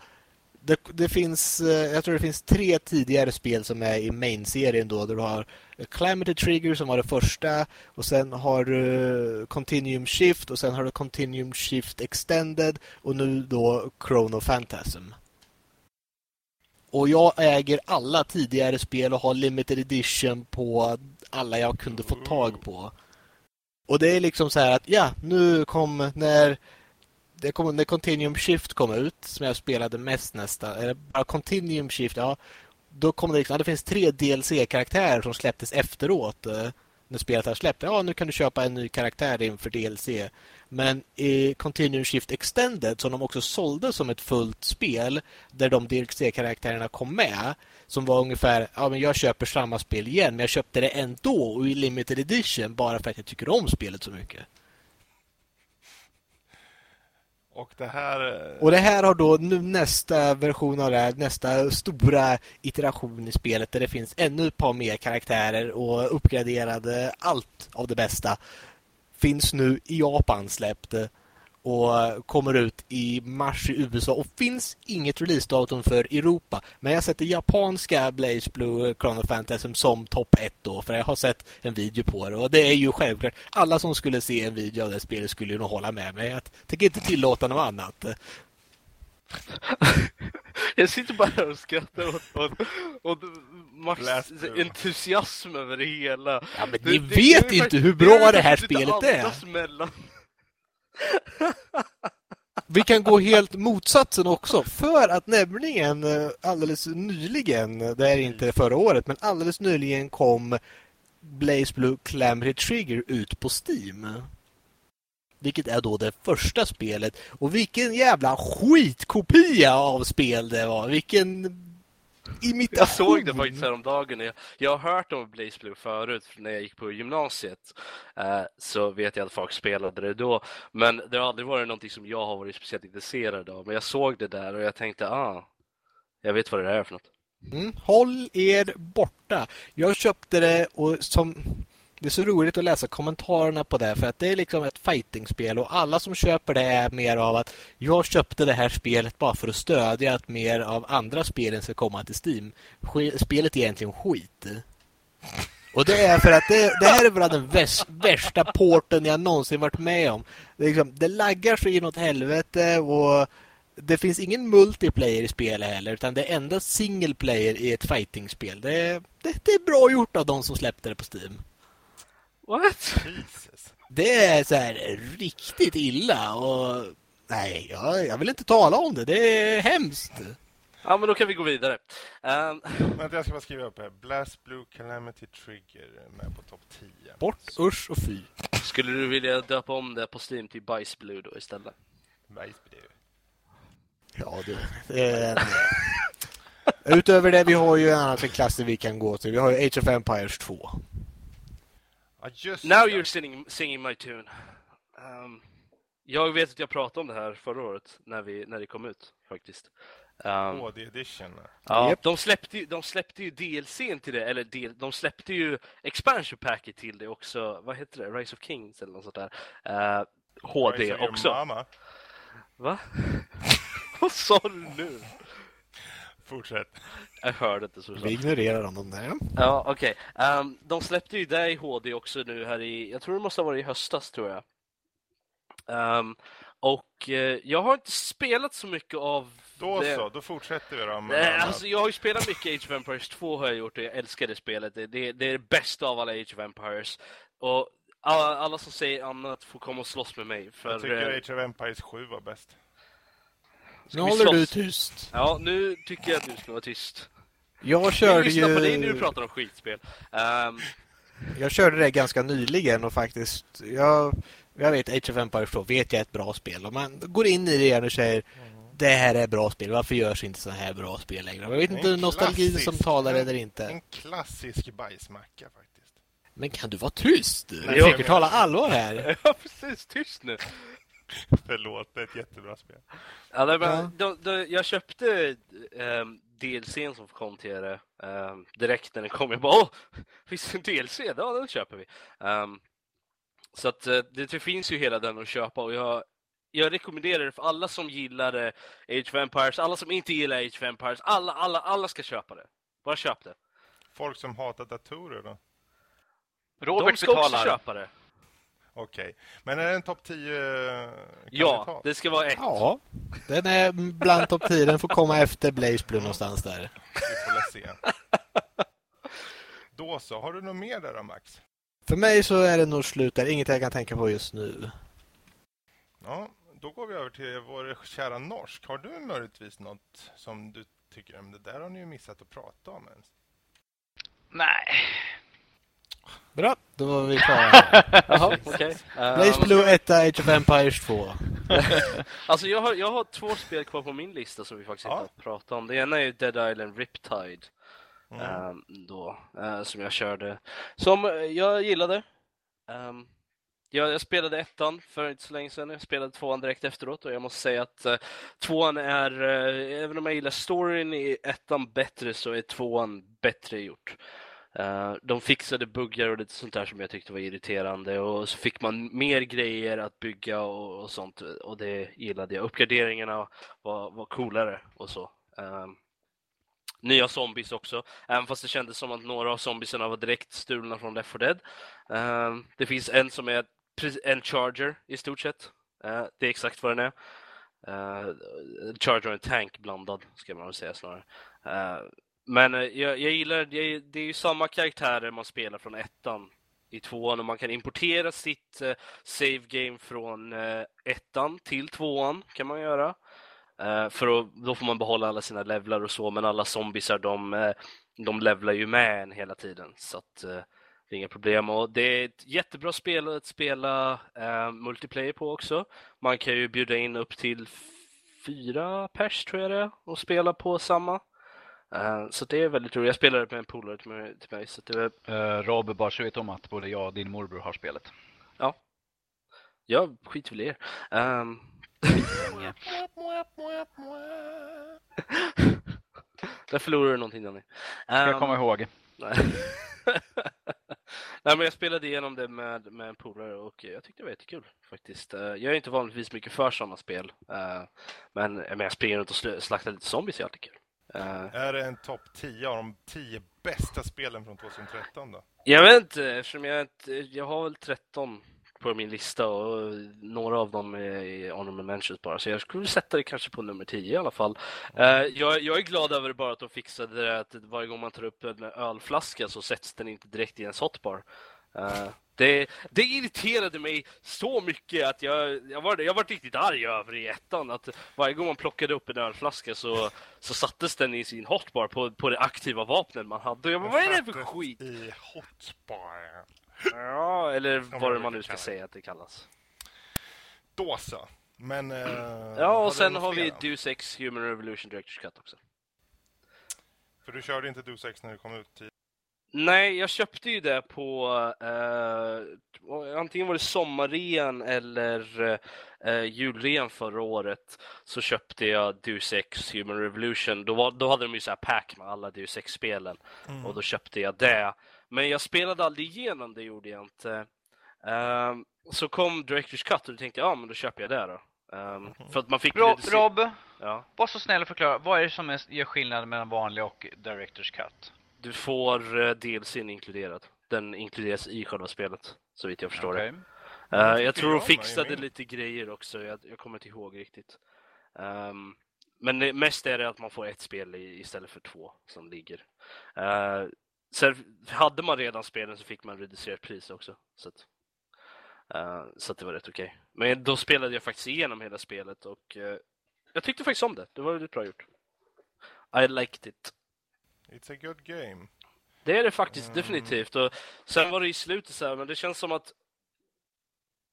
det, det finns, eh, jag tror det finns tre tidigare spel som är i main-serien då. Där du har Calamity Trigger som var det första och sen har du Continuum Shift och sen har du Continuum Shift Extended och nu då Chrono Phantasm. Och jag äger alla tidigare spel och har limited edition på alla jag kunde få tag på. Och det är liksom så här att ja, nu kom när det kom, när Continuum Shift kom ut, som jag spelade mest nästan, eller bara Continuum Shift, ja, då kom det liksom, ja, det finns tre DLC-karaktärer som släpptes efteråt eh, när spelet har släppt. Ja, nu kan du köpa en ny karaktär inför DLC. Men i Continuum Shift Extended, som de också sålde som ett fullt spel, där de DLC-karaktärerna kom med, som var ungefär, ja men jag köper samma spel igen, men jag köpte det ändå och i limited edition bara för att jag tycker om spelet så mycket. Och det här... Eh, och det här har då nu nästa version av det här, nästa stora iteration i spelet där det finns ännu ett par mer karaktärer och uppgraderade allt av det bästa. Finns nu i Japan släppt och kommer ut i mars i USA och finns inget releasedatum för Europa. Men jag sätter japanska Blaze Blue Chrono Phantasm som topp 1 då för jag har sett en video på det och det är ju självklart alla som skulle se en video av det spelet skulle ju nog hålla med mig. Jag tänker inte tillåta något annat. Jag sitter bara och skrattar åt, åt, åt Max entusiasm över det hela. Ja, men Det- ni det- vet det inte hur bra det här spelet är. Mellan. Vi kan gå helt motsatsen också. För att nämligen eh, alldeles nyligen, det är inte förra året, men alldeles nyligen kom Blaze Blue Calamity Trigger ut på Steam. Vilket är då det första spelet. Och vilken jävla skitkopia av spel det var. Vilken imitation. Jag såg det faktiskt häromdagen. Jag, jag har hört om Blaze Blue förut när jag gick på gymnasiet. Eh, så vet jag att folk spelade det då. Men det har aldrig varit någonting som jag har varit speciellt intresserad av. Men jag såg det där och jag tänkte, ah, jag vet vad det är för något. Mm, håll er borta. Jag köpte det och som... Det är så roligt att läsa kommentarerna på det för att det är liksom ett fightingspel och alla som köper det är mer av att jag köpte det här spelet bara för att stödja att mer av andra spelen ska komma till Steam. Spelet är egentligen skit. Och det är för att det, det här är bara den väs, värsta porten jag någonsin varit med om. Det, liksom, det laggar så inåt helvete och det finns ingen multiplayer i spelet heller utan det är endast single player i ett fightingspel. Det, det, det är bra gjort av de som släppte det på Steam. What? Jesus. Det är så här riktigt illa och nej, jag, jag vill inte tala om det. Det är hemskt. Ja, men då kan vi gå vidare. Ehm, Vänta, jag ska bara skriva upp här. Blast Blue Calamity Trigger med på topp 10. Bort, usch och fy. skulle du vilja döpa om det på Steam till Bajs Blue då istället? Bajs på det. Ja, det, det är... Utöver det, vi har ju en annan klass vi kan gå till. Vi har ju Age of Empires 2. Now det. you're singing, singing my tune. Ehm, jag vet att jag pratade om det här förra året när, vi, när det kom ut faktiskt. Um, HD edition. ja, Japp. de, släppte, ju- de släppte ju DLCn till det, eller del, de släppte ju expansion packet till det också. Vad heter det? Rise of Kings eller något sånt där. Eh, HD Rise of your också. Mama. Va? Vad sa du nu? Fortsätt. Jag hörde inte så. Vi ignorerar dem där. Ja, okej. Ehm, de släppte ju det i HD också nu här i, jag tror det måste ha varit i höstas tror jag. Ehm, och eh, jag har inte spelat så mycket av Då det. så, då fortsätter vi då. Nej, alltså jag har ju spelat mycket Age of Empires 2 har jag gjort och jag älskar det spelet. Det, det, det är det bästa av alla Age of Empires. Och alla, alla som säger annat får komma och slåss med mig. För, Jag tycker eh, Age of Empires 7 var bäst. Nu Ska håller du tyst. Ja, nu tycker jag att du ska vara tyst. Jag Jag körde lyssnar på dig när du ju... pratar om skitspel. Ehm, Jag körde det ganska nyligen och faktiskt... Jag, jag vet Age of Empires 2 vet jag är ett bra spel. Om man går in i det igen och säger det här är bra spel. Varför görs inte så här bra spel längre? Jag vet inte En nostalgi som talar en- eller inte. En klassisk bajsmacka faktiskt. Men kan du vara tyst? Nej, Jag försöker tala allvar här. ja, precis. Tyst nu. Förlåt, det är ett jättebra spel. Ja, nej, men, Ja. då, då, jag köpte um, DLCn som kom till det ehm, direkt när den kom. Jag bara åh, finns det en DLC? Ja, den köper vi. Ehm, så att eh, det finns ju hela den att köpa och jag, jag rekommenderar det för alla som gillar eh, Age of Empires, alla som inte gillar Age of Empires, alla, alla, alla ska köpa det. Bara köp det. Folk som hatar datorer då? De Robert ska också betalar. köpa det. Okej. Men är det en topp 10 Ja, kandidat? det ska vara ett. Ja, den är bland topp 10. Den får komma efter Blaze Blue någonstans där. Vi får väl se. Då så, har du något mer där då Max? För mig så är det nog slut där. Inget jag kan tänka på just nu. Ja, då går vi över till vår kära norsk. Har du möjligtvis något som du tycker, men det där har ni ju missat att prata om ens. Nej. Bra, då var vi klara. Jaha, okej. Blaze Ehm, Blue 1, Age of Empires 2. Alltså jag har, jag har två spel kvar på min lista som vi faktiskt Ja. inte har pratat om. Det ena är ju Dead Island Riptide. Mm. ehm, då, eh, som jag körde. Som eh, jag gillade. Ehm, jag, jag spelade ettan för inte så länge sedan. Jag spelade tvåan direkt efteråt och jag måste säga att uh, tvåan är, eh, även om jag gillar storyn i ettan bättre så är tvåan bättre gjort. Eh, de fixade buggar och lite sånt där som jag tyckte var irriterande och så fick man mer grejer att bygga och, och sånt och det gillade jag. Uppgraderingarna var, var coolare och så. Um, nya zombies också, även fast det kändes som att några av zombiesarna var direkt stulna från Left 4 Dead. Um, det finns en som är en charger i stort sett. Uh, det är exakt vad den är. Uh, charger och en tank blandad, ska man väl säga snarare. Uh, men eh, jag, jag gillar, jag, det är ju samma karaktärer man spelar från ettan i tvåan och man kan importera sitt eh, save game från eh, ettan till tvåan kan man göra. För att, då får man behålla alla sina levlar och så, men alla zombisar de, de levlar ju med en hela tiden. Så att, det är inga problem. Och det är ett jättebra spel att spela multiplayer på också. Man kan ju bjuda in upp till fyra pers tror jag det är och spela på samma. Uh, så det är väldigt roligt. Jag spelade med en polare till mig. Till mig så det var... uh, Rob, bara så vet om att både jag och din morbror har spelet. Ja. Jag skiter väl i er. Um... Där förlorar du någonting Danny. Um... Ska jag komma ehm, ihåg. Nej. Nej, men jag spelade igenom det med, med en polare och jag tyckte det var jättekul faktiskt. Eh, jag är inte vanligtvis mycket för sådana spel, men, men jag springer runt och slaktar lite zombies är alltid kul. Uh, är det en topp 10 av de 10 bästa spelen från 2013 då? Jag vet inte, eftersom jag, jag har väl 13 på min lista och några av dem är honorable mentions bara. Så jag skulle sätta det kanske på nummer 10 i alla fall. Uh, jag, jag, är glad över bara att de fixade det att varje gång man tar upp en ölflaska så sätts den inte direkt i en hotbar. Uh, det, det irriterade mig så mycket att jag, jag, var, jag var riktigt arg över i ettan att varje gång man plockade upp en ölflaska så, så sattes den i sin hotbar på, på det aktiva vapnet man hade. Jag bara, vad är det för skit? I hotbar? Ja, eller vad det man nu ska säga att det kallas. Då så. Men... Uh, ja, och sen har vi Deus Ex Human Revolution Director's Cut också. För du körde inte Deus Ex när det kom ut? Tid. Nej, jag köpte ju det på eh, antingen var det sommarrean eller eh, julrean förra året. Så köpte jag Deus Ex Human Revolution. Då, var, då hade de ju så här pack med alla Deus Ex-spelen mm. och då köpte jag det. Men jag spelade aldrig igenom det, gjorde jag inte. Eh, så kom Directors Cut och då tänkte jag, ja men då köper jag det då. Um, för att man fick Rob, Rob ja. var så snäll och förklara, vad är det som gör skillnad mellan vanlig och Directors Cut? Du får uh, DLCn inkluderad. Den inkluderas i själva spelet, så vitt jag förstår okay. det. Uh, jag tror de fixade lite grejer också, jag, jag kommer inte ihåg riktigt. Um, men det, mest är det att man får ett spel i, istället för två som ligger. Uh, sen hade man redan spelen så fick man reducerat pris också. Så att, uh, så att det var rätt okej. Okay. Men då spelade jag faktiskt igenom hela spelet och uh, jag tyckte faktiskt om det. Det var väldigt bra gjort. I liked it. It's a good game. Det är det faktiskt mm. definitivt. Och sen var det i slutet så här, men det känns som att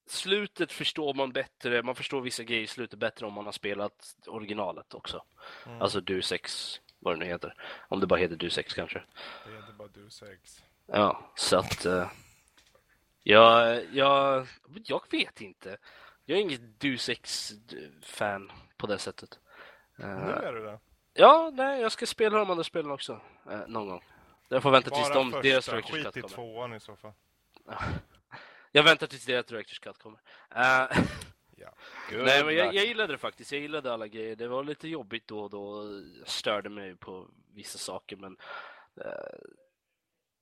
slutet förstår man bättre. Man förstår vissa grejer i slutet bättre om man har spelat originalet också. Mm. Alltså Du 6, vad det nu heter. Om det bara heter Du 6 kanske. Det heter bara Du 6. Ja, så att... Uh, jag, jag, jag vet inte. Jag är inget Du 6-fan på det sättet. Uh, nu är du det. Ja, nej, jag ska spela de andra spelen också. Eh, någon gång. Jag får vänta tills de, deras Director's Cut kommer. I tvåan i så fall. jag väntar tills deras Director's Cut kommer. Uh, ja. nej, men jag, jag, gillade det faktiskt. Jag gillade alla grejer. Det var lite jobbigt då och då. Jag störde mig på vissa saker, men uh,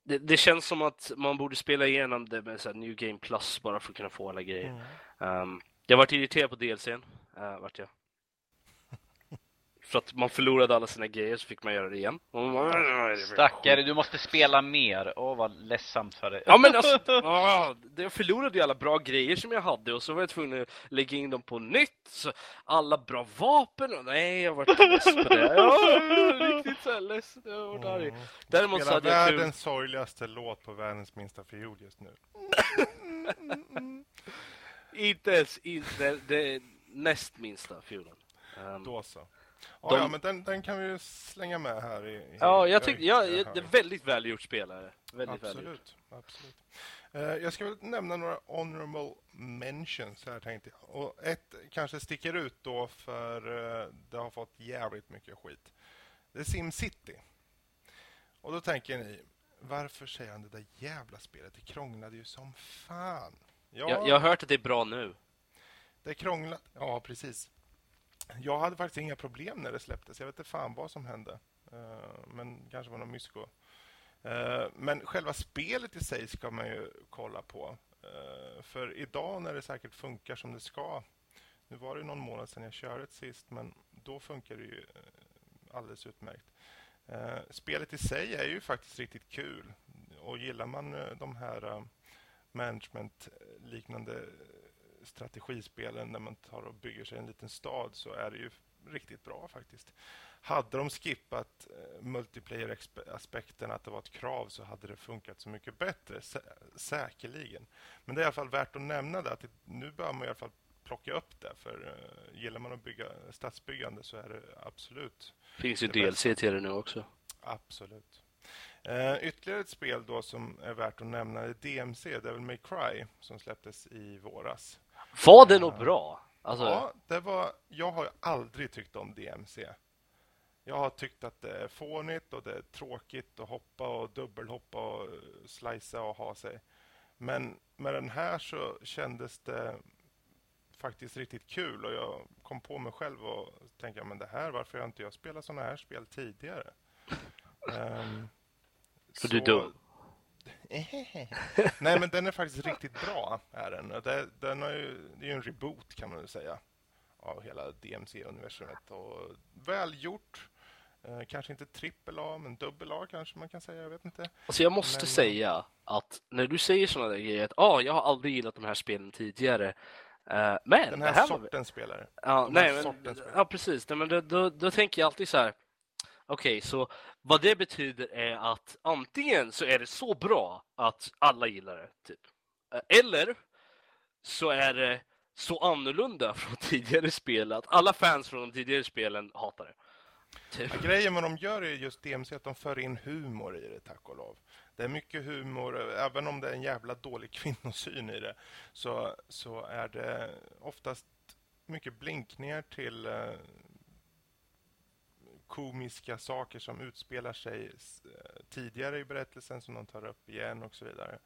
det, det, känns som att man borde spela igenom det med så här, New Game Plus bara för att kunna få alla grejer. Mm. Um, jag varit irriterad på DLCn, uh, vart jag. För att man förlorade alla sina grejer så fick man göra det igen. Stackare, du måste spela mer. Åh, vad ledsamt för dig. Ja, men alltså, jag förlorade ju alla bra grejer som jag hade och så var jag tvungen att lägga in dem på nytt. Så alla bra vapen. Och, nej, jag var less på det. Ja, riktigt så ledsen. Jag var arg. Däremot så hade jag världens sorgligaste låt på världens minsta fiol just nu. inte ens inte det näst minsta fiolen. Um, Då så. De... Ja, men den, den, kan vi slänga med här. I, i ja, jag tycker ja, det är väldigt välgjort spelare. Väldigt absolut, välgjort. absolut. Uh, jag ska väl nämna några honorable mentions här tänkte jag. Och ett kanske sticker ut då för uh, det har fått jävligt mycket skit. Det är SimCity. Och då tänker ni, varför säger han det där jävla spelet? Det krånglade ju som fan. Ja, Jag, jag har hört att det är bra nu. det krånglade. Ja, precis. Jag hade faktiskt inga problem när det släpptes. Jag vet inte fan vad som hände. Eh, men kanske var någon mysko. Eh, men själva spelet i sig ska man ju kolla på. Eh, för idag när det säkert funkar som det ska. Nu var det någon månad sedan jag körde det sist, men då funkar det ju alldeles utmärkt. Spelet i sig är ju faktiskt riktigt kul. Och gillar man de här management-liknande strategispelen där man tar och bygger sig en liten stad så är det ju riktigt bra faktiskt. Hade de skippat eh, multiplayer-aspekten, att det var ett krav, så hade det funkat så mycket bättre, sä- säkerligen. Men det är i alla fall värt att nämna det, att det, nu bör man i alla fall plocka upp det. För eh, gillar man att bygga stadsbyggande så är det absolut finns ju Det bästa. DLC till det nu också. Absolut. Eh, ytterligare ett spel då som är värt att nämna är DMC, Devil May Cry, som släpptes i våras. Var det nog bra? Alltså, Ja, det var, jag har aldrig tyckt om DMC. Jag har tyckt att det är fånigt och det är tråkigt att hoppa och dubbelhoppa och eh, slicea och ha sig. Men med den här så kändes det faktiskt riktigt kul och jag kom på mig själv och tänkte, men det här, varför har inte jag spelat sådana här spel tidigare? Ehm, för du är så- dum. Nej, men den är faktiskt riktigt bra. Är den. Det, den har ju, det är ju en reboot kan man väl säga av hela DMC-universumet. Och välgjort. Eh, kanske inte trippel A, men dubbel A kanske man kan säga. Jag vet inte. Alltså jag måste Men- säga att när du säger sådana där grejer att ah, jag har aldrig gillat de här spelen tidigare. eh, men Den här, här sortens spelare. Ja, nej, men, ja precis. Nej, men då, då, då tänker jag alltid så här. Okej, så vad det betyder är att antingen så är det så bra att alla gillar det, typ. Eh, eller så är det så annorlunda från tidigare spel att alla fans från de tidigare spelen hatar det. Typ. Grejen med de gör är just DMC att de för in humor i det, tack och lov. Det är mycket humor, även om det är en jävla dålig kvinnosyn i det, så, så är det oftast mycket blinkningar till eh, komiska saker som utspelar sig eh, tidigare i berättelsen som de tar upp igen och så vidare.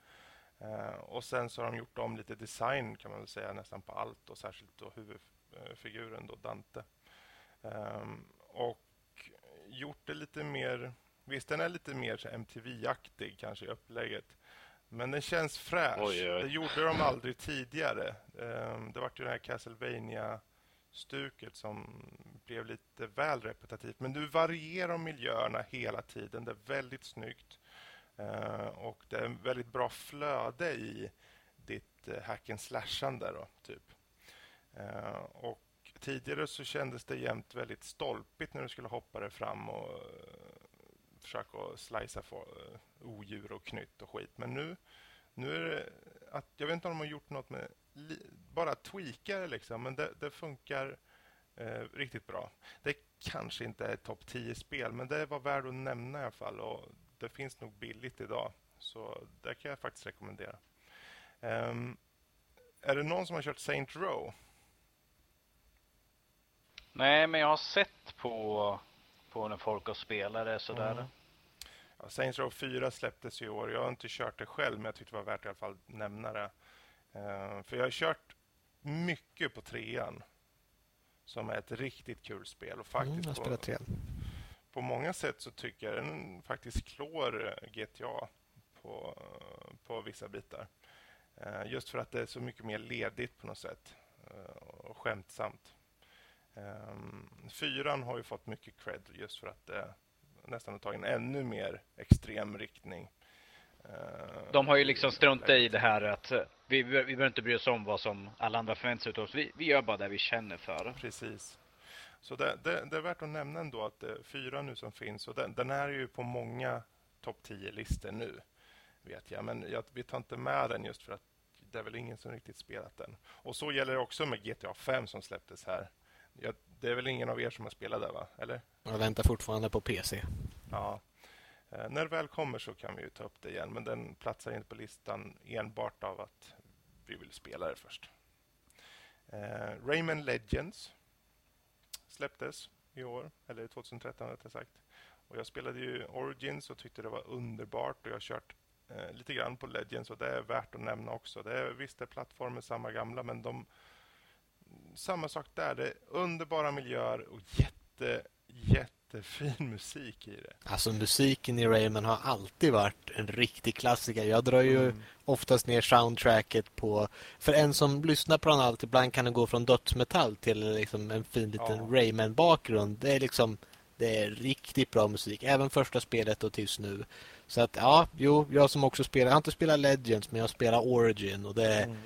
Eh, och sen så har de gjort om lite design kan man väl säga nästan på allt och särskilt då huvudfiguren då Dante. Ehm, och gjort det lite mer, visst den är lite mer MTV-aktig kanske i upplägget. Men den känns fräsch. Oj, oj. Det gjorde de aldrig tidigare. Ehm, det var ju det här Castlevania stuket som blev lite väl repetitivt. Men nu varierar miljöerna hela tiden. Det är väldigt snyggt. Eh, och det är en väldigt bra flöde i ditt eh, hack and slashande då, typ. Eh, och tidigare så kändes det jämt väldigt stolpigt när du skulle hoppa dig fram och försöka slicea för, odjur och knytt och skit. Men nu, nu är det att, jag vet inte om de har gjort något med bara tweakar liksom, men det, det funkar eh, riktigt bra. Det kanske inte är topp 10-spel, men det var värt att nämna i alla fall. Och det finns nog billigt idag, så det kan jag faktiskt rekommendera. Ehm, är det någon som har kört Saint Row? Nej, men jag har sett på, på när folk har spelat det sådär. Mm. Ja, Saints Row 4 släpptes i år. Jag har inte kört det själv, men jag tyckte det var värt i alla fall att nämna det. Eh, för jag har kört mycket på trean, som är ett riktigt kul spel. Och faktiskt Mm, på, på många sätt så tycker jag den faktiskt klår eh, GTA på, eh, på vissa bitar. Just för att det är så mycket mer ledigt på något sätt och skämtsamt. Um, fyran har ju fått mycket cred just för att det nästan har tagit en ännu mer extrem riktning. Eh, De har ju liksom struntat i det här att eh, vi, vi behöver inte bry oss om vad som alla andra förväntar sig av oss. Vi, vi gör bara det vi känner för. Precis. Så det, det, det är värt att nämna ändå att det är fyra nu som finns och den, den är ju på många topp 10-listor nu, vet jag. Men jag, vi tar inte med den just för att det är väl ingen som riktigt spelat den. Och så gäller det också med GTA 5 som släpptes här. Jag, det är väl ingen av er som har spelat det, va? Eller? Jag väntar fortfarande på PC. Ja. Eh, när det väl kommer så kan vi ju ta upp det igen, men den platsar inte på listan enbart av att vi vill spela det först. Eh, Rayman Legends släpptes i år, eller 2013 rättare sagt. Och jag spelade ju Origins och tyckte det var underbart och jag har kört eh, lite grann på Legends och det är värt att nämna också. Det är, visst är plattformen samma gamla men de samma sak där. Det är underbara miljöer och jätte, jättefin musik i det. Alltså musiken i Rayman har alltid varit en riktig klassiker. Jag drar ju mm. oftast ner soundtracket på... För en som lyssnar på den allt, ibland kan det gå från dödsmetall till liksom en fin liten ja. Rayman-bakgrund. Det är liksom... Det är riktigt bra musik. Även första spelet och tills nu. Så att ja, jo, jag som också spelar... Jag har inte spelat Legends, men jag spelar Origin och det är mm.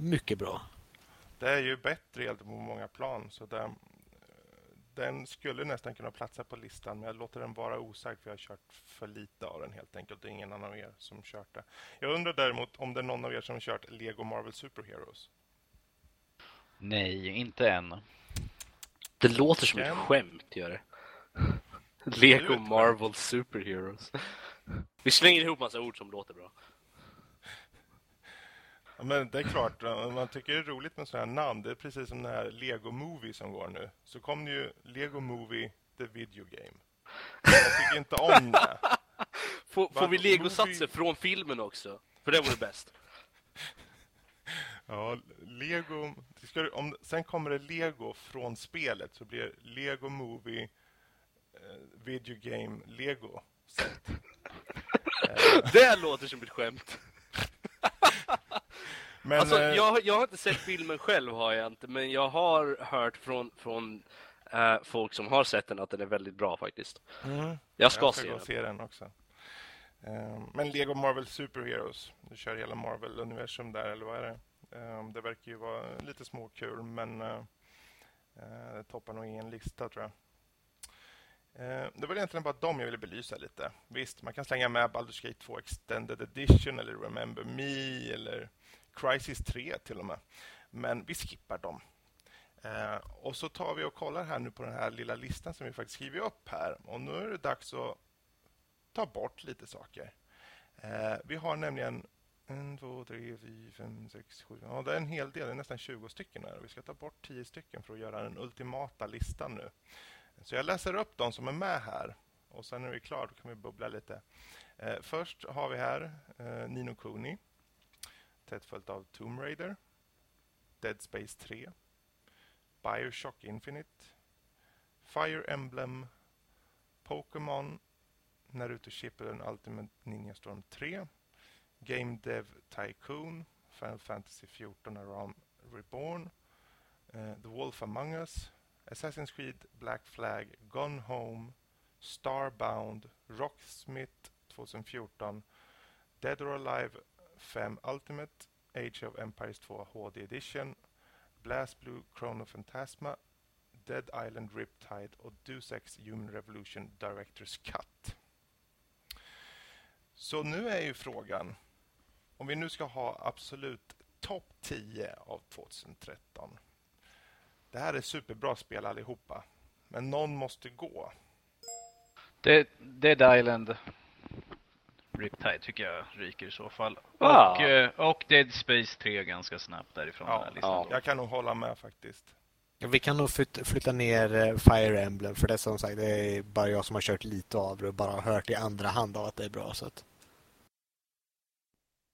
mycket bra. Det är ju bättre helt på många plan. Så den, den skulle nästan kunna platsa på listan, men jag låter den vara osagd för jag har kört för lite av den helt enkelt. Det är ingen annan av er som kört det. Jag undrar däremot om det är någon av er som kört Lego Marvel Superheroes? Nej, inte än. Det låter som ett skämt, gör det. Lego Marvel Superheroes. Vi slänger ihop massa ord som låter bra. Men det är klart, man tycker det är roligt med sådana här namn. Det är precis som den här Lego Movie som går nu. Så kom det ju Lego Movie The Video Game. Jag tycker inte om det. Får, får vi Lego-satser från filmen också? För det vore bäst. Ja, Lego... Ska, om, sen kommer det Lego från spelet så blir det Lego Movie eh, Video Game Lego set. det låter som ett skämt. Men, alltså, eh, jag, jag har inte sett filmen själv, har jag inte, men jag har hört från, från äh, folk som har sett den att den är väldigt bra faktiskt. Mm. Jag ska, jag ska se, den. se den också. Um, men Lego Marvel Superheroes, du kör hela Marvel-universum där, eller vad är det? Um, det verkar ju vara lite småkul, men uh, uh, det toppar nog ingen lista tror jag. Uh, det var egentligen bara dem jag ville belysa lite. Visst, man kan slänga med Baldur's Gate 2 Extended Edition eller Remember Me eller Crisis 3 till och med. Men vi skippar dem. Eh, och så tar vi och kollar här nu på den här lilla listan som vi faktiskt skriver upp här. Och nu är det dags att ta bort lite saker. Eh, vi har nämligen en, två, tre, fyra, fem, sex, sju. Ja, det är en hel del. Det är nästan 20 stycken här. Vi ska ta bort 10 stycken för att göra den ultimata listan nu. Så jag läser upp de som är med här. Och sen när vi är klara kan vi bubbla lite. Eh, först har vi här eh, Nino Kuni tätt följt av Tomb Raider, Dead Space 3, Bioshock Infinite, Fire Emblem, Pokémon, Naruto Shippuden Ultimate Ninja Storm 3, Game Dev Tycoon, Final Fantasy 14 Aram Reborn, uh, The Wolf Among Us, Assassin's Creed Black Flag, Gone Home, Starbound, Rocksmith 2014, Dead or Alive 5 Ultimate, Age of Empires 2 HD Edition, Blast Blue Chrono Phantasma, Dead Island Riptide och Deus Ex Human Revolution Directors Cut. Så nu är ju frågan, om vi nu ska ha absolut topp 10 av 2013. Det här är superbra spel allihopa, men någon måste gå. Dead Island Riptide tycker jag ryker i så fall. Ah. Och, eh, och Dead Space 3 ganska snabbt därifrån. Ja, den ja. Jag kan nog hålla med faktiskt. Vi kan nog flytta ner eh, Fire Emblem för det som sagt det är bara jag som har kört lite av det och bara hört i andra hand av att det är bra. Så att...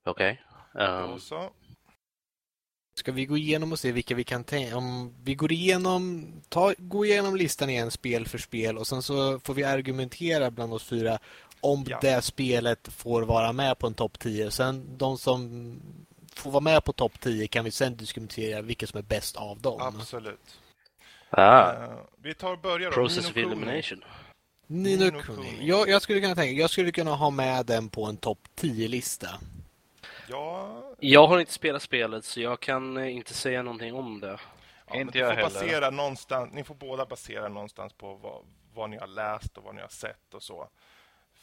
Okej. Okay. Um... Ska vi gå igenom och se vilka vi kan tänka om vi går igenom ta, gå igenom listan igen spel för spel och sen så får vi argumentera bland oss fyra om ja. det spelet får vara med på en topp 10. Sen de som får vara med på topp 10 kan vi sen diskutera vilka som är bäst av dem. Absolut. Ah. Uh, vi tar och börjar Process of elimination. Nino, Nino Kuni. Jag, jag, skulle kunna tänka, jag skulle kunna ha med den på en topp 10-lista. Ja. Jag har inte spelat spelet så jag kan eh, inte säga någonting om det. Ja, inte jag heller. Basera någonstans, ni får båda basera någonstans på vad, vad ni har läst och vad ni har sett och så.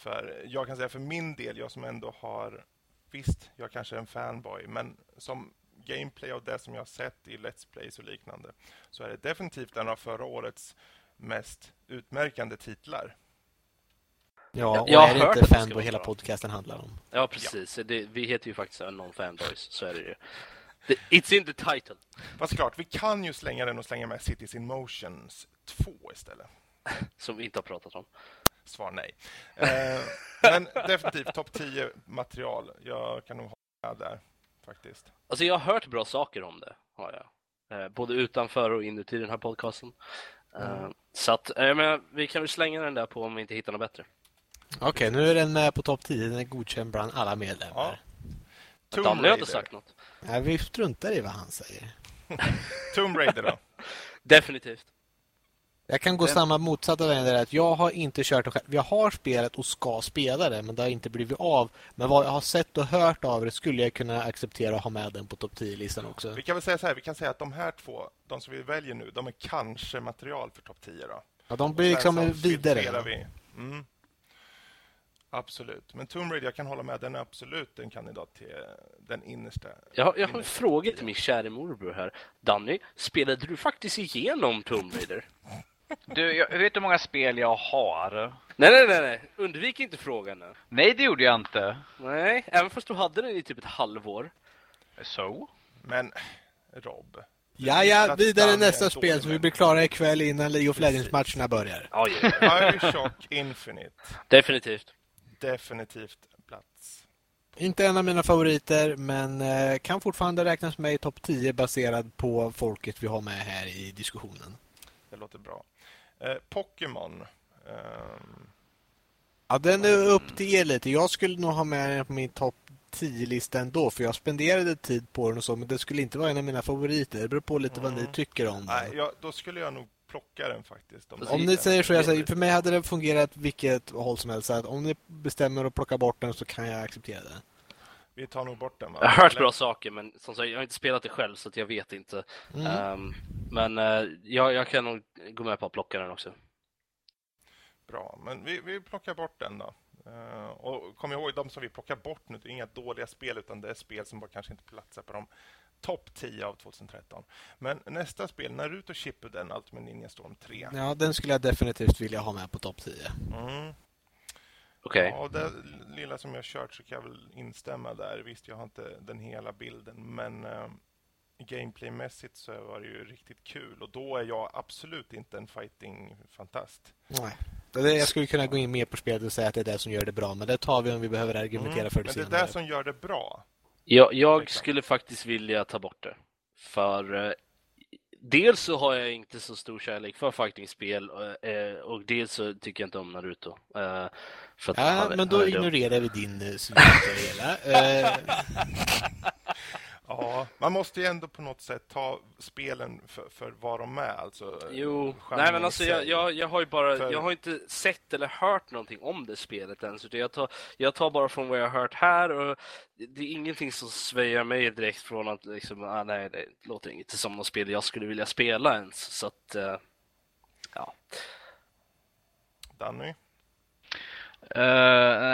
För jag kan säga för min del, jag som ändå har... Visst, jag kanske är en fanboy, men som gameplay av det som jag har sett i Let's Plays och liknande så är det definitivt en av förra årets mest utmärkande titlar. Ja, och jag är det inte fanboy hela podcasten handlar om? Ja, precis. Ja. Det, vi heter ju faktiskt Non Fanboys, så är det ju. It's in the title. Fast klart, vi kan ju slänga den och slänga med Cities in Motions 2 istället. Som vi inte har pratat om. Svar nej. Eh, men definitivt topp 10 material. Jag kan nog hålla där faktiskt. Alltså jag har hört bra saker om det, har jag. Eh, både utanför och inuti den här podcasten. Eh, Så att, eh, men vi kan väl slänga den där på om vi inte hittar något bättre. Okej, nu är den med på topp 10. Den är godkänd bland alla medlemmar. Tomb Danny har Raider. inte sagt något. Ja, vi struntar i vad han säger. Tomb Raider då? Definitivt. Jag kan gå Den- samma motsatta vägen där att jag har inte kört det själv. Jag har spelat och ska spela det, men det har inte blivit av. Men vad jag har sett och hört av det skulle jag kunna acceptera att ha med den på topp 10-listan också. Vi kan väl säga så här, vi kan säga att de här två, de som vi väljer nu, de är kanske material för topp 10 då. Ja, de blir liksom vidare. Vi. Mm. Absolut. Men Tomb Raider, jag kan hålla med, den är absolut en kandidat till den innersta. Jag, har- jag har en fråga till min kära morbror här. Danny, spelade du faktiskt igenom Tomb Raider? Du, jag vet hur många spel jag har? Nej, nej, nej, nej. Undvik inte frågan nu. Nej, det gjorde jag inte. Nej, även fast du hade den i typ ett halvår. Så? Men Rob, Ja, ja, vidare nästa spel så vi blir klara ikväll innan League of Legends-matcherna börjar. Ja, ja, ja. Bioshock Infinite, definitivt. definitivt plats. Inte en av mina favoriter, men eh, kan fortfarande räknas med i topp 10 baserad på folket vi har med här i diskussionen. Det låter bra. Eh, Pokémon. ehm, Ja, den är upp till er lite. Jag skulle nog ha med den på min topp 10-lista ändå, för jag spenderade tid på den och så, men det skulle inte vara en av mina favoriter. Det beror på lite vad ni tycker om nej, den. ja, då skulle jag nog plocka den faktiskt. Om, Om ni säger så, jag säger, för mig hade det fungerat vilket håll som helst. Så att om ni bestämmer att plocka bort den så kan jag acceptera det. Vi tar nog bort den va? Jag har hört Eller? bra saker, men som sagt, jag har inte spelat det själv så att jag vet inte. Mm. Ehm, men eh, jag, jag kan nog gå med på att plocka den också. Bra, men vi, vi plockar bort den då. Eh, och kom ihåg, de som vi plockar bort nu, det är inga dåliga spel utan det är spel som bara kanske inte platsar på de topp 10 av 2013. Men nästa spel, Naruto Shippuden Ultimate Ninja Storm 3. Ja, den skulle jag definitivt vilja ha med på topp 10. Mm. Okej. Ja, och det lilla som jag har kört så kan jag väl instämma där. Visst, jag har inte den hela bilden, men eh, gameplaymässigt så var det ju riktigt kul. Och då är jag absolut inte en fighting-fantast. Nej. Det är det jag skulle kunna gå in mer på spelet och säga att det är det som gör det bra, men det tar vi om vi behöver argumentera Mm. för det Men det är senare. det som gör det bra. Jag, jag Exakt. skulle faktiskt vilja ta bort det. För eh, dels så har jag inte så stor kärlek för fightingspel eh, och dels så tycker jag inte om Naruto. Eh, Ja, han- men då ignorerar vi din eh, syn på det hela. Eh, Ja, man måste ju ändå på något sätt ta spelen för, för vad de är. Alltså, Jo, genren nej men alltså jag, jag, jag har ju bara, För- jag har inte sett eller hört någonting om det spelet ens. Utan jag, tar, jag tar bara från vad jag har hört här och det är ingenting som sväjar mig direkt från att liksom, ah, nej det låter inte som något spel jag skulle vilja spela ens. Så att, eh, ja. Danny? Uh,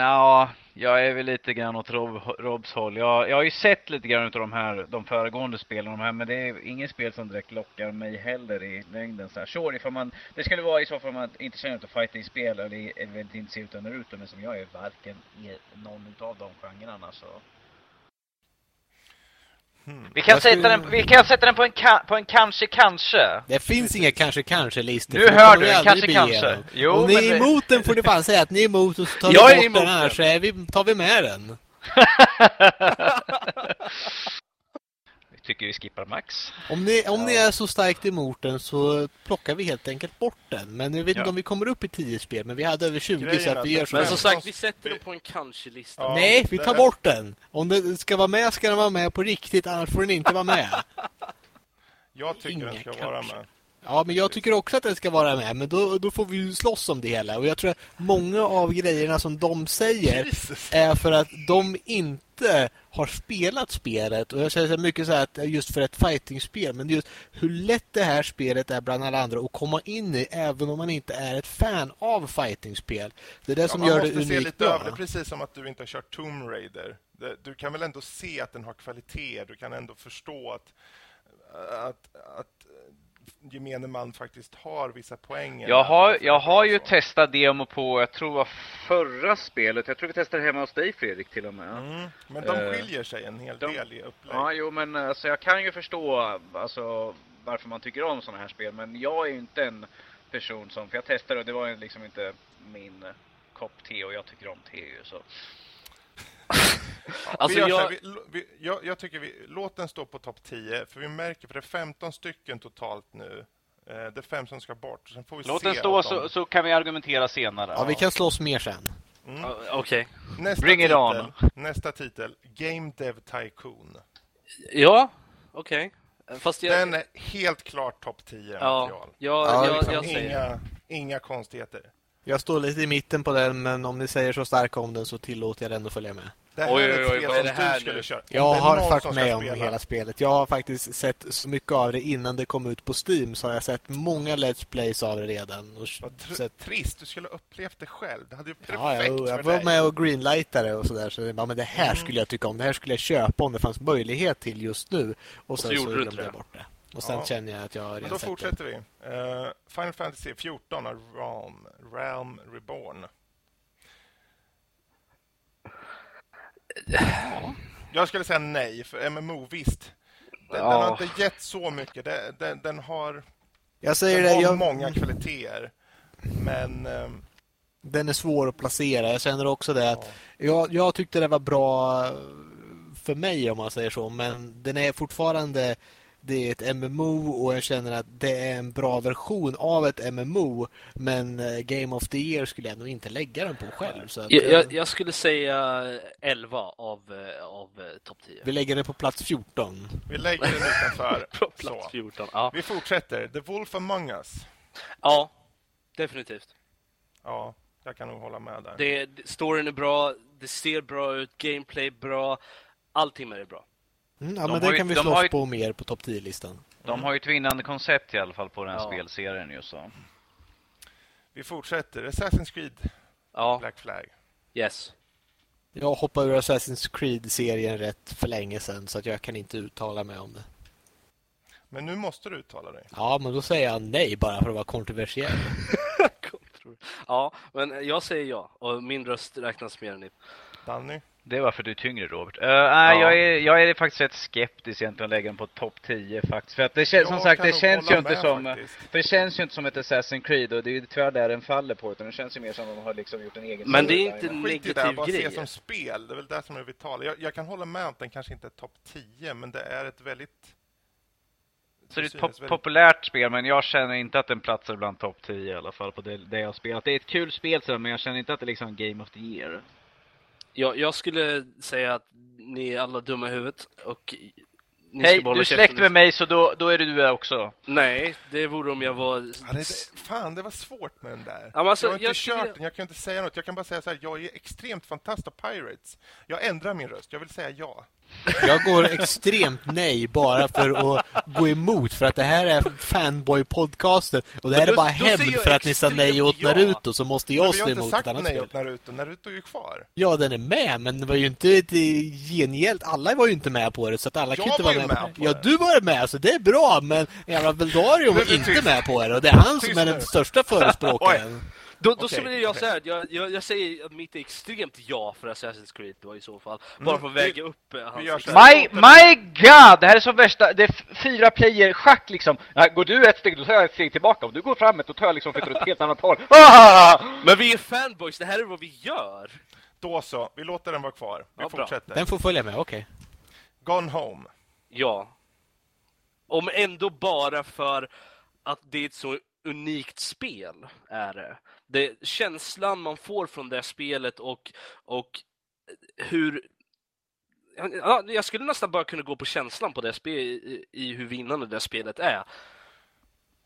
ja, jag är väl lite grann åt Rob, Robs håll. Jag, jag har ju sett lite grann av de här, de föregående spelen, de här, men det är inget spel som direkt lockar mig heller i längden. Så här. Sure, ifall man, det skulle vara i så fall om man inte känner ut fighting-spel eller är väldigt intresserad av Naruto, men som jag är varken i någon av de genrerna så. Hmm. Vi kan, skulle- sätta den, vi kan sätta den på en, ka, på en kanske kanske. det finns inga kanske kanske-listor. Nu det hör du, kanske, kanske. Jo, Om ni är det- emot den får ni fan säga att ni är emot och så tar vi Jag bort den, annars den. är vi, tar vi med den. Tycker vi skippar Max. Om ni, om ni är så starkt emot den så plockar vi helt enkelt bort den. Men jag vet Ja. inte om vi kommer upp i 10 spel, men vi hade över 20 Grejen så att vi gör så. Men som så- sagt, vi sätter den på en kanske-lista. Ja, Nej, vi tar bort den. Om den ska vara med ska den vara med på riktigt, annars får den inte vara med. Jag tycker Inga den ska kanske. vara med. Ja, men jag tycker också att den ska vara med, men då, då får vi ju slåss om det hela. Och jag tror att många av grejerna som de säger Jesus. är för att de inte har spelat spelet. Och jag säger så mycket så här att just för ett fightingspel, men just hur lätt det här spelet är bland alla andra att komma in i, även om man inte är ett fan av fightingspel. Det är det Ja, som gör det måste se unikt lite bra. över det, precis som att du inte har kört Tomb Raider. Du kan väl ändå se att den har kvalitet. Du kan ändå förstå att, att, att gemene man faktiskt har vissa poänger. Jag har, jag har ju testat demo på, jag tror var förra spelet. Jag tror vi testade hemma hos dig Fredrik till och med. Mm, men de Eh, skiljer sig en hel de- del i upplägg. Ja, jo men alltså, jag kan ju förstå alltså, varför man tycker om sådana här spel. Men jag är ju inte en person som, för jag testade och det var liksom inte min kopp te och jag tycker om te ju så. Alltså, så här, jag- vi, vi, jag, jag tycker vi låt den stå på topp 10, för vi märker, för det är 15 stycken totalt nu. Eh, det är fem som ska bort. Sen får vi Låt se den stå så, så kan vi argumentera senare. Ja, vi kan slåss mer sen. Mm. Ja, Okej. Nästa Bring it titel, on. Nästa titel, Game Dev Tycoon. Ja, okej. Fast jag... Den är helt klart topp 10 ja, material. ja, Ja, jag, Liksom jag säger inga, inga konstigheter. Jag står lite i mitten på den, men om ni säger så starkt om den så tillåter jag den att följa med. Det här Oj, är ett oj, spel som det här du skulle nu? köra. Jag har varit med om spela- hela spelet. Jag har faktiskt sett så mycket av det innan det kom ut på Steam. Så har jag sett många Let's Plays av det redan. Och tr- sett, trist, du skulle ha upplevt det själv. Det hade ju perfekt ja, jag, jag var med och greenlightade och sådär. Så det, ja, men det här Mm. skulle jag tycka om. Det här skulle jag köpa om det fanns möjlighet till just nu. Och sen så så, gjorde du glömde jag det. bort det. Och sen Ja. känner jag att jag har Men redan då sett det. fortsätter vi. Eh, Final Fantasy 14 av Realm, Realm Reborn. Jag skulle säga nej, för MMO, visst. Den, den har Ja. inte gett så mycket. Den, den, den har, Jag säger den det. har Jag, många kvaliteter. Men ehm, Den är svår att placera. Jag känner också det att ja. jag, jag tyckte det var bra för mig om man säger så. Men den är fortfarande det är ett MMO och jag känner att det är en bra version av ett MMO. Men eh, Game of the Year skulle jag nog inte lägga den på själv. Så att, Jag, eh, jag, jag skulle säga 11 av, eh, av eh, topp 10. Vi lägger det på plats 14. vi lägger den utanför. På plats så. 14. Ja. Vi fortsätter. The Wolf Among Us. ja, definitivt. Ja, jag kan nog hålla med där. Det, det- storyn är bra, det ser bra ut, gameplay bra. Allting med det är bra. Mm, ja, De men har det ju- kan vi de slåss ju- på mer på topp 10-listan. De har ju ett vinnande koncept i alla fall på den här Ja. spelserien ju så. Vi fortsätter. Assassin's Creed Ja, Black Flag. yes. Jag hoppade ur Assassin's Creed-serien rätt för länge sedan så att jag kan inte uttala mig om det. Men nu måste du uttala dig. Ja, men då säger jag nej bara för att vara kontroversiell. Ja, men jag säger ja. Och min röst räknas mer än din. Danny? Det var för du är tyngre Robert. Uh, nej, Ja. jag, är, jag är faktiskt rätt skeptisk egentligen att lägga den på topp 10 faktiskt. För att det känns som sagt, det känns ju inte som... faktiskt. För det känns ju inte som ett Assassin's Creed och det är ju tyvärr där den faller på. Utan det känns ju mer som att de har liksom gjort en egen Men det är inte en negativ bara grej. se som spel. Det är väl det som är vitala. Jag, jag kan hålla med att den kanske inte är topp 10, men det är ett väldigt... Så det är ett pop väldigt- populärt spel, men jag känner inte att den platsar bland topp 10 i alla fall på det, det jag har spelat. Det är ett kul spel, så, men jag känner inte att det är liksom Game of the Year. Jag, jag skulle säga att ni är alla dumma i huvudet och ni Hej, du är släkt med mig så då, då är det du också. Nej, det vore om jag var... Ja, det, fan, det var svårt med den där. Ja, alltså, jag har inte jag kört den, jag kan inte säga något. Jag kan bara säga så här, jag är extremt fantast av Pirates. Jag ändrar min röst, jag vill säga ja. Jag går extremt nej bara för att gå emot för att det här är fanboy-podcasten och det här Men är då- bara då hämnd för att ni sa nej åt extremt ja. Naruto så måste Men jag vi har stå inte emot ett sagt annat nej spel. åt Naruto. Naruto är ju kvar. Ja, den är med, men det var ju inte ett eh, gengäld. Alla var ju inte med på det, så att alla Jag kan inte var vara med, med på Ja, det. du var med, så det är bra, men jävla Veldarium Men var inte med på det och det är han som är den största förespråkaren. Då, då Okej, skulle jag okej. säga att jag, jag, jag säger att mitt är extremt ja för Assassin's Creed då i så fall. Bara för att väga upp eh, hans... My, my god! Det här är så värsta, det är fyra player schack liksom. Ja, går du ett steg, då tar jag ett steg tillbaka. Om du går framåt, då tar jag liksom för ett helt annat håll. Ah! Men vi är fanboys, det här är vad vi gör! Då så, vi låter den vara kvar. Vi Ja, bra. fortsätter. Den får följa med, okej. Gone Home. Ja. Om ändå bara för att det är ett så unikt spel, är det det känslan man får från det spelet och, och eh, hur... Ja, jag skulle nästan bara kunna gå på känslan på det spe, i, i hur vinnande det spelet är.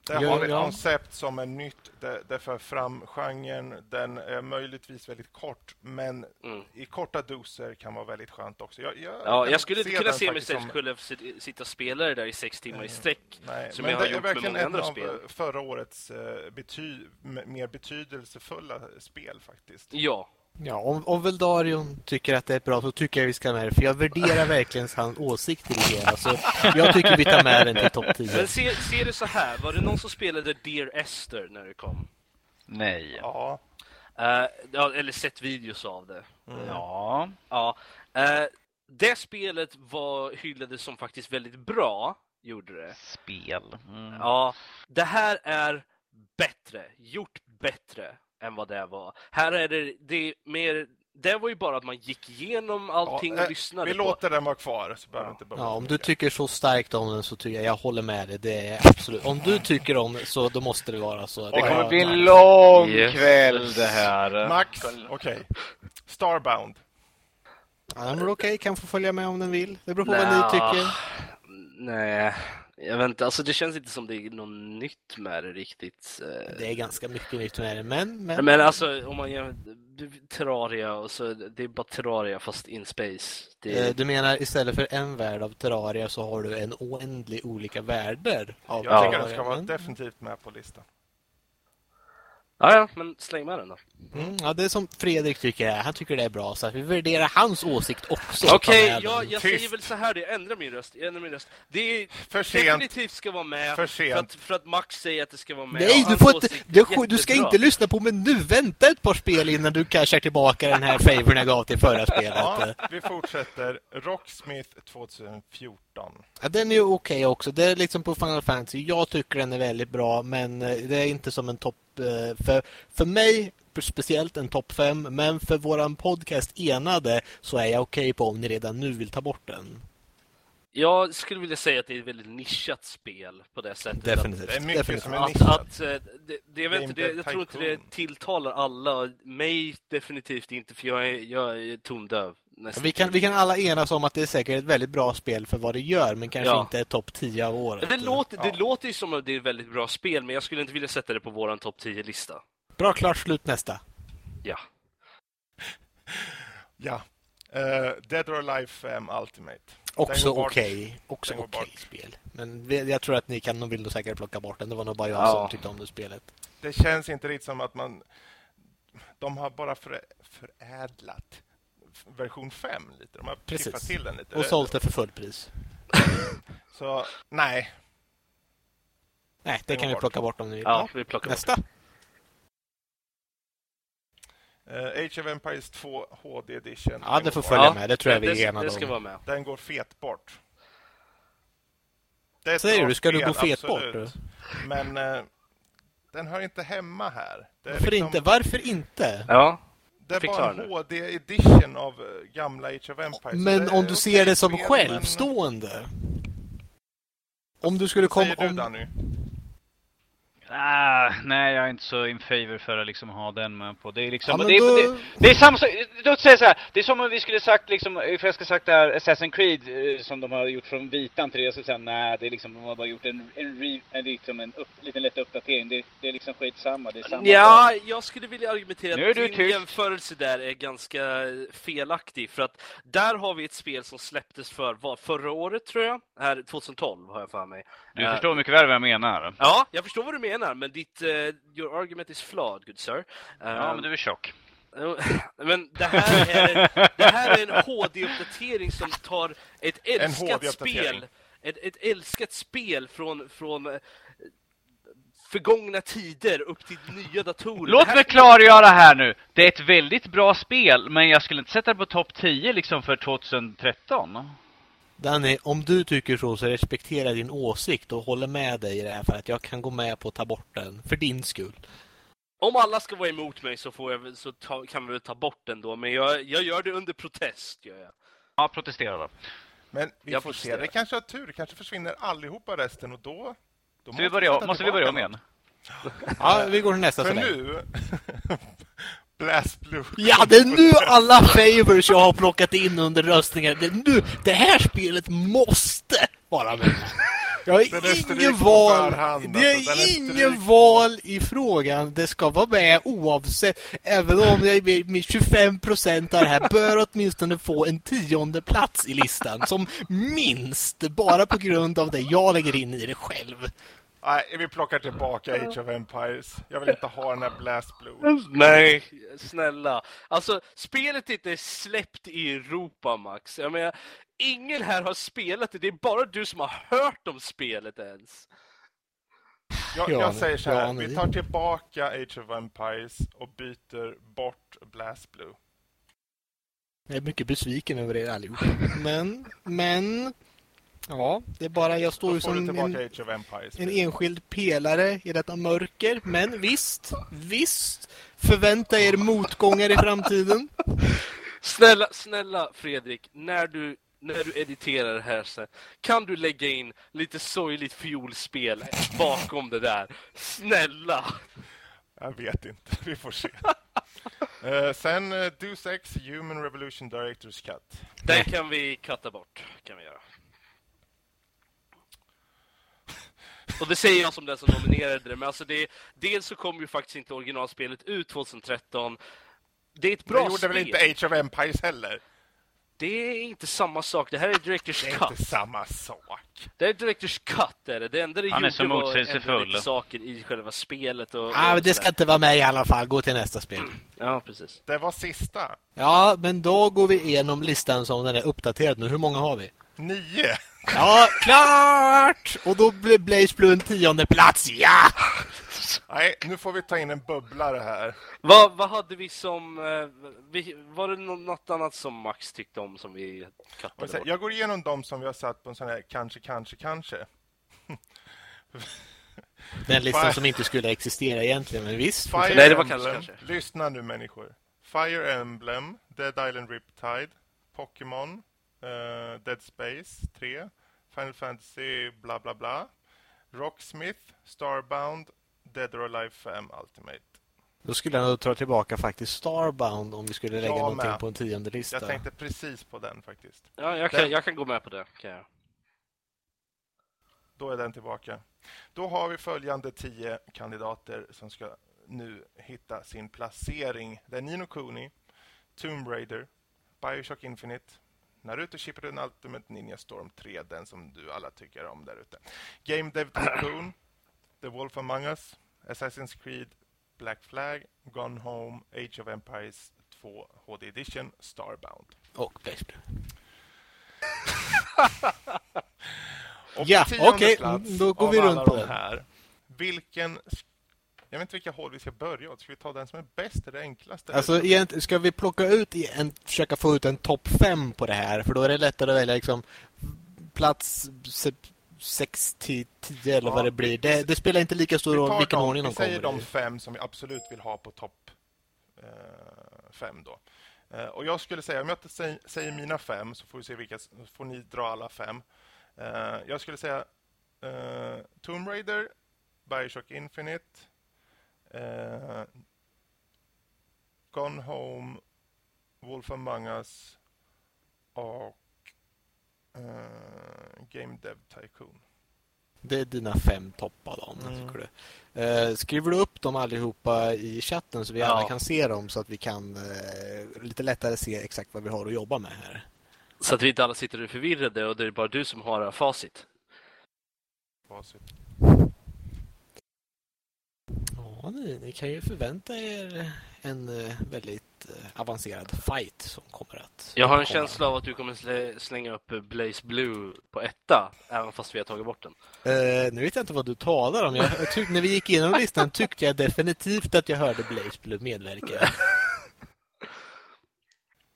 Där har vi ett ja. koncept som är nytt. Det, det för fram genren. Den är möjligtvis väldigt kort, men Mm. i korta doser kan vara väldigt skönt också. Jag, jag, Ja, jag skulle inte kunna se mig själv som- sit- sitta och spela det där i sex timmar i sträck. Nej, som men jag har det är gjort med verkligen många en andra av spel. eh, förra årets eh, bety mer betydelsefulla spel faktiskt. Ja. Ja, om, om Veldarion tycker att det är bra så tycker jag vi ska med det, för jag värderar verkligen hans åsikter i det hela. Så jag tycker vi tar med den till topp 10. Men se, se det så här, var det någon som spelade Dear Esther när det kom? Nej. Ja, Eh, ja, eller sett videos av det. Ja. Ja. Eh, det spelet var hyllades som faktiskt väldigt bra, gjorde det. Spel. Mm. Ja, det här är bättre, gjort bättre än vad det var. Här är det, det är mer det var ju bara att man gick igenom allting Ja, och eh, lyssnade Vi på. låter den vara kvar, så behöver Ja. inte Ja, om du tycker så starkt om den så tycker jag, jag håller med dig. Det är absolut. Om du tycker om det så då måste det vara så. Det kommer Ja, bli en lång Yes. kväll det här. Max, okej. Starbound. Ja, men okej, kan få följa med om den vill. Det beror på vad Nja, ni tycker. Nej, jag vet inte. Alltså det känns inte som det är något nytt med det riktigt. eh. Det är ganska mycket nytt med det, men... men... Men alltså om man gör Terraria och så det är bara Terraria fast in space. Det Eh, är, Du menar istället för en värld av Terraria så har du en oändlig olika världar av Jag Ja. tycker den ska vara definitivt med på listan. Ja, ja, men släng med den då. Mm, ja, det är som Fredrik tycker är. Han tycker det är bra, så att vi värderar hans åsikt också. Okej, den. jag Tyst. säger väl så här, jag ändrar min röst. Jag ändrar min röst. Det är För sent. definitivt ska vara med För för att, för att Max säger att det ska vara med. Nej, du, får inte, du, du ska inte lyssna på mig nu. Vänta ett par spel innan du cashar tillbaka den här favorn jag gav till förra spelet. Ja, vi fortsätter. Rocksmith 2014. Ja, den är ju okej också. Det är liksom på Final Fantasy. Jag tycker den är väldigt bra, men eh, det är inte som en topp... eh, För, för mig, speciellt en topp 5, men för våran podcast Enade så är jag okej på om ni redan nu vill ta bort den. Jag skulle vilja säga att det är ett väldigt nischat spel på det sättet. Definitivt. Det är mycket Definitivt. som är Att, nischat. att, eh, det, det, jag, vet inte, det, jag tror inte det tilltalar alla. Mig definitivt inte, för jag är, jag är tondöv. Nästan. Vi kan, vi kan alla enas om att det är säkert ett väldigt bra spel för vad det gör, men kanske Ja. inte är topp 10 av året. Det låter, det Ja. låter ju som att det är ett väldigt bra spel, men jag skulle inte vilja sätta det på våran topp 10-lista. Bra, klart, slut nästa. Ja. Ja. Eh, Dead or Alive 5 Ultimate. Också okej. Också Den går okej bort. spel. Men jag tror att ni kan nog vill nog säkert plocka bort den. Det var nog bara jag Ja. som tyckte om det spelet. Det känns inte riktigt som att man... De har bara för, förädlat version 5 lite. De har piffat till den lite. Och sålt det för fullpris. Så, nej. Nej, det kan vi plocka bort om ni vill. Ja, vi plockar bort Nästa. Eh, Age of Empires 2 HD Edition. Ja, det får bort. följa Ja, med. Det tror jag vi är enade det ska om. vara med. Den går fet bort. Det Säger du? Ska du gå fet bort, absolut. Men eh, den hör inte hemma här. Det är Varför liksom- inte? Varför inte? Ja, Det var en nu. HD edition av eh, gamla Age of Empires. Men om du ser det som spel, men- självstående. Om du skulle Vad komma... säger du Om... Danny? Ah, nej, jag är inte så in favor för att liksom ha den med på. Det är liksom... Ja, det, är, då- det, det är samma sak. Låt säga så här. Det är som om vi skulle sagt liksom, för jag skulle sagt där Assassin's Creed eh, som de har gjort från vitan till det. Så säga, nej, det är liksom, de har bara gjort en, en, re, en liksom en upp, liten lätt uppdatering. Det, det är liksom skitsamma. Det är samma Ja, jag skulle vilja argumentera Nu är att din jämförelse där är ganska felaktig. För att där har vi ett spel som släpptes för vad, förra året tror jag? Här 2012 har jag för mig. Du Eh, förstår mycket väl vad jag menar. Ja, jag förstår vad du menar, men ditt uh, your argument is flawed, good sir. Ja, Um, men du är tjock. men det här är en, det här är en HD-uppdatering som tar ett älskat spel, ett, ett älskat spel från, från eh, förgångna tider upp till nya datorer. Låt mig klargöra här nu. Det är ett väldigt bra spel, men jag skulle inte sätta det på topp 10 liksom för 2013. Danny, om du tycker så, så respekterar jag din åsikt och håller med dig i det här för att jag kan gå med på att ta bort den. För din skull. Om alla ska vara emot mig så, får jag, så ta, kan vi väl ta bort den då, men jag, jag gör det under protest. Gör jag. Ja, protestera då. Men vi Jag får se. protesterar. Det kanske har tur. Det kanske försvinner allihopa resten och då... då Så vi börja, sätta måste vi börja om igen? Ja, vi går till nästa För nu... Blast Blue. Ja, det är nu alla favors jag har plockat in under röstningen. Det, nu, det här spelet måste vara med. Jag har ingen val. Det alltså. Är ingen österriks- val i frågan. Det ska vara med oavsett. Även om jag är med 25 procent av det här bör åtminstone få en tionde plats i listan. Som minst. Bara på grund av det jag lägger in i det själv. Nej, vi plockar tillbaka Age of Empires. Jag vill inte ha den här Blast Blue. Nej, snälla. Alltså, spelet är inte släppt i Europa, Max. Jag menar, ingen här har spelat det. Det är bara du som har hört om spelet ens. Jag, Ja, jag säger så här. Vi tar tillbaka Age of Empires och byter bort Blast Blue. Jag är mycket besviken över er allihop. Men, men... Ja, det är bara jag står ju som tillbaka en, Age of Empires. en enskild pelare i detta mörker. Men visst, visst, förvänta er motgångar i framtiden. Snälla, snälla Fredrik, när du, när du editerar det här sen, kan du lägga in lite sorgligt fiolspel bakom det där? Snälla! Jag vet inte, vi får se. Eh, sen uh, Deus Ex Human Revolution Directors Cut. Den kan vi katta bort, kan vi göra. Och det säger jag som den som nominerade det, men alltså det, dels så kom ju faktiskt inte originalspelet ut 2013. Det är ett bra det gjorde spel. väl inte Age of Empires heller? Det är inte samma sak. Det här är Directors Det är Cut. inte samma sak. Det är Directors Cut är det. Det enda det Han är så var motsägelsefull. saker i själva spelet. Och, Ah, men och det ska inte vara med i alla fall. Gå till nästa spel. Ja, precis. Det var sista. Ja, men då går vi igenom listan som den är uppdaterad nu. Hur många har vi? Nio. Ja, klart! Och då blir Blaze Blue en tionde plats. Ja! Nej, nu får vi ta in en bubblare här. Vad, vad hade vi som... eh, Vi, var det nå- något annat som Max tyckte om som vi Och kattade sen, bort? Jag går igenom de som vi har satt på en sån här kanske, kanske, kanske. Den listan som inte skulle existera egentligen, men visst. Fire Nej, det var Emblem. kanske, kanske. Lyssna nu människor. Fire Emblem, Dead Island Riptide, Pokémon, eh, Dead Space 3, Final Fantasy bla bla bla, Rocksmith, Starbound, Dead or Alive 5 Ultimate. Då skulle jag nog ta tillbaka faktiskt Starbound om vi skulle lägga Jag någonting med. på en tionde lista. Jag tänkte precis på den faktiskt. Ja, jag kan, Den- jag kan gå med på det. Kan jag. Då är den tillbaka. Då har vi följande tio kandidater som ska nu hitta sin placering. Det är Nino Kuni, Tomb Raider, Bioshock Infinite, Naruto Shippuden Ultimate Ninja Storm 3, den som du alla tycker om där ute. Game Dev Tycoon, The Wolf Among Us, Assassin's Creed, Black Flag, Gone Home, Age of Empires 2 HD Edition, Starbound. Och Blaze Ja, okej, då går vi runt på de den. här. Vilken... Jag vet inte vilka håll vi ska börja åt. Ska vi ta den som är bäst eller enklast? eller? Alltså, egent- ska vi plocka ut en, försöka få ut en topp fem på det här? För då är det lättare att välja liksom plats 6 till 10 eller Ja, vad det blir. Det, det spelar inte lika stor vi roll vilken ordning vi de säger kommer de i. fem som vi absolut vill ha på topp eh, fem då. Eh, och jag skulle säga, om jag inte säger, säger mina fem så får vi se vilka, får ni dra alla fem. Eh, jag skulle säga eh, Tomb Raider, Bioshock Infinite, eh, Gone Home, Wolf Among Us och eh, Game Dev Tycoon. Det är dina fem toppar då, Mm. tycker du. Eh, skriver du upp dem allihopa i chatten så vi Ja. alla kan se dem så att vi kan eh, lite lättare se exakt vad vi har att jobba med här. Så att vi inte alla sitter och är förvirrade och det är bara du som har facit. Facit. Ja, ni, ni kan ju förvänta er en eh, väldigt eh, avancerad fight som kommer att Jag har en komma. känsla av att du kommer slä, slänga upp Blaze Blue på etta, även fast vi har tagit bort den. Eh, nu vet jag inte vad du talar om. Jag, jag tyck, när vi gick igenom listan tyckte jag definitivt att jag hörde Blaze Blue medverka.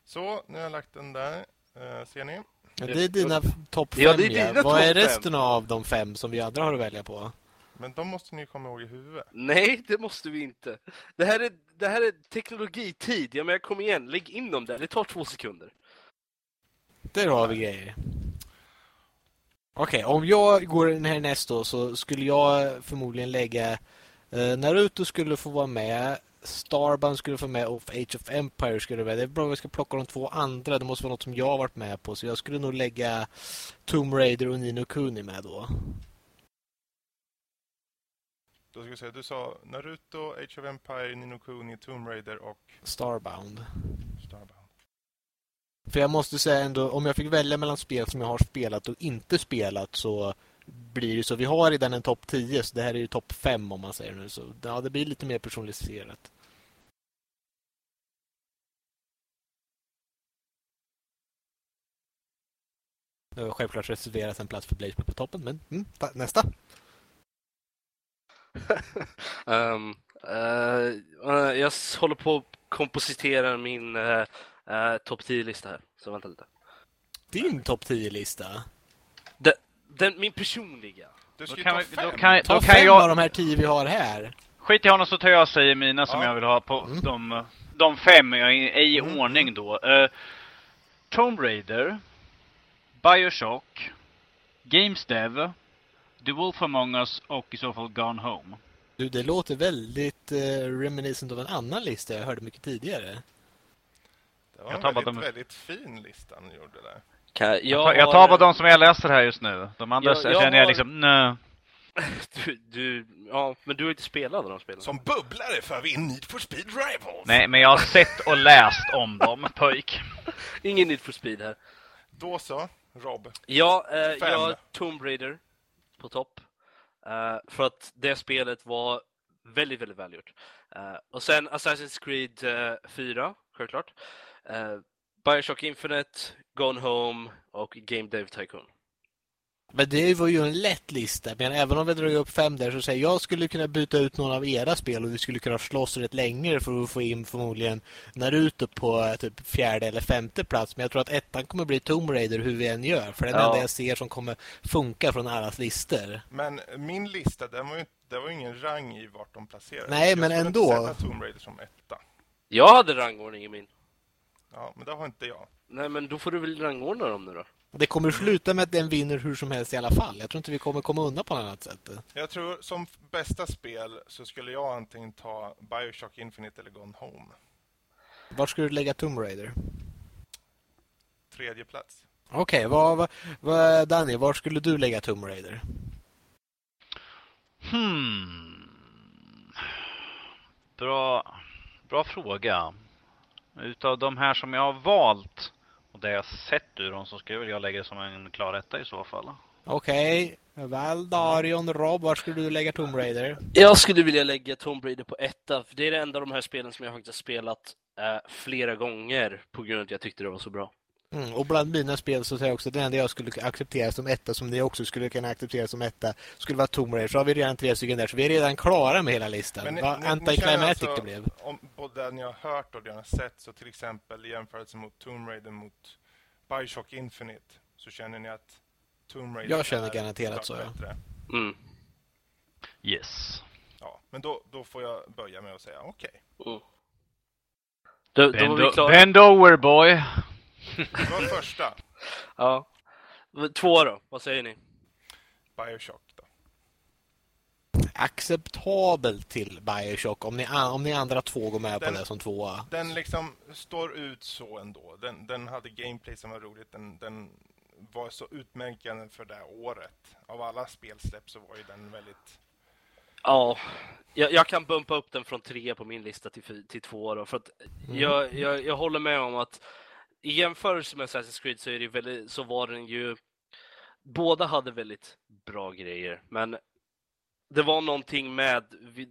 Så, nu har jag lagt den där. Eh, ser ni? Ja, Det är dina topp fem. Ja, det är ja. dina Vad är topp fem. resten av de fem som vi andra har att välja på? Men de måste ni komma ihåg i huvudet. Nej, det måste vi inte. Det här är, det här är teknologitid. Ja, men kom igen, lägg in dem där. Det tar två sekunder. Där har vi grejer. Okej, om jag går den här nästa då, så skulle jag förmodligen lägga eh, Naruto skulle få vara med Starbound skulle få med och Age of Empire skulle vara med. Det är bra om vi ska plocka de två andra. Det måste vara något som jag har varit med på. Så jag skulle nog lägga Tomb Raider och Nino Kuni med då. Då ska vi säga, du sa Naruto, Age of Empire, Nino Kuni, Tomb Raider och Starbound. Starbound. För jag måste säga ändå, om jag fick välja mellan spel som jag har spelat och inte spelat så blir det så. Vi har redan en topp 10 så det här är ju topp 5 om man säger nu. Så ja, det blir lite mer personaliserat. Det har självklart reserverat en plats för Blaze på toppen, men mm, ta- nästa. Eh, eh, jag håller på att kompositera min uh, topp 10-lista här, så vänta lite. Din topp 10-lista. Det, Den, min personliga. Du ska Då kan, ta fem. då kan, Ta då kan fem jag... av de här tio vi har här. Skit i honom så tar jag och säger mina som Ja. jag vill ha på Mm. de, de fem, jag är i Mm. ordning då. Uh, Tomb Raider, Bioshock, Games Dev, The Wolf Among Us och i så fall Gone Home. Du, det låter väldigt uh, reminiscent av en annan lista jag hörde mycket tidigare. Det var Jag en väldigt, de- väldigt fin lista ni gjorde där. Jag, Jag tar, jag har- tar bara de som jag läser här just nu. De andra Jag- jag känner jag har- liksom, nej. Du, du, ja, men du har inte spelat de spelen. Som bubblare för vi in Need for Speed Rivals. Nej, men jag har sett och läst om dem, pojk. Ingen Need for Speed här. Då så, Rob. Ja, eh, Fem. jag Tomb Raider på topp. Eh, för att det spelet var väldigt, väldigt välgjort. Eh, och sen Assassin's Creed eh, 4, självklart. Bioshock Infinite, Gone Home och Game Dev Tycoon. Men det var ju en lätt lista. Men även om vi drar upp fem där så säger jag jag skulle kunna byta ut någon av era spel och vi skulle kunna slåss rätt länge för att få in förmodligen Naruto på eh, typ fjärde eller femte plats. Men jag tror att ettan kommer bli Tomb Raider hur vi än gör. För det är den Ja. enda jag ser som kommer funka från allas listor. Men min lista, den var ju, det var ingen rang i vart de placerades. Nej, Jag men ändå. inte sätta Tomb Raider som etta. Jag hade rangordning i min. Ja, men det har inte jag. Nej, men då får du väl rangordna dem nu då. Det kommer sluta med att den vinner hur som helst i alla fall. Jag tror inte vi kommer komma undan på något annat sätt. Jag tror som bästa spel så skulle jag antingen ta Bioshock Infinite eller Gone Home. Var skulle du lägga Tomb Raider? Tredje plats. Okej, vad, vad, vad, Danny, var skulle du lägga Tomb Raider? Hmm. Bra, bra fråga. Utav de här som jag har valt och det jag sett ur dem så skulle jag lägga det som en klar etta i så fall. Okej, väl Darion, Rob, var skulle du lägga Tomb Raider? Jag skulle vilja lägga Tomb Raider på etta, för det är det enda av de här spelen som jag faktiskt har spelat eh, flera gånger på grund av att jag tyckte det var så bra. Mm, och bland mina spel så säger jag också att det enda jag skulle acceptera som etta, som ni också skulle kunna acceptera som etta, skulle vara Tomb Raider. Så har vi redan tre stycken där, så vi är redan klara med hela listan. Men ni- Vad anticlimactic känner det blev. Om både det ni har hört och det ni har sett, så till exempel i jämförelse mot Tomb Raider mot Bioshock Infinite, så känner ni att Tomb Raider Jag känner är garanterat så, ja. bättre. Mm. Yes. Ja, men då, då får jag börja med att säga okej. Mm. Då, då var Bend, vi o- klara. bend over boy. Det var första, Ja. Två då, vad säger ni? Bioshock då. Acceptabelt till Bioshock, om ni, om ni andra två går med Den- på det som tvåa. Den liksom står ut så ändå. Den, den hade gameplay som var roligt. Den, den var så utmärkande för det här året. Av alla spelsläpp så var ju den väldigt... Ja, jag, jag kan bumpa upp den från tre på min lista till, till två då, för att jag, jag, jag håller med om att i jämförelse med Assassin's Creed så, är det väldigt, så var den ju båda hade väldigt bra grejer, men det var någonting med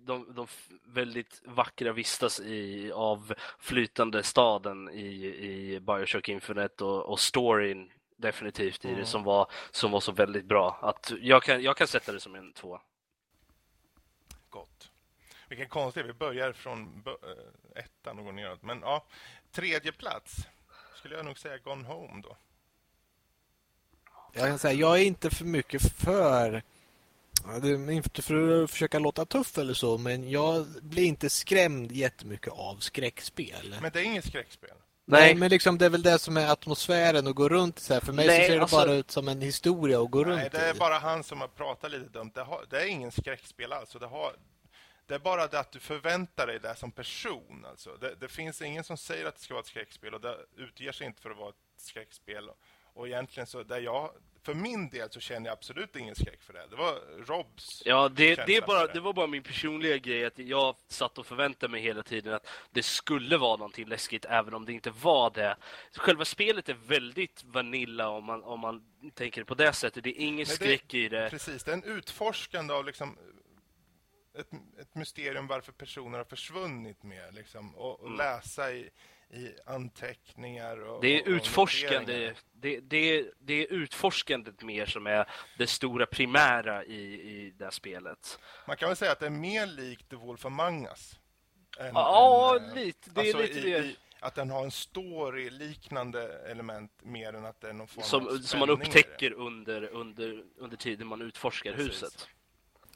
de, de väldigt vackra vistas i av flytande staden i, i Bioshock Infinite och, och storyn definitivt i Mm. det som var, som var så väldigt bra. Att jag, kan, jag kan sätta det som en två. gott. Vilken konstigt, vi börjar från eh, ettan och går neråt. Men ja, tredje plats skulle jag nog säga Gone Home då. Jag kan säga, jag är inte för mycket för... Inte för att försöka låta tuff eller så, men jag blir inte skrämd jättemycket av skräckspel. Men det är inget skräckspel. Nej, men liksom det är väl det som är atmosfären och gå runt så här. För mig Nej, så ser det alltså- bara ut som en historia att gå Nej, runt det är i. bara han som har pratat lite dumt. Det, har, det är ingen skräckspel alls. och Det, har, det är bara det att du förväntar dig det som person. Alltså. Det, det finns ingen som säger att det ska vara ett skräckspel och det utger sig inte för att vara ett skräckspel. Och egentligen så, där jag, för min del så känner jag absolut ingen skräck för det. Det var Robs Ja, det, det, är bara, för det var bara min personliga grej att jag satt och förväntade mig hela tiden att det skulle vara någonting läskigt även om det inte var det. Själva spelet är väldigt vanilla om man, om man tänker på det sättet. Det är ingen Nej, det- skräck i det. Precis, det är en utforskande av liksom ett, ett mysterium varför personer har försvunnit med. Liksom, och, och Mm. läsa i, i anteckningar. Och, Det är och- och utforskande. Det, det, det är utforskandet mer som är det stora primära i, i det här spelet. Man kan väl säga att det är mer likt The Wolf Among Us. än- Ja, än, eh, lite. Det är alltså lite i, det. I, att den har en story-liknande element mer än att det är någon form av Som, som man upptäcker under, under, under tiden man utforskar Precis. huset.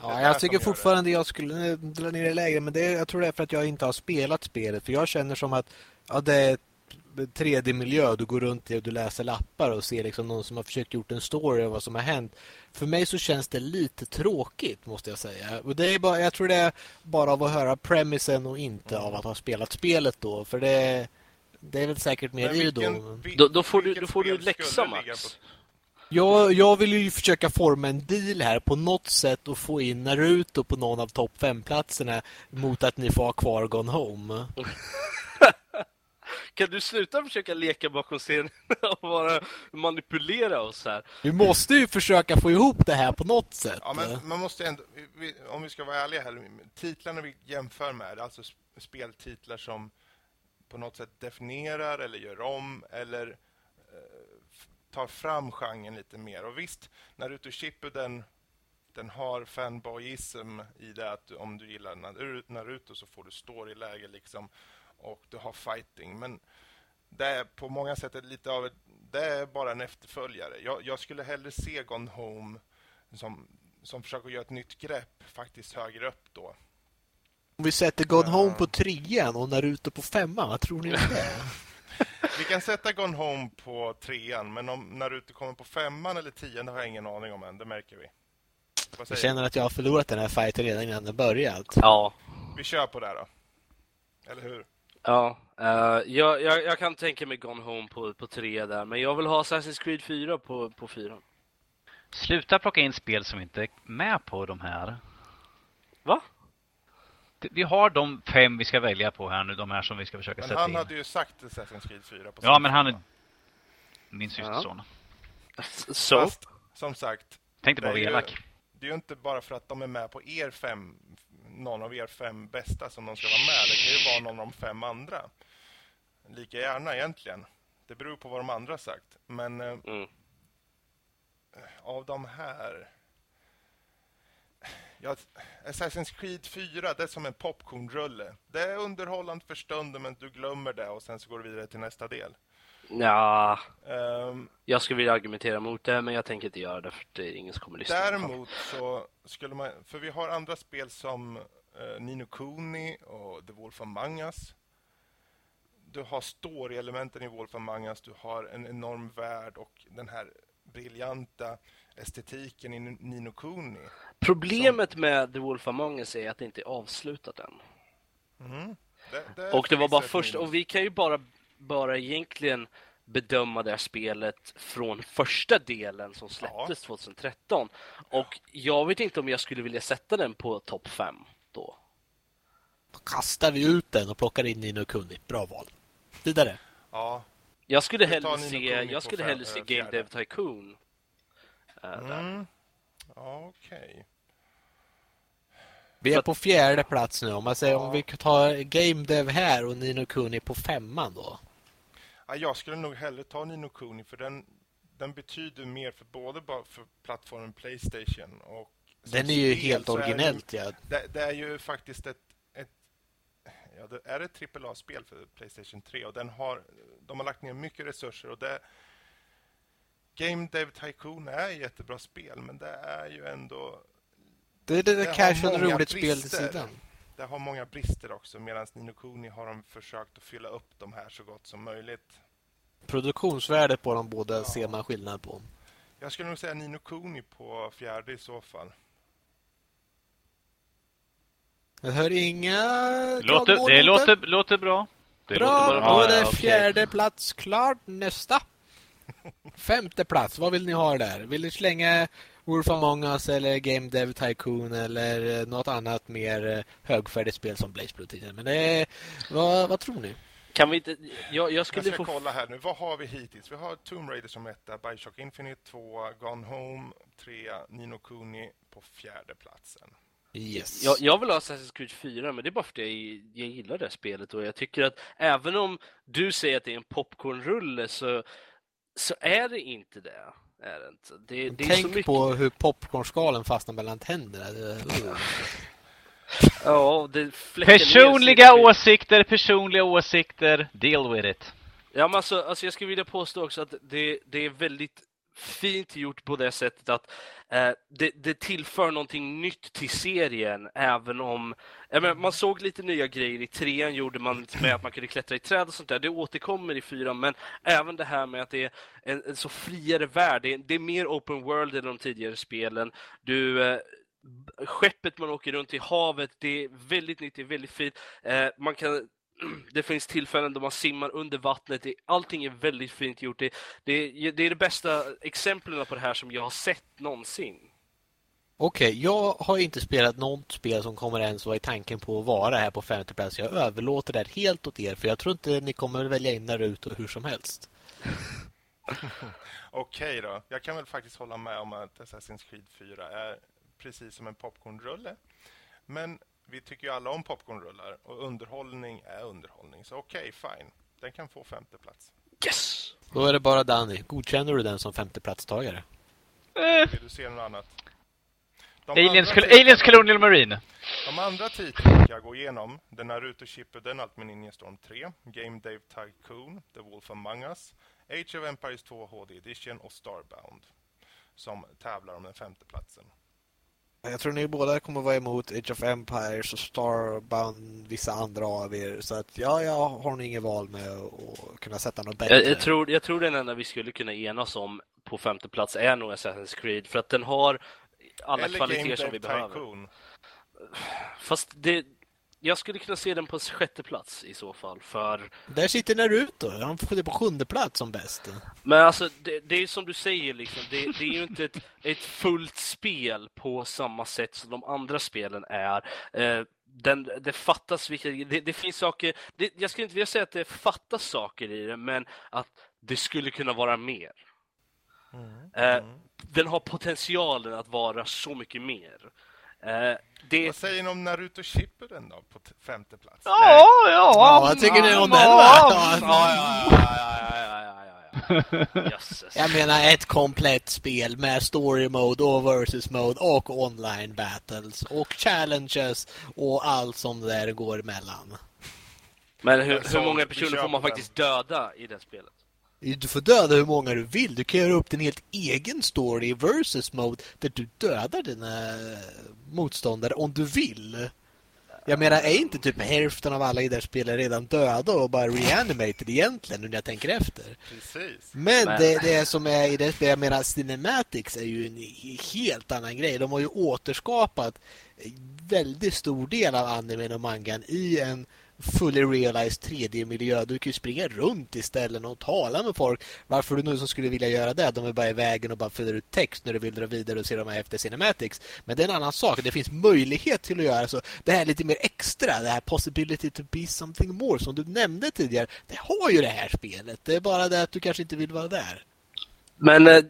Ja, jag tycker fortfarande jag skulle dra ner det lägre, men det, jag tror det är för att jag inte har spelat spelet. För jag känner som att ja, det är ett 3D-miljö, du går runt i och du läser lappar och ser liksom någon som har försökt gjort en story av vad som har hänt. För mig så känns det lite tråkigt, måste jag säga. Och det är bara, jag tror det är bara av att höra premisen och inte av att ha spelat spelet då. För det, det är väl säkert mer i då. Då, då får du, vilket då får du läxa Max. Jag, jag vill ju försöka forma en deal här på något sätt och få in Naruto på någon av topp 5-platserna mot att ni får ha kvar Gone Home. Kan du sluta försöka leka bakom scenen och bara manipulera oss här? Vi måste ju försöka få ihop det här på något sätt. Ja, men man måste ändå, om vi ska vara ärliga här, titlarna vi jämför med, alltså sp- speltitlar som på något sätt definierar eller gör om eller tar fram genren lite mer. Och visst, Naruto Shippuden den har fanboyism i det att om du gillar Naru- Naruto så får du storyläge liksom och du har fighting. Men det är på många sätt lite av ett, det är bara en efterföljare. Jag, jag skulle hellre se Gone Home som, som försöker göra ett nytt grepp faktiskt högre upp då. Om vi sätter Gone. Home på trean och Naruto på femman, vad tror ni om det? Vi kan sätta Gone Home på trean, men om Naruto kommer på femman eller tian, det har jag ingen aning om än. Det märker vi. Vad Jag känner att jag har förlorat den här fighten redan innan den börjat. Ja. Vi kör på det då. Eller hur? Ja, eh, jag, jag, jag kan tänka mig Gone Home på, på tre där, men jag vill ha Assassin's Creed 4 på, på fyra. Sluta plocka in spel som inte är med på de här. Va? Vi har de fem vi ska välja på här nu, de här som vi ska försöka Men sätta han in. hade ju sagt Assassin's Creed 4 på Ja, men han är min Ja. systerson. Så? Fast, som sagt, Tänkte bara vara elak. det är ju inte bara för att de är med på er fem, någon av er fem bästa som de ska vara med. Det kan ju vara någon av de fem andra. Lika gärna egentligen. Det beror på vad de andra har sagt. Men eh, Mm. av de här... Ja, Assassin's Creed 4, det är som en popcornrulle. Det är underhållande för stunden, men du glömmer det och sen så går du vidare till nästa del. Ja, Ehm, jag skulle vilja argumentera mot det, men jag tänker inte göra det för det är ingen som kommer lyssna. Däremot så skulle man, för vi har andra spel som eh, Nino Kuni och The Wolf Among Us. Du har story-elementen i Wolf Among Us, du har en enorm värld och den här briljanta estetiken i Nino Kuni. Problemet med The Wolf Among Us är att det inte är avslutat än. Mhm. Det, det Och det var bara minus. och vi kan ju bara, bara egentligen bedöma det här spelet från första delen som släpptes 2013. Och jag vet inte om jag skulle vilja sätta den på topp 5 då. Då kastar vi ut den och plockar in Nino Kuni. Bra val. Vidare. Ja, Jag skulle hellre se, jag skulle hellre se Game. Dev Tycoon. Där. mm. ja okej. Vi är på fjärde plats nu. Om man säger Ja. om vi tar Game Dev här och Nino Kuni på femman då. Ja, jag skulle nog hellre ta Nino Kuni för den, den betyder mer för både för plattformen Playstation och Den är ju spel helt är originellt. Ja. Det, det är ju faktiskt ett, ett ja, det är ett AAA-spel för Playstation 3 och den har, de har lagt ner mycket resurser och det Game Dev Tycoon är ett jättebra spel men det är ju ändå Det är det Det har casual roligt spel till sidan. det har många brister också medan Nino Kuni har de försökt att fylla upp de här så gott som möjligt. Produktionsvärdet på de båda Ja. ser man skillnad på. Jag skulle nog säga Nino Kuni på fjärde i så fall. Jag hör inga Låter, det låter, låter bra. Det Bra, låter då bra. är det fjärde plats klart. Nästa. Femte plats, vad vill ni ha där? Vill ni slänga Wolf Among Us eller Game Dev Tycoon eller eh, något annat mer eh, högfärdigt spel som Blaze Blue tidigare? Men det är, vad, vad tror ni? Kan vi inte, jag, jag Jag skulle ska få... kolla här nu. Vad har vi hittills? Vi har Tomb Raider som etta, Bioshock Infinite tvåa, Gone Home trea, Nino Kuni på fjärde platsen. Yes. Jag, jag vill ha Assassin's Creed 4, men det är bara för att jag, jag gillar det spelet och jag tycker att även om du säger att det är en popcornrulle så, så är det inte det. Är det, inte. det, det är så Tänk mycket... på hur popcornskalen fastnar mellan tänderna. Det- uh. Ja, Personliga åsikter, personliga åsikter. Deal with it. Ja, men alltså, alltså jag skulle vilja påstå också att det, det är väldigt fint gjort på det sättet att eh, det, det tillför någonting nytt till serien, även om... Menar, man såg lite nya grejer i trean, gjorde man med att man kunde klättra i träd och sånt där. Det återkommer i fyran, men även det här med att det är en, en så friare värld. Det är, det är mer open world än de tidigare spelen. Du... Eh, Skeppet man åker runt i havet, det är väldigt nytt, det är väldigt fint. Eh, man kan det finns tillfällen då man simmar under vattnet. Allting är väldigt fint gjort. Det, det, det är det bästa exemplen på det här som jag har sett någonsin. Okej, jag har inte spelat något spel som kommer ens vara i tanken på att vara här på femte plats. Jag överlåter det helt åt er för jag tror inte ni kommer välja in Naruto hur som helst. Okej då. Jag kan väl faktiskt hålla med om att Assassin's Creed 4 är precis som en popcornrulle. Men vi tycker ju alla om popcornrullar och underhållning är underhållning. Så okej, fine. Den kan få femte plats. Yes! Då är det bara Danny. Godkänner du den som femte platstagare? Eh, Vill du se något annat? De Aliens, Col- Aliens Colonial Marine. De andra titlarna kan jag gå igenom. The Naruto Shippuden Ultimate Ninja Storm 3, Game Dave Tycoon, The Wolf Among Us, Age of Empires 2 HD Edition och Starbound. Som tävlar om den femte platsen. Jag tror ni båda kommer vara emot Age of Empires och Starbound, vissa andra av er. Så att ja, jag har nog inget val med att kunna sätta något bättre. Jag, jag, tror, jag tror den enda vi skulle kunna enas om på femte plats är nog Assassin's Creed, för att den har alla Eller kvaliteter som vi behöver. Tycoon. Fast det, jag skulle kunna se den på sjätte plats i så fall, för Där sitter Naruto. Han får det på sjunde plats som bäst. Men alltså, det, det är som du säger, liksom. det, det är ju inte ett, ett fullt spel på samma sätt som de andra spelen är. Eh, den, det fattas vilka, det, det finns saker, det, jag skulle inte vilja säga att det fattas saker i det, men att det skulle kunna vara mer. Eh, Den har potentialen att vara så mycket mer. Eh, det, Vad säger ni om Naruto Shippuden då på femte plats? Ja, ja. Ja, vad tycker ni om den va? Ja, Ja, ja, ja, ja, ja, ja, ja, ja. Jösses. Jag menar ett komplett spel med story mode och versus mode och online battles och challenges och allt som där går emellan. Men hur, hur många personer får man faktiskt döda i det spelet? Du får döda hur många du vill. Du kan göra upp din helt egen story i versus mode där du dödar dina eh, motståndare om du vill. Jag menar, är inte typ hälften av alla i det här spelet redan döda och bara reanimated egentligen nu när jag tänker efter? Precis. Men Men- det, det som är i det spelet, jag menar Cinematics är ju en helt annan grej. De har ju återskapat väldigt stor del av animen och mangan i en fully realized 3D-miljö. Du kan ju springa runt i ställen och tala med folk. Varför du nu som skulle vilja göra det? De är bara i vägen och bara fyller ut text när du vill dra vidare och se de här efter Cinematics. Men det är en annan sak. Det finns möjlighet till att göra så. Det här lite mer extra, det här possibility to be something more som du nämnde tidigare. Det har ju det här spelet. Det är bara det att du kanske inte vill vara där. Men eh,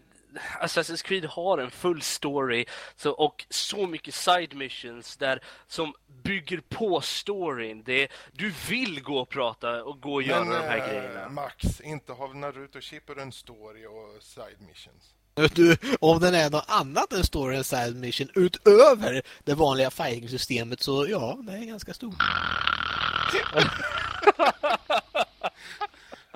Assassin's Creed har en full story så, och så mycket side missions där som bygger på storyn. Det, du vill gå och prata och gå och göra de här eh, grejerna. Max, inte har Naruto Shippuden story och side missions. Du, om den är något annat än story and side mission utöver det vanliga fighting-systemet så ja, det är ganska stort.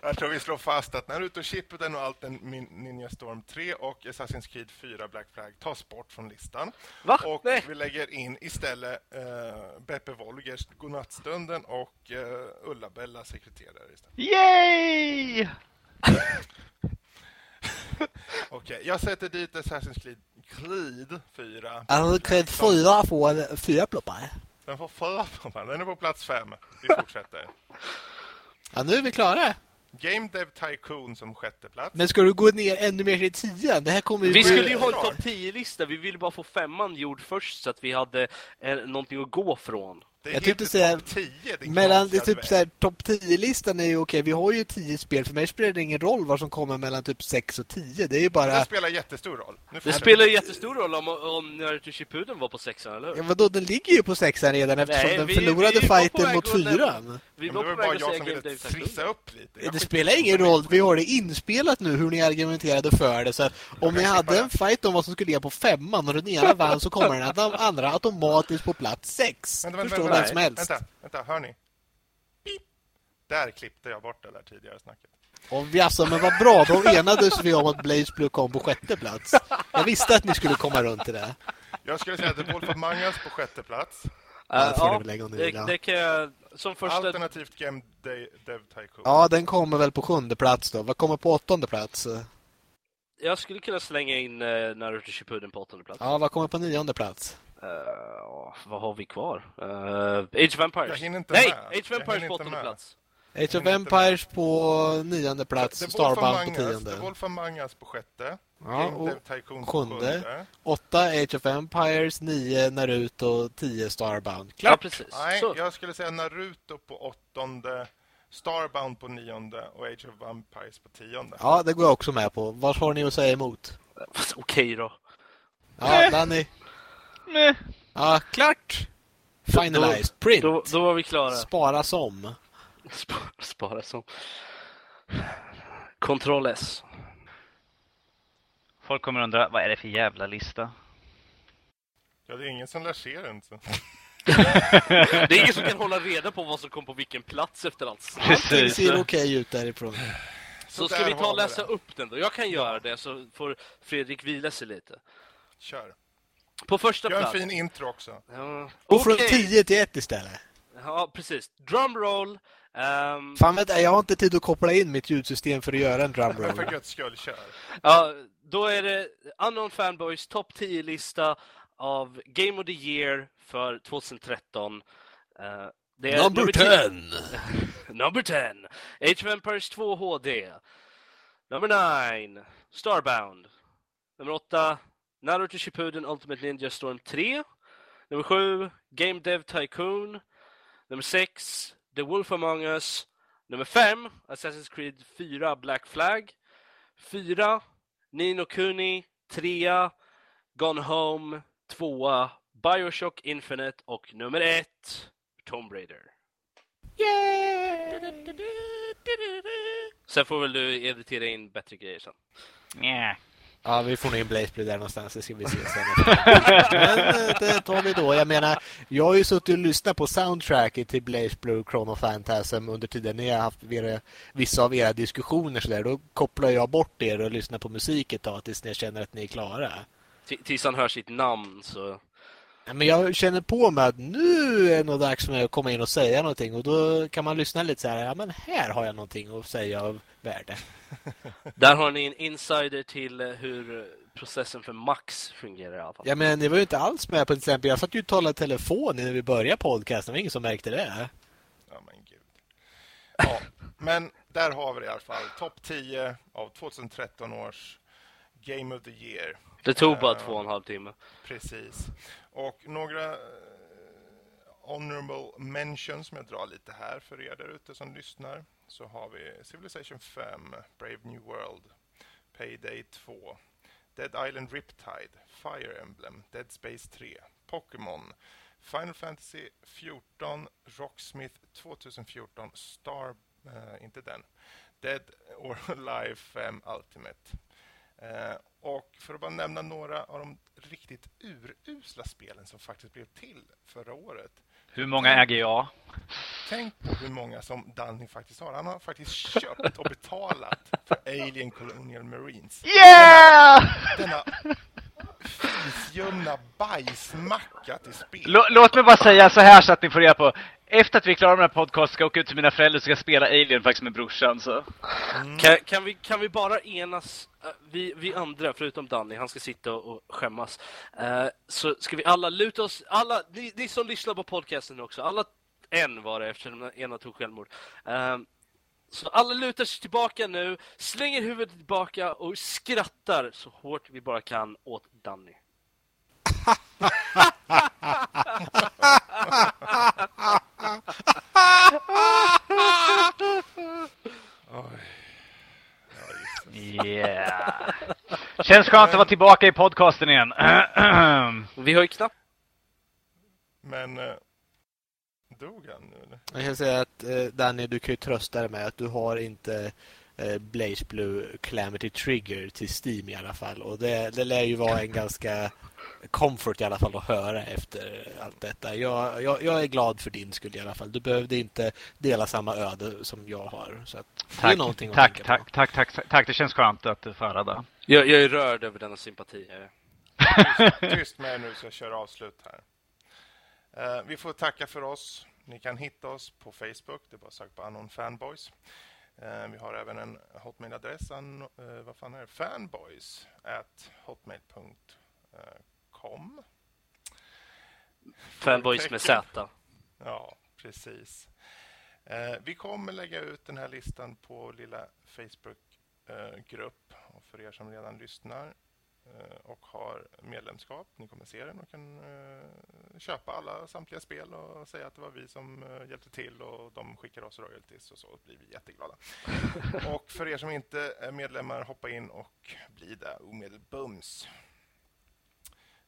Jag tror vi slår fast att Naruto Shippuden och allt en Min- Ninja Storm 3 och Assassin's Creed 4 Black Flag tas bort från listan. Va? Och Nej. vi lägger in istället uh, Beppe Wolgers Godnattstunden och uh, Ulla-Bella sekreterare istället. Yay! Okej, jag sätter dit Assassin's Creed, Creed 4. Alltså, Creed 4 får fyra pluppar. Den får fyra den. Den är på plats fem. Vi fortsätter. Ja, nu är vi klara. Game Dev Tycoon som sjätte plats. Men ska du gå ner ännu mer till tian? Det här kommer Vi bli- skulle ju ha en topp 10-lista. Vi ville bara få femman gjord först så att vi hade eh, någonting att gå från. Det Jag tyckte säga- topp 10. din Mellan, det är typ såhär, topp 10-listan är ju okej. Vi har ju 10 spel. För mig spelar det ingen roll vad som kommer mellan typ 6 och 10. Det är ju bara... Det spelar jättestor roll. Det spelar ju jättestor roll om, om Naruto Shippuden var på sexan, eller Ja, hur? vadå, den ligger ju på sexan redan eftersom Nej, den vi- förlorade vi fighten mot att lämna- fyran. Vi var det var bara att jag som ville trissa upp lite. Jag Det spelar ingen om roll. Vi har det inspelat nu hur ni argumenterade för det. Så att om ni hade en fight om vad som skulle ligga på femman och den ena vann så kommer den andra automatiskt på plats sex. Vänta, vänta, Förstår vänta, vem som helst. Vänta, vänta, hör ni? Där klippte jag bort det där tidigare snacket. Och vi alltså, men vad bra, då enades vi om att Blaze Blue kom på sjätte plats. Jag visste att ni skulle komma runt till det. Jag skulle säga att det är Wolf of Mangas på sjätte plats. Ja, det får ni Ja, om det, det kan jag... Som första... Alternativt Game Day, Dev Tycoon. Ja, den kommer väl på sjunde plats då. Vad kommer på åttonde plats? Jag skulle kunna slänga in uh, Naruto Shippuden på åttonde plats. Ja, vad kommer på nionde plats? Eh, vad har vi kvar? Uh, Age of Empires. Jag hinner inte Nej! med. Age of Empires på åttonde plats. Age of Empires på nionde plats, Starbound på Mangas, The tionde. Wolf of Mangas på sjätte. Ja, Dev Tycoon sjunde. sjunde. åtta Age of Empires, nio Naruto, tio Starbound. Ja, Klart! precis. Nej, Så. jag skulle säga Naruto på åttonde. Starbound på nionde och Age of Empires på tionde. Ja, det går jag också med på. Vad har ni att säga emot? Okej då. Ja, Danny. Nej. Ja, klart! Finalized. Print. Då, då var vi klara. Spara som. Spara, spara som. Ctrl S. Folk kommer undra, vad är det för jävla lista? Ja, det är ingen som lär se den. Så. Det är ingen som kan hålla reda på vad som kom på vilken plats efter allt. Allting ser okej ut därifrån. Så där ska vi ta och läsa det. upp den då? Jag kan göra det så får Fredrik vila sig lite. Kör. På första Gör en plats. fin intro också. Ja, Gå från okej. 10 till 1 istället. Ja, precis. Drumroll. Um, Fan vet jag har inte tid att koppla in mitt ljudsystem för att göra en drumroll. för guds skull, kör. ja, då är det Unknown Fanboys topp 10-lista av Game of the Year för 2013. Eh, det är Number 10. 10! Number 10. Age of Empires 2 HD. Number 9. Starbound. Nummer 8. Naruto Shippuden Ultimate Ninja Storm 3. Nummer 7. Game Dev Tycoon. Nummer 6. The Wolf Among Us. Nummer 5. Assassin's Creed 4 Black Flag. 4. Nino Kuni. 3. Gone Home. 2. Bioshock Infinite. Och nummer 1. Tomb Raider. Sen får väl du editera in bättre grejer sen. Nja. Ja, vi får nog in Blaze Blue där någonstans. Det ska vi se sen. Men eh, det tar vi då. Jag menar, jag har ju suttit och lyssnat på soundtracket till Blaze Blue Chrono Phantasm under tiden ni har haft era, vissa av era diskussioner. Så där. Då kopplar jag bort er och lyssnar på musik ett tag tills ni känner att ni är klara. T- tills han hör sitt namn så... Men jag känner på mig att nu är det nog dags för mig att komma in och säga någonting. Och då kan man lyssna lite så här. Ja, men här har jag någonting att säga av värde. Där har ni en insider till eh, hur eh, processen för Max fungerar i alla fall. Ja, men ni var ju inte alls med på till exempel. Jag satt ju och talade telefon innan vi började podcasten. Det var ingen som märkte det. Ja, men gud. Ja, men där har vi det i alla fall. Topp 10 av 2013 års Game of the Year. Det tog bara Eh, två och en halv timme. Precis. Och några honorable mentions som jag drar lite här för er där ute som lyssnar. Så har vi Civilization 5, Brave New World, Payday 2, Dead Island Riptide, Fire Emblem, Dead Space 3, Pokémon, Final Fantasy 14, Rocksmith 2014, Star... eh, inte den. Dead or Alive 5 Ultimate. Eh, och för att bara nämna några av de riktigt urusla spelen som faktiskt blev till förra året. Hur många äger jag? Tänk på hur många som Danny faktiskt har. Han har faktiskt köpt och betalat för Alien Colonial Marines. Yeah! Denna fisljumna bajsmacka till spel. Lå- Låt mig bara säga så här så att ni får reda på. Efter att vi är klara med den här podcasten ska jag åka ut till mina föräldrar och ska spela Alien faktiskt med brorsan. Så. Kan, kan, vi, kan vi bara enas, eh, vi, vi andra, förutom Danny, han ska sitta och, och skämmas. Eh, så ska vi alla luta oss, alla, ni, ni som lyssnar på podcasten också, alla en var det eftersom den ena tog självmord. Eh, så alla lutar sig tillbaka nu, slänger huvudet tillbaka och skrattar så hårt vi bara kan åt Danny. Yeah. Känns skönt att vara tillbaka i podcasten igen. Vi har ju knappt... Men eh, dog han nu eller? Jag kan säga att eh, Danny, du kan ju trösta dig med att du har inte eh, Blaze Blue Calamity Trigger till Steam i alla fall. Och det, det lär ju vara en ganska comfort i alla fall att höra efter allt detta. Jag, jag, jag är glad för din skull i alla fall. Du behövde inte dela samma öde som jag har. Så att det är tack, tack, tack, tack, tack, tack, tack. Det känns skönt att få höra det. Jag, jag är rörd över denna sympati. Tyst med er nu så jag kör avslut här. Eh, vi får tacka för oss. Ni kan hitta oss på Facebook. Det är bara söka på Anon Fanboys. Eh, vi har även en hotmailadress. Eh, vad fan är det? Fanboys at hotmail.com. Fanboys med Z. Ja, precis. Eh, vi kommer lägga ut den här listan på lilla Facebookgrupp. och för er som redan lyssnar eh, och har medlemskap, ni kommer se den och kan eh, köpa alla samtliga spel och säga att det var vi som eh, hjälpte till och de skickar oss royalties och så blir vi jätteglada. och för er som inte är medlemmar, hoppa in och bli det omedelbums.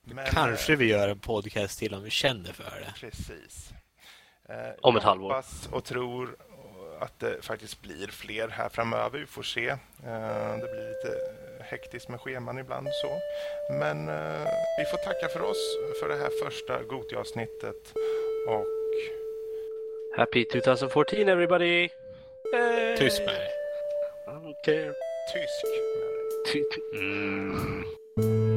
Men, Kanske vi gör en podcast till om vi känner för det. Precis. Eh, Om ett jag halvår. hoppas och tror att det faktiskt blir fler här framöver. Vi får se. Eh, det blir lite hektiskt med scheman ibland. så. Men eh, vi får tacka för oss för det här första Gotia-avsnittet. Och Happy 2014 everybody! Hey! Tyst med dig. I don't care. tysk med dig. Mm.